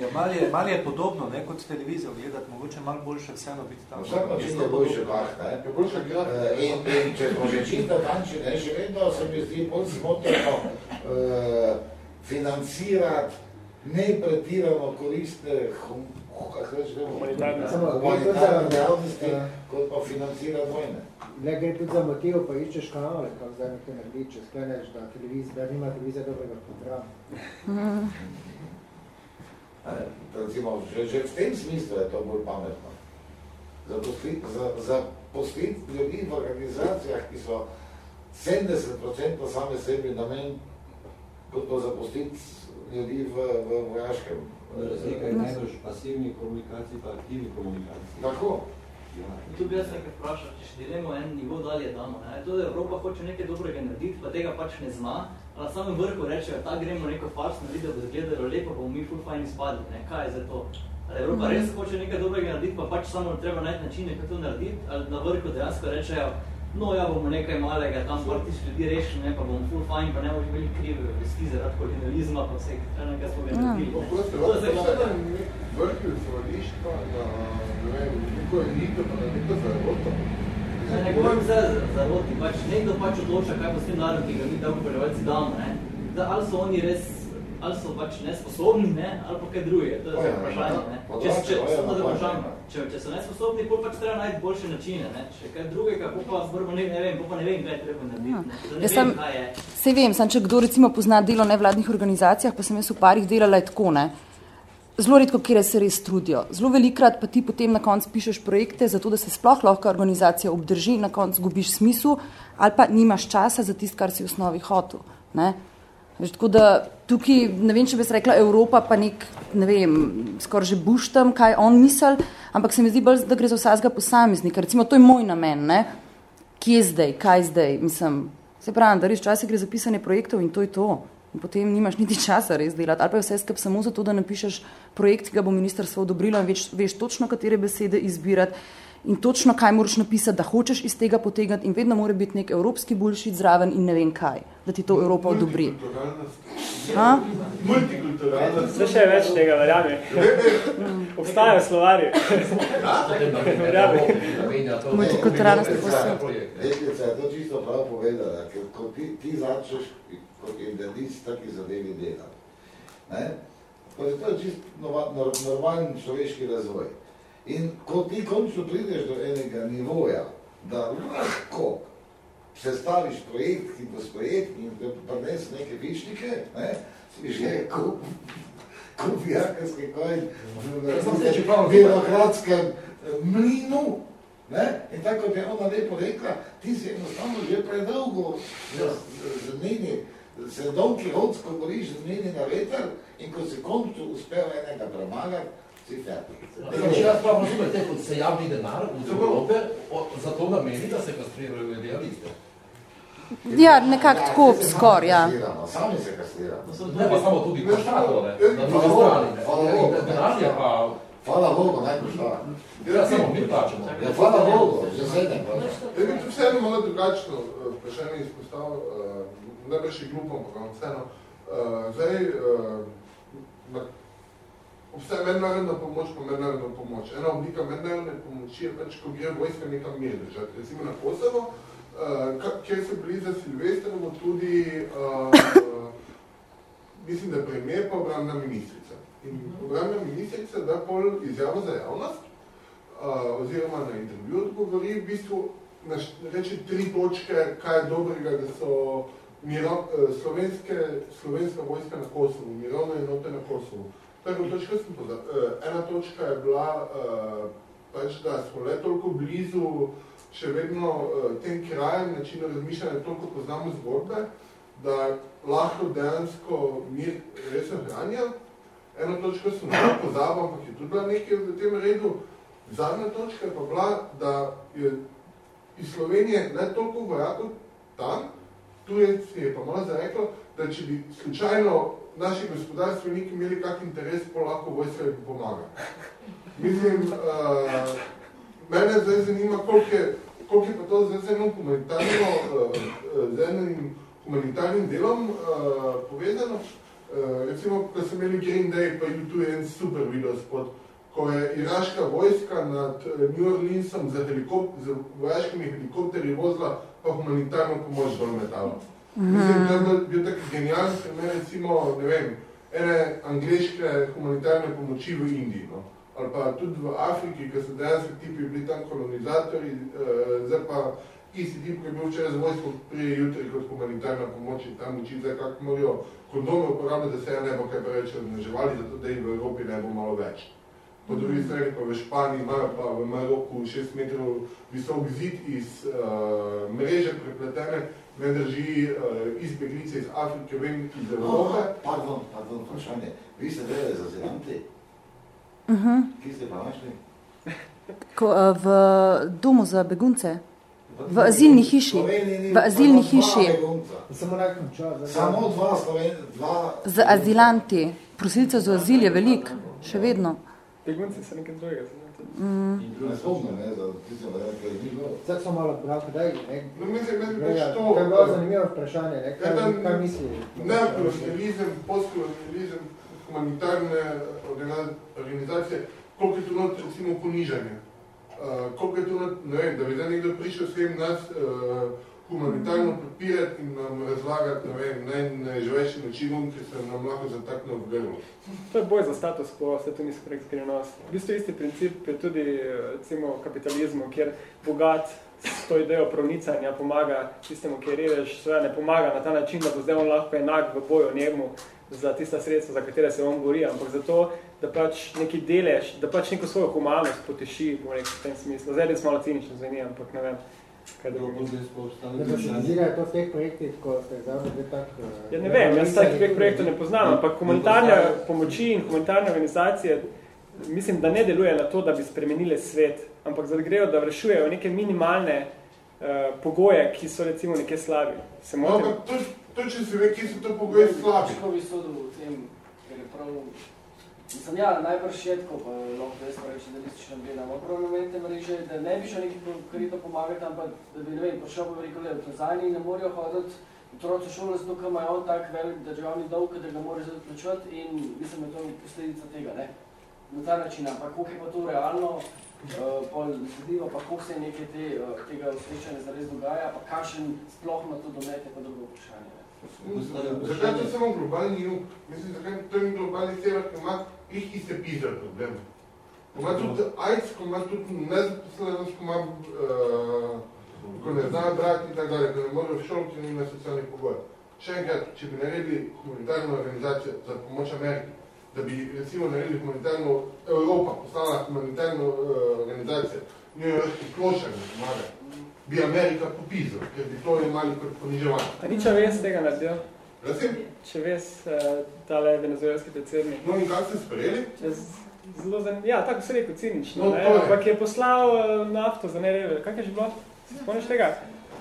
Ja, malo je, mal je podobno, ne, kot televizijo gledati, mogoče malo boljše vseeno biti tam. Vsak način je boljše kak, ne? Je boljše kak. In, in če smo že čisto tanči, ne, še vedno se mi zdi bolj smotrno uh, financirati nepretirano koristne hum, kako rečemo, humanitarne dejavnosti, kot pa financirati vojne. Ne gre tudi za motiv, pa iščeš kanale, kako zdaj nekaj naredi, če skleneš, da, televizija, da nima televizija dobrega programa. Recimo, že, že v tem smislu je to bolj pametno. Za poslit, za, za poslit ljudi v organizacijah, ki so 70% same sebi namen, kot pa zapustit ljudi v, v vojaškem. Razlika je najbolj pasivni komunikaciji pa aktivni komunikaciji. Tako. Ja. Tu bi jaz nekaj vprašal, če delimo en nivo dalje damo. Ne? To, da Evropa hoče nekaj dobrega narediti, pa tega pač ne zna, a na samem vrhu rečejo, ta gremo neko fars narediti, da bo izgledalo lepo, bomo mi ful fajn izpadli. Ne? Kaj je za to? Ali Evropa res hoče nekaj dobrega narediti, pa pač samo treba najti načine, kako to narediti, ali na vrhu dejansko rečejo, no ja, bomo nekaj malega, tam par tiš ljudi rešili, ne, pa bomo full fajn, pa ne bomo imeli krive vesti zaradi kolonializma, pa vse, kaj smo ga naredili. To je zdaj glavno. Vrhi svališča na, ne vem, neko elito, pa na neko zaroto. Ne, ne govorim za zaroti, pač nekdo pač odloča, kaj bo s tem narodom, ki ga mi tako prevalci damo, ne. Da, ali so oni res, ali so pač nesposobni, ne, ali pa kaj druge, to je zdaj vprašanje, ne. Če, če, če, to vprašanje, če, če so nesposobni, pol pač treba najti boljše načine, ne. Če kaj drugega, pol pa zbrbo ne, ne vem, pol pa ne vem, kaj treba narediti, ne. Da ne Jaz vem, je. sej vem, sam če kdo recimo pozna delo nevladnih organizacijah, pa sem jaz v parih delala je tako, ne. Zelo redko, kjer se res trudijo. Zelo velikrat pa ti potem na koncu pišeš projekte, zato da se sploh lahko organizacija obdrži, na koncu gubiš smisel ali pa nimaš časa za tisto, kar si v osnovi hotel. Ne? Veš, tako da tukaj, ne vem, če bi se rekla Evropa, pa nek, ne vem, skoraj že buštam, kaj on misel, ampak se mi zdi bolj, da gre za vsakega posameznika. Recimo, to je moj namen, ne? Kje zdaj, kaj zdaj, mislim, se pravim, da res časih gre za pisanje projektov in to je to. In potem nimaš niti časa res delati. Ali pa je vse skup samo zato, da napišeš projekt, ki ga bo ministrstvo odobrilo in veš, veš točno, katere besede izbirati. In točno kaj moraš napisati, da hočeš iz tega potegnati in vedno mora biti nek evropski bullshit zraven in ne vem kaj, da ti to Evropa odobri. Multikulturalnost. Se še več tega, verjami. *laughs* Obstajajo slovari. Verjami. Multikulturalnost je posebno. Letnica je to čisto prav povedala, ker ko ti, ti začneš kot indenic taki zadevi delati, je to čist nova, nor, normalen človeški razvoj. In ko ti končno prideš do enega nivoja, da lahko sestaviš projekt in bo projekt in da prinesi neke višnike, ne, si že kup, kup jakarski konj v birokratskem mlinu, ne, in tako kot je ona lepo rekla, ti si enostavno že predolgo z, njeni, se Don Quixotsko goriš z njeni na veter in ko si končno uspel enega premagati, fertik. Če jaz pa razumete, kot se javni denar v Evrope za to nameni, da se kastrirajo idealiste. Ja, nekako tako, skor, ja. Sami se kastiramo. Ne, pa samo tudi koštato, ne, na drugi strani. ne. In Denar je pa... Hvala Bogu, naj košta. Ja, samo mi plačamo. Ja, hvala Bogu, že sedem. Ja, bi tu vseeno malo drugačno eh, vprašanje izpostavil, uh, najbrž je glupo, ampak vseeno. Zdaj, obstaja mednarodna pomoč pa mednarodna pomoč. Ena oblika mednarodne pomoči je pač, ko gre vojska nekam mir držati. Recimo na Kosovo, uh, kjer so bili za Silvestrovo tudi, uh, mislim, da premijer pa obrambna ministrica. In obrambna ministrica da pol izjavo za javnost, uh, oziroma na intervju odgovori, v bistvu naš, reče tri točke, kaj je dobrega, da so miro, slovenske, slovenska vojska na Kosovu, mirovna enote na Prva točka sem poza, ena točka je bila, uh, pač, da smo le toliko blizu še vedno uh, tem krajem, načinu razmišljanja, toliko poznamo zgodbe, da lahko dejansko mir res ohranja. Eno točko sem malo pozabil, ampak je tudi bila nekaj v tem redu. Zadnja točka je pa bila, da je iz Slovenije ne toliko vojakov tam, tu je, je pa malo zareklo, da če bi slučajno naši gospodarstveniki imeli kak interes, po lahko vojska bi pomaga. Mislim, uh, mene zdaj zanima, koliko je, koliko je pa to zdaj z enim humanitarno, uh, z enim humanitarnim delom uh, povezano. Uh, recimo, ko so imeli Green Day, pa je tu en super video spot, ko je iraška vojska nad New Orleansom z, helikop z vojaškimi helikopterji vozila pa humanitarno pomoč dol metala. Mislim, da je bil tak genialen primer, recimo, ne vem, ene angliške humanitarne pomoči v Indiji, no? ali pa tudi v Afriki, ker so dejansko tipi bili tam kolonizatori, uh, zdaj pa isti tip, ki je bil včeraj z vojsko prije jutri kot humanitarna pomoč in tam učiti, zdaj kako morajo kondome uporabljati, da se ne bo kaj preveč razneževali, zato da jih v Evropi ne bo malo več. Po drugi strani pa v Španiji imajo pa v Maroku 6 metrov visok zid iz uh, mreže prepletene, ne drži uh, izbeglice iz Afrike, vem, iz Evrope. Oh, pardon, pardon, vprašanje. Vi ste delali za zelanti? Uh -huh. Kje ste pa našli? Ko, uh, v domu za begunce. V azilni hiši. V azilni hiši. Samo. Samo dva Sloven, dva... Z azilanti. Prosilcev za azil je velik, še vedno. Begunci so nekaj drugega. Mm. Ne spomnim, ne, za tisto, da je ni bilo. Zdaj so malo prav, kdaj, ne? No, mislim, da je pač to... To je bilo zanimivo vprašanje, ne? Kaj, Ja, kaj misli? Neokolonializem, postkolonializem, humanitarne organizacije, koliko je tu not, recimo, ponižanje. Uh, koliko je tu not, ne vem, da bi zdaj nekdo prišel s tem nas uh, humanitarno podpirati in nam razlagati, ne vem, najživejši način, ki se nam lahko zatakne v grlo. To je boj za status quo, vse to niso prek skrivnosti. V bistvu isti princip je tudi recimo kapitalizmu, kjer bogat s to idejo pronicanja pomaga tistemu, ki je revež, sve ne pomaga na ta način, da bo zdaj on lahko enak v boju njemu za tista sredstva, za katere se on bori, ampak zato, da pač neki delež, da pač neko svojo humanost poteši, v tem smislu. Zdaj res malo cinično zveni, ampak ne vem. Kaj se nazirajo to v teh projektih, ko ste zdaj tak... Ja, ne vem, jaz takih projektov ne poznam, ampak humanitarne pomoči in humanitarne organizacije mislim, da ne deluje na to, da bi spremenile svet, ampak da grejo, da vrešujejo neke minimalne uh, pogoje, ki so recimo nekje slabi. Se No, ampak to, to, če se ve, kje so to pogoji slabi. Težko bi sodil v tem, ker je prav Mislim, ja, najbrž je tako, pa lahko da jaz pa reči, da listično gledamo. Prav momente mreže, da ne bi šel neki konkretno pomagati, ampak da bi, ne vem, prišel pa rekel, v Tanzaniji ne morajo hoditi otroci v šolo, zato ker imajo on tak velik državni dolg, da ga morajo zdaj plačevati in mislim, da je to posledica tega, ne? Na ta način, ampak koliko je pa to realno, uh, pol sledilo, pa koliko se nekaj te, uh, tega osvečanja zares dogaja, pa kakšen sploh ima to domete, pa drugo vprašanje. Zakaj to samo globalni jug? Mislim, zakaj to je globalni sever, ki ima ih iste pizar problem. Ko ima tudi AIDS, ko ima tudi nezaposlenost, ko ima, uh, ko ne zna brati in tako dalje, ko ne more v šolo, ki nima socialnih pogoj. Še enkrat, če bi naredili humanitarno organizacijo za pomoč Ameriki, da bi recimo naredili humanitarno, Evropa postala humanitarno uh, organizacijo, klošak ne pomaga, bi Amerika popizal, ker bi to imali kot poniževanje. A ni Čavez tega naredil? Prosim? Čavez, uh, tale venezuelski predsednik. No in kako ste sprejeli? Zelo zanimivo. Ja, tako se rekel, cinično. No, ne? Ampak je poslal uh, nafto za nereve. Kak je že bilo? Se spomniš tega?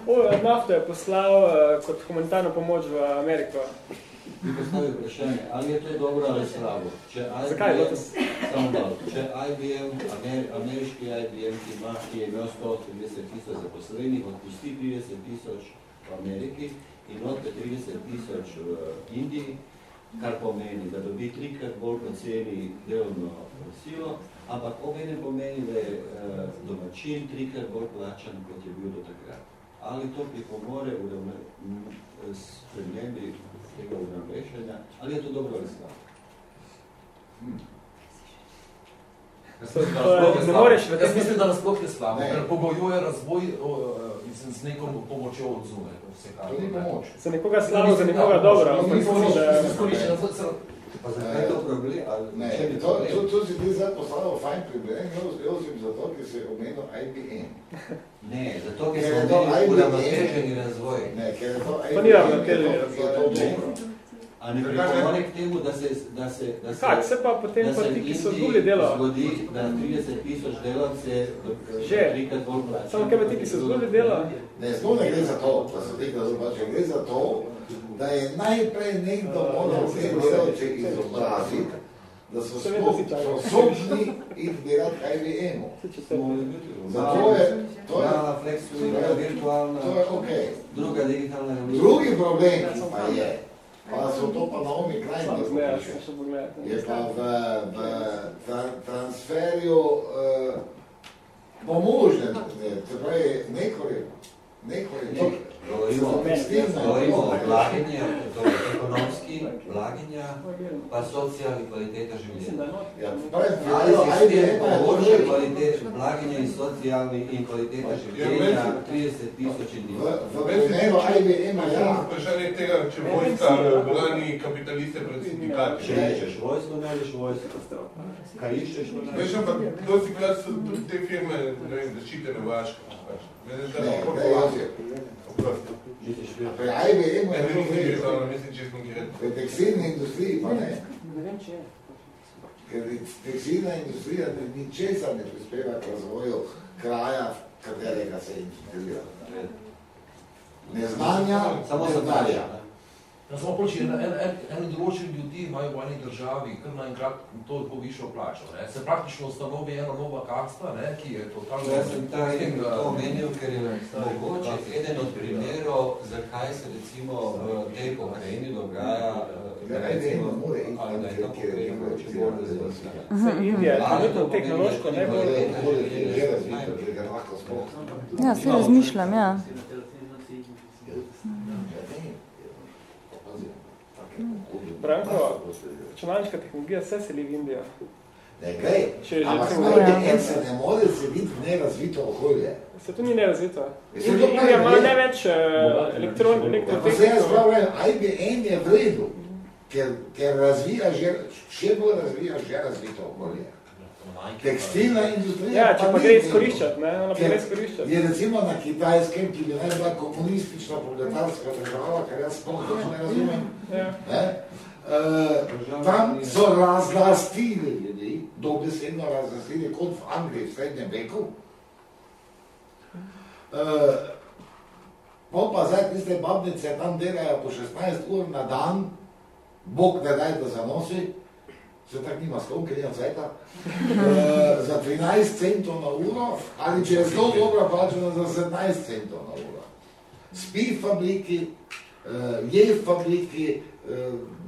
O, nafto je poslal uh, kot humanitarno pomoč v Ameriko. Bi postavil vprašanje, ali je to dobro ali slabo? Če IBM, Zakaj je to? Samo malo, če IBM, Amer, ameriški IBM, ki, ima, ki je imel 130 tisoč zaposlenih, odpusti 30 tisoč v Ameriki in odpe 30 tisoč v Indiji, kar pomeni, da dobi trikrat bolj poceni delovno silo, ampak obenem pomeni, da je uh, domačin trikrat bolj plačan, kot je bil do takrat. Ali to pripomore v spremembi tega uravnovešanja, ali je to dobro ali slabo? Hmm. Ne moreš v tem- mislim, da nasploh je slabo, Ne. ker pogojuje razvoj o, mislim, z neko pomočjo od zunaj. To ni pomoč. Za nekoga slabo, za nekoga dobro. Pa zakaj je to problem? Ali Ne, če bi to, to, to si ti zdaj postavil fajn problem, Josip, zato, ker si omenil IBM. Ne, zato, ker smo IBM. uravnoteženi razvoj. Ne, ker je to To ni IBM, ravnoteženi je to- razvoj. Je to. A ne pripomore k temu, da se, da se, da se, Kak, se pa potem da pa ti, ki so Indiji izgubili delo. zgodi, da 30 tisoč delavce Že. trikrat bolj plača. Samo kaj pa ti, ki so izgubili delo? Ne, zelo ne gre za to, da se tega zobače, gre za to, da je najprej nekdo moral te delavce izobraziti, da so Seveda sploh si tako. sposobni iti delati IBM-u. Zato je, to je, Realna, fleksibilna, virtualna, to je okej. druga digitalna revolucija. Drugi problem, ki pa je, pa so to pa Naomi Klein Samo zgledaj, napiše, še pogledati. je pa v, v tra, transferju uh, pomožnem, ne, se pravi, nekorektno, nekorektno. Govorimo o je ekonomski, blaginja, pa socijalni kvaliteta življenja. Ali sistem poboljše kvalitet, blaginja i socijalni i kvaliteta življenja 30 tisuća dnjeva. Evo, ajde, ima ja. Vprašanje tega, če vojska brani kapitaliste pred sindikati. Če vojsko, vojsko. Kaj. Veš, ampak krat te firme, ne na vaško. Ne, povasi. Josip. Oprosti. Pri IBM-u je Ne, bilo ne, veliko. ne, mislim, čisto konkretno. V tekstilni industriji pa ne. Ne vem, če je. Ker tekstilna industrija ni ničesar ne prispeva k razvoju kraja, v katerega se integrira. Neznanja, Samo neznanja. Ja, samo poči, en, en, en, en določen ljudi imajo v eni državi kar naenkrat to povišjo plačo. Ne? Se praktično ustanovi ena nova kasta, ne? ki je totalno... Jaz sem ta in to omenil, ker je mogoče eden od primerov, zakaj se recimo v tej pokrajini dogaja, Ja, eh, recimo, ne, ne more iti ali da je ta pokrajina mogoče bolj je Ali to tehnološko najbolj- je je lahko sploh. Ja, se razmišljam, ja. Branko, računalniška tehnologija vse seli v Indijo. Ne gre, Če že ampak recimo- IBM se ne more seliti v nerazvito okolje. Se to ni nerazvito. Se to Indija ima ne. največ elektron, Pa se jaz pravim, IBM je v redu, ker, ker razvija že, še bolj razvija že razvito okolje. Tekstilna industrija Ja, če pa gre izkoriščati, ne, ona pa Ker gre izkoriščati. Je recimo na Kitajskem, ki bi naj bila komunistična proletarska država, kar jaz sploh ne razumem, Ja. ne? Tam so razlastili ljudi, dobesedno razlastili kot v Angliji v srednjem veku. Uh, pol pa zdaj tiste babnice tam delajo po 16 ur na dan, Bog ne daj, da zanosi, se tak nima sklon, ker nima cveta, uh, za 13 centov na uro, ali če je zelo dobra plačena za 17 centov na uro. Spi v fabriki, uh, je v fabriki, uh,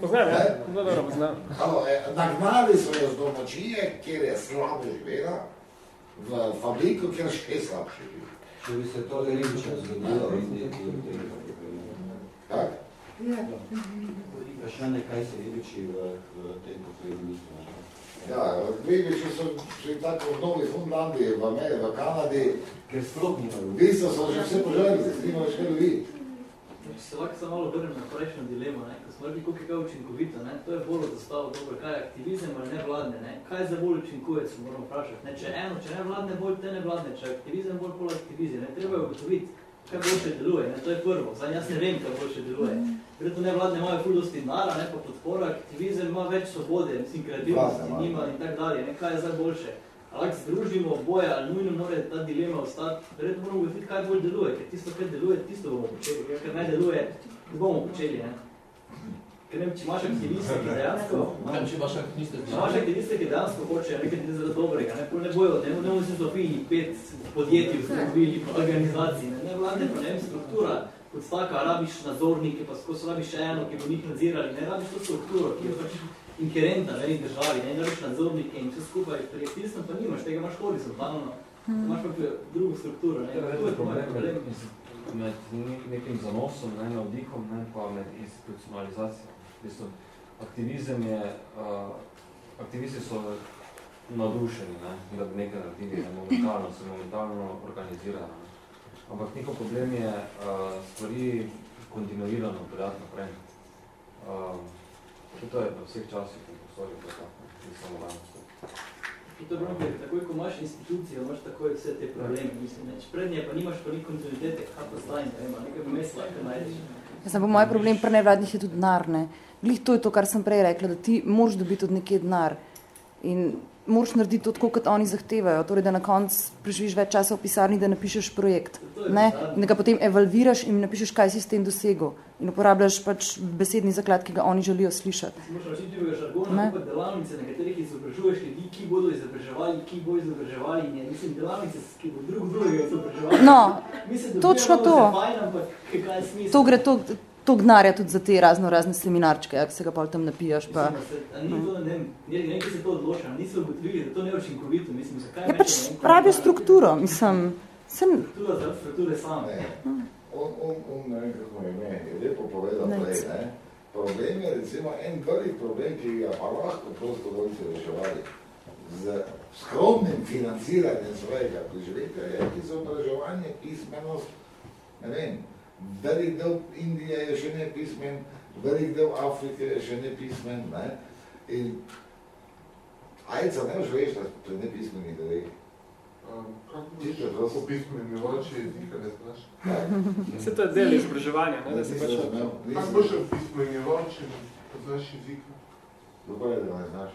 Poznam, ja. Zelo dobro poznam. Eh, nagnali so jo z domačije, kjer je slabo živela, v fabriko, kjer še slabše živi. Če bi se to ribiča zgodilo, vidi, Tak? Vprašanje, kaj se ribiči v, v tem mislijo. Ja, ribiči so že tako v Novi Fundlandiji, v Ameriki, v Kanadi, ker sploh nimajo. V bistvu so že vse požarili, nimajo več kaj ljudi. Če se lahko samo malo vrnem na prejšnjo dilemo, ne? Smo rekli, koliko je kaj učinkovito, ne? to je bolj zastavilo dobro, kaj je aktivizem ali nevladne, ne? kaj za bolj učinkuje, se moramo vprašati. Ne? Če eno, če nevladne, bolj te nevladne, če aktivizem, bolj pol aktivizem. Ne? Treba je ugotoviti, kaj boljše deluje, ne? to je prvo. Zdaj, jaz ne vem, kaj boljše deluje. Verjetno nevladne imajo ful dosti nara, ne? pa podpora, aktivizem ima več svobode, mislim, kreativnosti, nima in tak dalje. Ne? Kaj je zdaj boljše? Ali združimo oboje, ali nujno mora ta dilema ostati, verjetno moramo ugotoviti, kaj bolj deluje, ker tisto, kar deluje, tisto bomo počeli, ker kar ne deluje, bomo počeli. Ne? Ker ne, če imaš aktiviste, ki dejansko... Kaj, če imaš aktiviste, Če imaš aktiviste, ki dejansko hočejo nekaj nekaj zelo dobrega, ne, pol ne bojo, ne, ne bojo se zopili pet podjetij, ustanovili, pa organizacij, ne, ne vladne pa ne vem, struktura, kot taka, rabiš nadzornike, pa skozi rabiš še eno, ki bo njih nadzirali, ne rabiš to strukturo, ki je pač inherenta v eni državi, ne, ne rabiš nadzornike in vse skupaj, pri aktivistom pa nimaš, tega imaš horizontalno, imaš pa drugo strukturo, ne, Ja, to je problem, med, ne- nekim zanosom, ne, navdihom, ne, pa med institucionalizacijo. Bistvu, aktivizem je, uh, aktivisti so navdušeni, ne, da bi nekaj naredili, ne, momentalno, se momentalno organizirajo. Ampak njihov problem je uh, stvari kontinuirano peljati naprej. Uh, to je v vseh časih in prostorih, to je tako, ni samo danes. To je problem, ker takoj, ko imaš institucijo, imaš takoj vse te probleme, mislim, ne. Če prednje pa nimaš ni kontinuitete, kaj pa stane, ne vem, nekaj vmes lahko najdeš. Jaz sem moj problem pri nevladnih je tudi denar, ne. Glih to je to, kar sem prej rekla, da ti moraš dobiti od nekje denar in moraš narediti to tako, kot oni zahtevajo, torej da na koncu preživiš več časa v pisarni, da napišeš projekt, ne, in da ga potem evalviraš in napišeš, kaj si s tem dosegel in uporabljaš pač besedni zaklad, ki ga oni želijo slišati. Moraš naučiti drugega žargona, Ne. kot delavnice, na katerih izobražuješ ljudi, ki bodo izobraževali, ki bo izobraževali, in je, mislim, delavnice, ki bo drug drugega izobraževali. No, mislim, točno to. Fajn, ampak kaj je smisel? To gre to, to gnarja tudi za te razno razne seminarčke, jak se ga pol tam napijaš, pa... Mislim, se, a ni to, ne ne, ne, ki se to odloča, niso ugotovili, da to ne je učinkovito, mislim, zakaj Ja, pač pravijo strukturo, mislim, sem... Struktura za strukture same. On, on, on, ne vem, kako ime, je lepo povedal Ne. prej, ne? Problem je recimo en velik problem, ki ga pa lahko prostovoljci reševali z skromnim financiranjem svojega preživetja, je izobraževanje, pismenost, ne vem, velik del Indije je še ne pismen, velik del Afrike je še ne pismen, ne? In ajca ne veš, da pri nepismenih delih. Čisto je prosto. Pismeni voči jezika ne znaš. *laughs* Vse to je del izobraževanja, ne, da se pač... Kako boš pismeni voči, poznaš jezika? Dobro je, da ne znaš.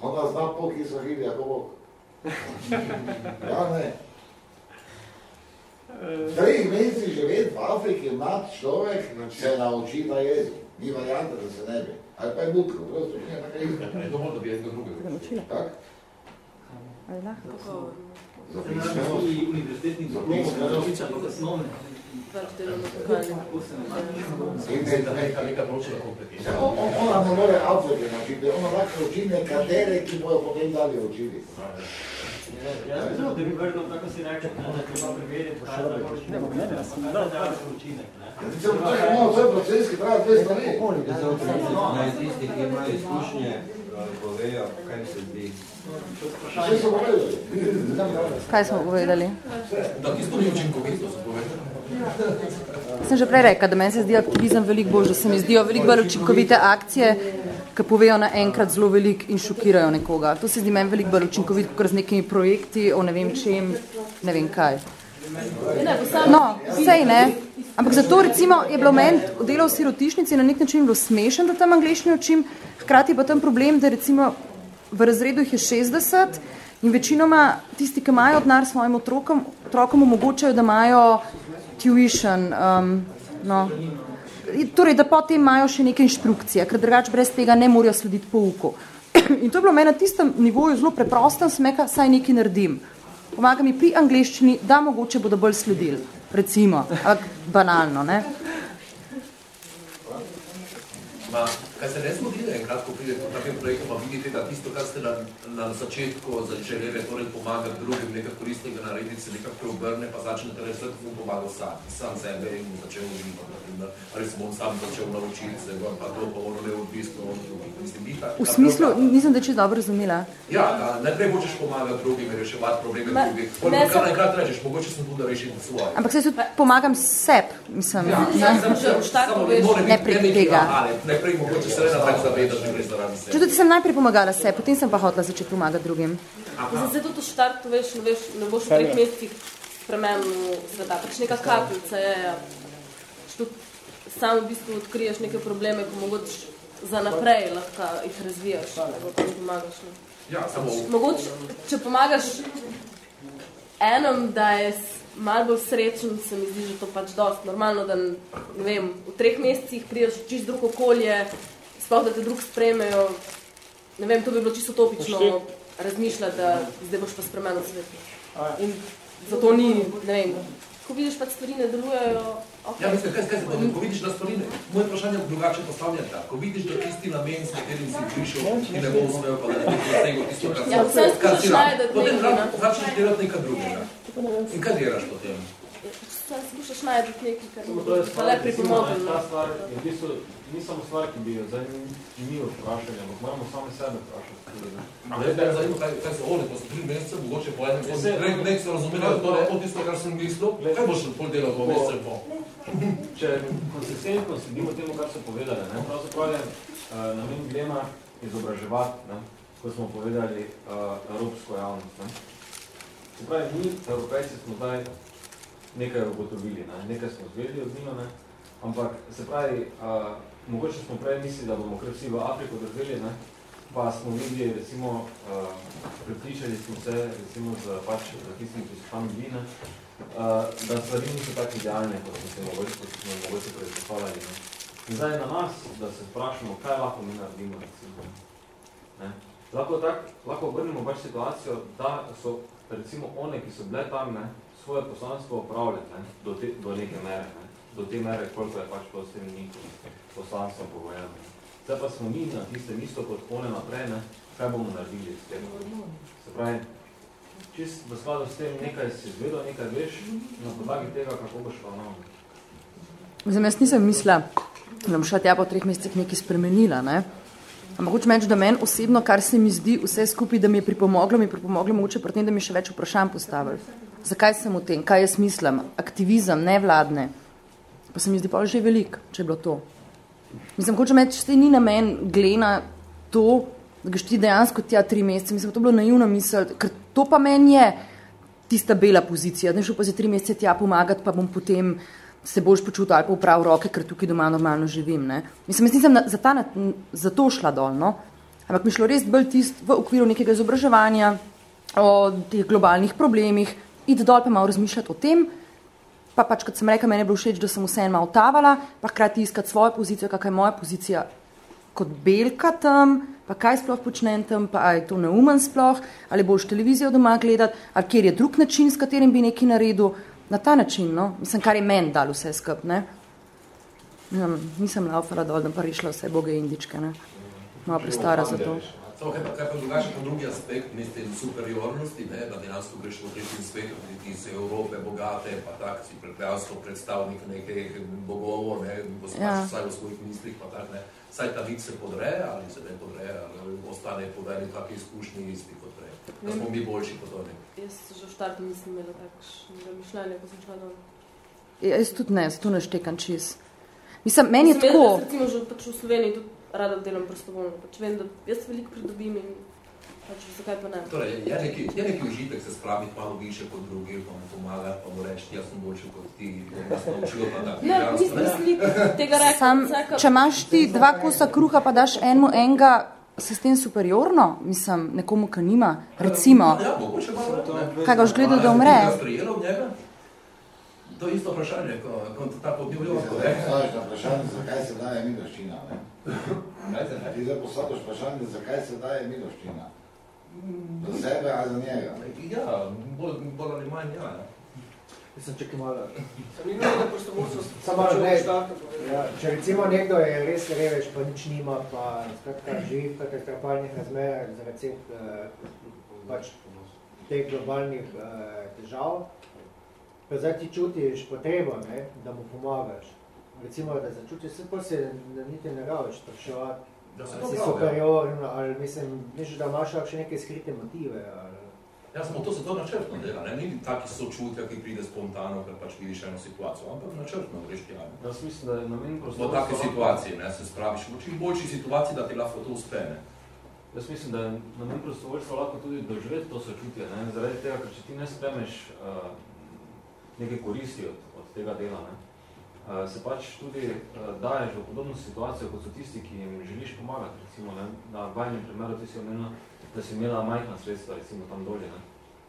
Ona zna pol, ki so žili, ako Bog. *laughs* Ja, ne. Treh meseci živeti v Afriki, mlad človek, se nauči ta jezik. Ni varianta, da se ne bi. Ali pa je mutka, prosto, taka igra. Ne, dovolj, da bi jaz ga drugega. Tak? Ali lahko? Za Za pismenost. tudi univerzitetnih Za diplomov, pismenost. različa pa osnovne. Kako se ne In ne, Da neka, neka določena kompetenca. On, on, ona ne more Afrike naučiti, ona lahko uči nekatere, ki bojo potem dalje učili. Jaz mislim, da bi vrlo, tako si rekel, ne, da treba preveriti, kaj je tako učinek, pa kaj je dejansko učinek. ne. To je malo, to je proces, ki traja dve strani. Naj tisti, ki imajo izkušnje, eh, povejo, kaj jim se zdi. Vse so povedali. Kaj smo povedali? Da, tisto ni učinkovito, so povedali. Sem že prej rekla, da meni se zdi aktivizem veliko bolj, da se mi zdijo veliko bolj učinkovite akcije, ki povejo naenkrat zelo veliko in šokirajo nekoga. To se zdi meni veliko bolj učinkovito, kot z nekimi projekti o ne vem čem, ne vem kaj. No, sej ne. Ampak zato recimo je bilo meni delo v sirotišnici na nek način bilo smešen, da tam angliščino učim, hkrati pa tam problem, da recimo v razredu jih je 60 in večinoma tisti, ki imajo denar svojim otrokom, otrokom omogočajo, da imajo tuition, um, No. Torej, da potem imajo še neke inštrukcije, ker drugače brez tega ne morajo slediti pouku. *clears throat* In to je bilo meni na tistem nivoju zelo preprosto, sem rekla, saj nekaj naredim. Pomaga mi pri angleščini, da mogoče bodo bolj sledili, recimo, ampak banalno, ne? Ma, kaj se ne zgodi enkrat, ko pridete v takem projektu, pa vidite, da tisto, kar ste na, na začetku želeli, torej pomagati drugim, nekaj koristnega narediti, se nekako preobrne, pa začnete reči, da bom pomagal sam, sam sebe in mu začel uživati, ali se bom sam začel naučiti se, pa to pa ono neodvisno od drugih. Mislim, ni ta, V smislu, nisem da čisto dobro razumela. Ja, da najprej hočeš pomagati drugim reševati probleme Ma- drugih. kar sem- naenkrat rečeš, mogoče sem tudi da rešim svoje. Ampak se tudi pomagam sebi, mislim, Ja, ne? samo- samo ne more biti ne prek neki tega. aha, ne, Mogoče se ne naprej zavedati, da gre zaradi sebe. Če tudi sem najprej pomagala sebi, potem sem pa hotela začeti pomagati drugim. Mislim, se tudi v štartu, veš, ne, veš, ne boš v treh mesecih spremenil sveta. Pač neka kapljica je. Če tudi sam v bistvu odkriješ neke probleme, ko mogoče za naprej lahko jih razvijaš, da potem pomagaš. Ne. Ja, samo... Pač, mogoče, če pomagaš enem, da je malo bolj srečen, se mi zdi, že to pač dost normalno, da ne vem, v treh mesecih priješ v čist drugo okolje, sploh da te drug spremejo, ne vem, to bi bilo čisto utopično razmišljati, da zdaj boš pa spremenil svet. In zato ni, ne vem, ko vidiš pač stvari ne delujejo, okay. Ja, mislim, kaj, kaj se bo, ko vidiš na stvari, ne- moje vprašanje je drugače postavljeno tako. Ko vidiš, da tisti namen, s katerim si prišel, ti ne bo uspel, pa da ne bi dosegel tisto, kar Ja, vse kar si najti Potem začneš delati nekaj drugega. In kaj delaš potem? Saj skušaš najti nekaj, kar je pa le pripomogel. ta stvar je v bistvu ni samo stvar, ki bi jo zdaj mi vprašali, ampak moramo sami sebe vprašati. ne. Zdaj zanima, kaj, kaj se oni, ko so tri mesece, mogoče po enem, po se- treh dneh se razumeli, da to je to tisto, kar sem mislil. Kaj boš pol delal po mesecu in pol? *laughs* Če konsistentno sledimo temu, kar so povedali, ne, pravzaprav je uh, namen Glema izobraževati, ne, ko smo povedali uh, evropsko javnost. Ne. Se pravi, mi, evropejci, smo zdaj nekaj ugotovili, ne, nekaj smo zvedli od njima, ne, ampak se pravi, uh, mogoče smo prej mislili, da bomo kar vsi v Afriko drželi, ne, pa smo videli, recimo, uh, prepričali smo se, recimo, z pač tistimi, ki so tam bili, uh, da stvari niso tako idealne, kot smo se mogoče, kot smo mogoče predstavljali. Ne. In zdaj je na nas, da se vprašamo, kaj lahko mi naredimo, recimo. Ne. Lahko, tak, lahko obrnemo pač situacijo, da so recimo one, ki so bile tam, ne, svoje poslanstvo opravljali ne, do, te, do neke mere, ne, do te mere, koliko je pač tem njihovim poslanstvom pogojeno. Zdaj pa smo mi na tistem isto kot one naprej, ne, kaj bomo naredili s tem. Se pravi, čist v skladu s tem nekaj si izvedel, nekaj veš, na podlagi tega, kako boš ravnal. Mislim, jaz nisem mislila, da bom šla tja po treh mesecih nekaj spremenila, ne? Ampak hočem reči, da meni osebno, kar se mi zdi vse skupaj, da mi je pripomoglo, mi je pripomoglo mogoče pri tem, da mi še več vprašanj postavili. Zakaj sem v tem, kaj jaz mislim, aktivizem, nevladne. Pa se mi zdi pa že veliko, če je bilo to. Mislim, hočem reči, se ni namen glena to, da greš ti dejansko tja tri mesece. Mislim, to je bilo naivno misel, ker to pa meni je tista bela pozicija, ne šel pa za tri mesece tja pomagati, pa bom potem se boš počutil ali pa uprav roke, ker tukaj doma normalno živim. Ne? Mislim, jaz nisem na, za, ta, na, za to šla dol, no? ampak mi šlo res bolj tist v okviru nekega izobraževanja o teh globalnih problemih, iti dol pa malo razmišljati o tem, pa pač, kot sem rekla, meni je bilo všeč, da sem vse malo tavala, pa hkrati iskati svojo pozicijo, kakaj je moja pozicija kot belka tam, pa kaj sploh počnem tam, pa je to neumen sploh, ali boš televizijo doma gledati, ali kjer je drug način, s katerim bi nekaj naredil, na ta način, no, mislim, kar je meni dal vse skup, ne. Nisem, laufala dol, da pa rišla vse boge indičke, ne. Malo prestara za to. Samo kaj pa, kaj pa drugače pa drugi aspekt, niste superiornosti, ne, da dejansko greš v tretjem svetu, ti iz Evrope, bogate, pa tak si prepravstvo predstavnik nekaj bogovo, ne, se Ja. vsaj v svojih mislih, pa tak, ne. Saj ta vid se podre, ali se ne podre, ali ostane po eni taki izkušnji isti kot prej. Da smo mi boljši kot oni. Jaz že v štartu nisem imela takšnega mišljenja, ko sem šla dol. Ja, jaz tudi ne, zato ne štekam čez. Mislim, meni je Mislim, tako. Jaz recimo že pač v Sloveniji tudi rada delam prostovoljno. Pač vem, da jaz veliko pridobim in pač zakaj pa ne. Torej, je neki, je neki užitek se spraviti malo više kot drugi, pa mu pomagati, pa mu reči, jaz sem boljši kot ti, bom nas naučil, pa tako. Ne, nisem nisem tega rekla. Sam, vsaj ka- če imaš ti dva kosa kruha, pa daš enemu enega, se s tem superiorno, mislim, nekomu, ki nima, recimo, Ja, mogoče malo, ne. kaj ga boš gledal, da umre? Sprejela od njega? To je isto vprašanje, ko, ko ta Zdaj ne? postaviš na vprašanje, zakaj se daje miloščina, ne? Kaj se? Ti zdaj postaviš vprašanje, zakaj se daje miloščina. Za sebe ali za njega. Ja, bolj, bolj ali manj, ja. ne. Mislim, čekaj malo. Sem ni gledal, da prostovoljstvo Samo malo, ne, štarte. ja, če recimo nekdo je res revež, pa nič nima, pa skratka živi v takih trapalnih razmerah zaradi vseh eh, pač teh globalnih eh, težav, pa zdaj ti čutiš potrebo, ne, da mu pomagaš. Recimo, da začutiš, se pa se ne- niti ne rabiš spraševati, Da se ali si ja. superiorn, ali mislim, misliš, da imaš še neke skrite motive, ali Ja, samo to se to načrtno dela, ne? Ni taki sočutja, ki pride spontano, ker pač vidiš eno situacijo, ampak načrtno greš tja. ne. Jaz mislim, da je namen V prostovoljstva... taki situaciji, ne, se spraviš v čim boljši situaciji, da ti lahko to uspe, ne. Jaz mislim, da je namen prostovoljstva lahko tudi doživeti to sočutje, ne? zaradi tega, ker če ti ne spremeš uh, neke koristi od, od tega dela, ne? Uh, se pač tudi uh, daješ v podobno situacijo, kot so tisti, ki jim želiš pomagati, recimo, ne? na bajnem primeru ti si omenila, da si imela majhna sredstva, recimo tam dolje, ne?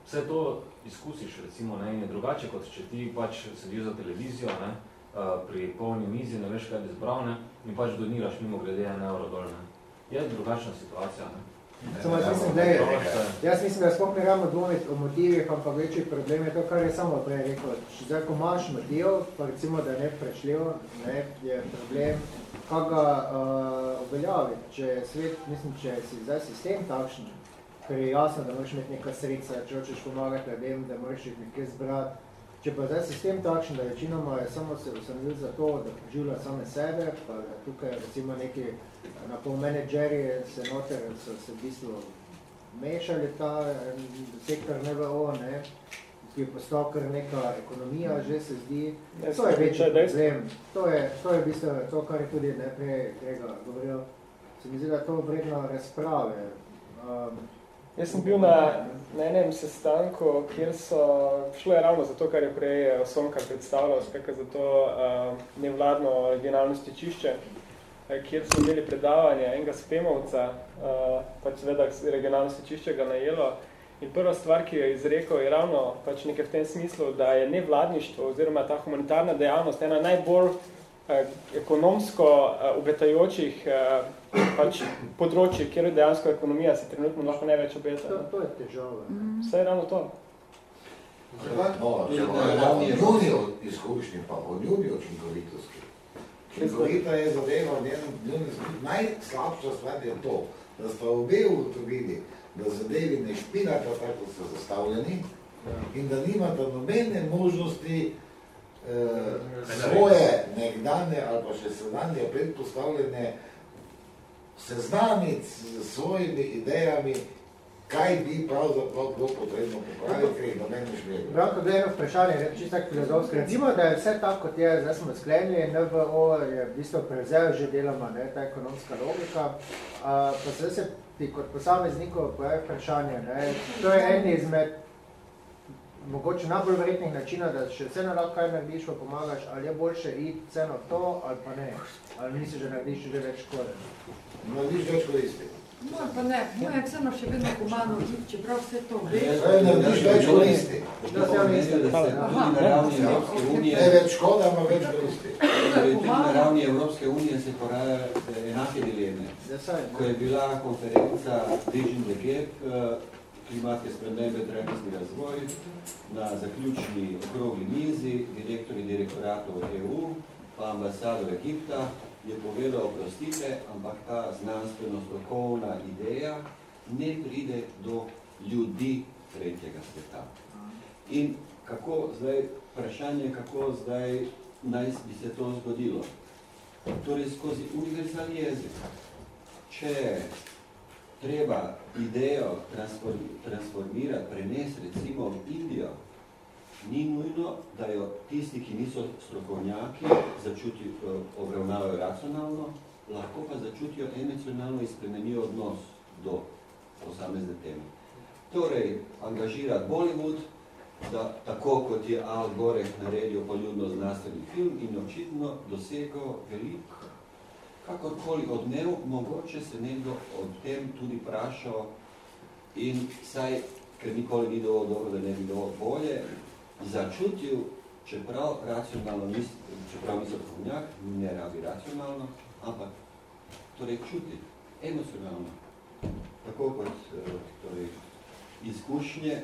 Vse to izkusiš, recimo, ne? in je drugače, kot če ti pač sediš za televizijo, ne? Uh, pri polni mizi, ne veš, kaj bi zbral, ne? in pač doniraš mimo glede en evro dol, ne? Je drugačna situacija, ne? Samo jaz mislim, da je, jaz mislim, da sploh ne rabimo dvomiti o motivih, ampak večji problem je to, kar je samo prej rekel. Če Zdaj, ko imaš motiv, pa recimo, da je neprečljivo, ne, je problem, kako ga uh, uveljaviti. Če je svet, mislim, če si zdaj sistem takšen, ker je jasno, da moraš imeti neka sredstva, če hočeš pomagati ljudem, da moraš jih nekje zbrati. Če pa zdaj sistem takšen, da večinoma je samo se ustanovil za to, da preživlja same sebe, pa tukaj recimo neki na pol menedžerji se noter so se v bistvu mešali ta sektor NVO, ne, ki je postal kar neka ekonomija, že se zdi. Ja, To je večji problem. To je, to je v bistvu to, kar je tudi najprej Grega govoril. Se mi zdi, da je to vredno razprave. Um, Jaz sem bil na, na enem sestanku, kjer so, šlo je ravno za to, kar je prej Sonka predstavljal, skratka za to uh, nevladno regionalno stičišče, kjer so imeli predavanje enega spemovca, uh, pač seveda regionalno stičišče ga najelo. In prva stvar, ki jo je izrekel, je ravno pač nekaj v tem smislu, da je nevladništvo oziroma ta humanitarna dejavnost ena najbolj eh, ekonomsko eh, obetajočih eh, pač področji, kjer dejansko ekonomija se trenutno lahko največ obeta. to, to je težava. Vse je ravno to. No, če bomo njuni izkušnji, pa o njuni učinkovitosti. Učinkovita je zadeva, njen, njuni, najslabša stvar je to, da sta obe ugotovili, da zadevi ne špinata tako, so zastavljeni in da nimata nobene možnosti eh, svoje nekdane ali pa še sedanje predpostavljene seznaniti s svojimi idejami, kaj bi pravzaprav bilo potrebno popraviti, ker jih noben ne šmeli. Branko, gledaj eno vprašanje, ne, čisto tako filozofsko. Recimo, da je vse tako, kot je, zdaj smo sklenili, NVO je v bistvu prevzel že deloma ne, ta ekonomska logika, a, pa zdaj se ti kot posameznikov pojavi vprašanje. Ne, to je en izmed mogoče najbolj verjetnih načina, da še vseeno lahko kaj narediš, pa pomagaš, ali je boljše iti vseeno to, ali pa ne. Ali misliš, da narediš že več škode? Narediš več koristi. Moj pa ne, moj je vseeno še vedno humano, čeprav vse to ve. Zdaj narediš več koristi. Da se vam Evropske unije, Ne več škoda, ima več koristi. torej tudi na ravni Evropske unije se porajajo enake dileme. Ja, Ko je bila konferenca Vision the Gap, eh, klimatske spremembe trajnostni razvoj, na zaključni okrogli mizi direktori direktoratov EU pa ambasador Egipta je povedal, oprostite, ampak ta znanstveno-strokovna ideja ne pride do ljudi tretjega sveta. In kako zdaj, vprašanje, kako zdaj naj bi se to zgodilo? Torej skozi univerzalni jezik. Če treba idejo transform, transformirati, prenesti recimo v Indijo, ni nujno, da jo tisti, ki niso strokovnjaki, začutijo, eh, obravnavajo racionalno, lahko pa začutijo emocionalno in spremenijo odnos do posamezne teme. Torej, angažirati Bollywood, da tako kot je Al Gore naredil poljudno znanstveni film in očitno dosegel velik, kakorkoli odmev, mogoče se nekdo o tem tudi prašal in saj, ker nikoli ni dovolj dobro, da ne bi dovolj bolje, začutil čeprav racionalno nis, čeprav nisem duhovnjak, ne rabi racionalno, ampak torej čuti, emocionalno, tako kot torej, izkušnje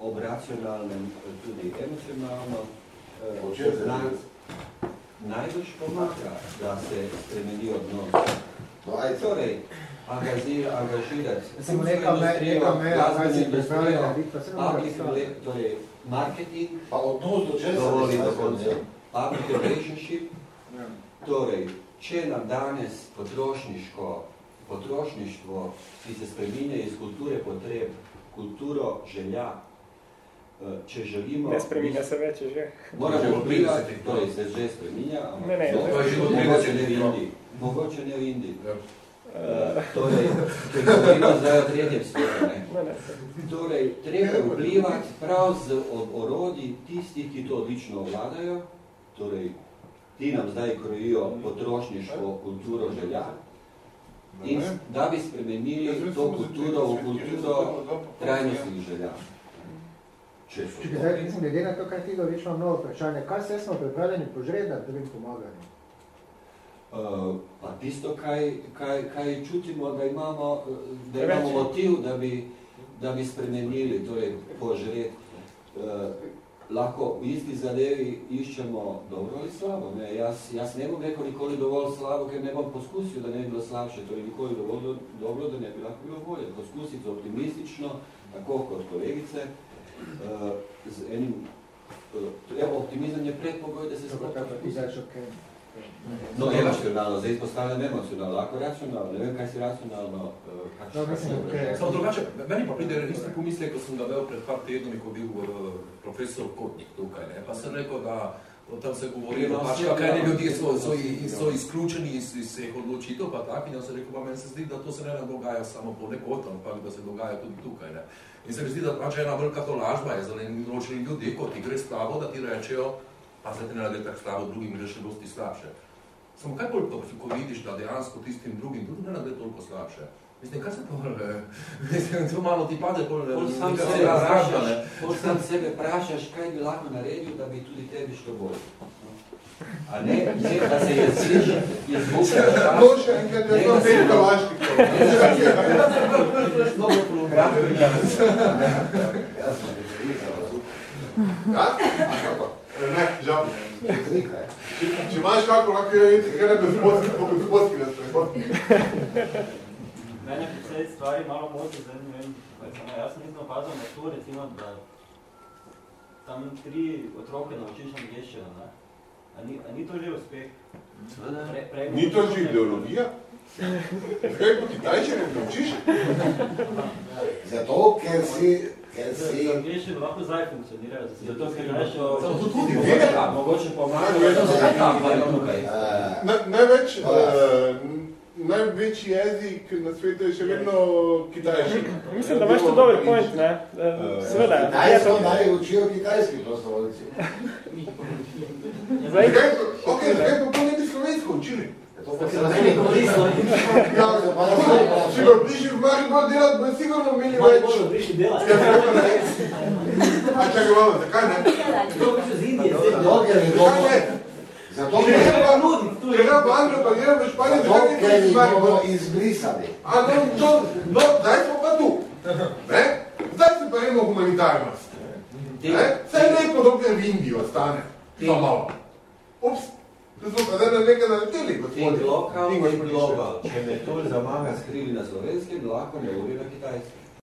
ob racionalnem, tudi emocionalno, znak, najbolj pomaga, da se spremeni odnos. Torej, angažirati Samo neka me, neka me, kaj si pripravljen narediti, pa se public, torej marketing, pa odnos do česa dovoli do konca, public relationship, torej, če nam danes potrošniško, potrošništvo, ki se spreminja iz kulture potreb, kulturo želja, če želimo... Ne spreminja se več, že. Moramo vplivati, torej se že spreminja, ampak ne, ne, no, mogoče ne v Indiji. Mogoče ne v Indiji. Uh, torej, govorimo zdaj o tretjem svetu, ne. Torej, treba vplivati prav z orodji tistih, ki to odlično vladajo, torej, ti nam zdaj krojijo potrošniško kulturo želja, in da bi spremenili to kulturo v kulturo trajnostnih želja. Če bi zdaj, mislim, glede na to, kaj ti govoriš, imam novo vprašanje. Kaj se smo pripravljeni požreti, da bi pomagali? Pa tisto, kaj, kaj, kaj čutimo, da imamo, da imamo motiv, da bi, da bi spremenili, torej požreti. Uh, lahko v isti zadevi iščemo dobro ali slabo. Ne? Jaz, jaz ne bom rekel nikoli dovolj slabo, ker ne bom poskusil, da ne bi bilo slabše, torej nikoli dovolj do, dobro, da ne bi lahko bilo bolje. Poskusiti optimistično, tako kot kolegice, z enim, uh, optimizem je predpogoj, da se sploh No, emocionalno, zdaj izpostavljam emocionalno, lahko racionalno, ne vem, kaj si racionalno, uh, kaj no, mislim, okay. Samo drugače, meni pa pride isti pomislek, ko sem ga vel pred par tednovi, ko bil uh, profesor Kotnik tukaj, ne, pa sem rekel, da tam se govori, no, pač, kaj ljudje so, so, so izključeni iz, iz vseh odločitev, pa tak, in jaz sem rekel, pa meni se zdi, da to se ne dogaja samo po nekotom, ampak da se dogaja tudi tukaj, ne. In se mi zdi, da pač ena velika tolažba je za določeni ljudi, ko ti gre spravo, da ti rečejo, pa se ti ne rade tako slabo, drugim gre še dosti slabše. Samo kaj bolj to, ko vidiš, da dejansko tistim drugim tudi ne rade toliko slabše? Mislim, kaj se to mora, mislim, to malo ti pade, pol, pol sam sebe prašaš, pol sam sebe prašaš, kaj bi lahko naredil, da bi tudi tebi šlo bolj. A ne, ne, da se jeziš, jeziš. No, še enkrat, jaz sem bil kalaški. Mnogo program. Ja? Ne, žal. Če imaš kako, lahko je kaj ne gospodski, po gospodski na sprehod. Mene precej stvari malo moti, zdaj ne vem, jaz nisem opazal na to, recimo, da tam tri otroke naučiš angliščino, ne? A ni, a ni to že uspeh? Pre, pre, ni to že ideologija? Kaj po kitajčine naučiš? *laughs* Zato, ker si ker si... Angliščino lahko zdaj funkcionirajo, zato ker je to tudi mogoče pomagajo. Največ, največji jezik na svetu je še vedno kitajščina. Mislim, da imaš to dober point, ne? Seveda. Kitajsko naj učijo kitajski prostovoljci. Ok, zakaj pa to ne bi slovensko učili? Ще го пиши в Марибор делят, бе сигурно мили вече. А чакай, баба, така не? Така не. Zato mi je treba nuditi. Treba Anglo pa gledamo Španijo, da kaj nekaj stvari bomo izbrisali. A no, no, no, zdaj smo pa tu. Ne? Zdaj se pa imamo humanitarnost. Ne? Saj najpodobne v Indijo stane. Samo malo. Ups, To smo pa zdaj na nekaj naleteli, gospodi. In lokal, in global. Če me to zamaga skrili na slovenskem, lahko ne uri na kitajskem.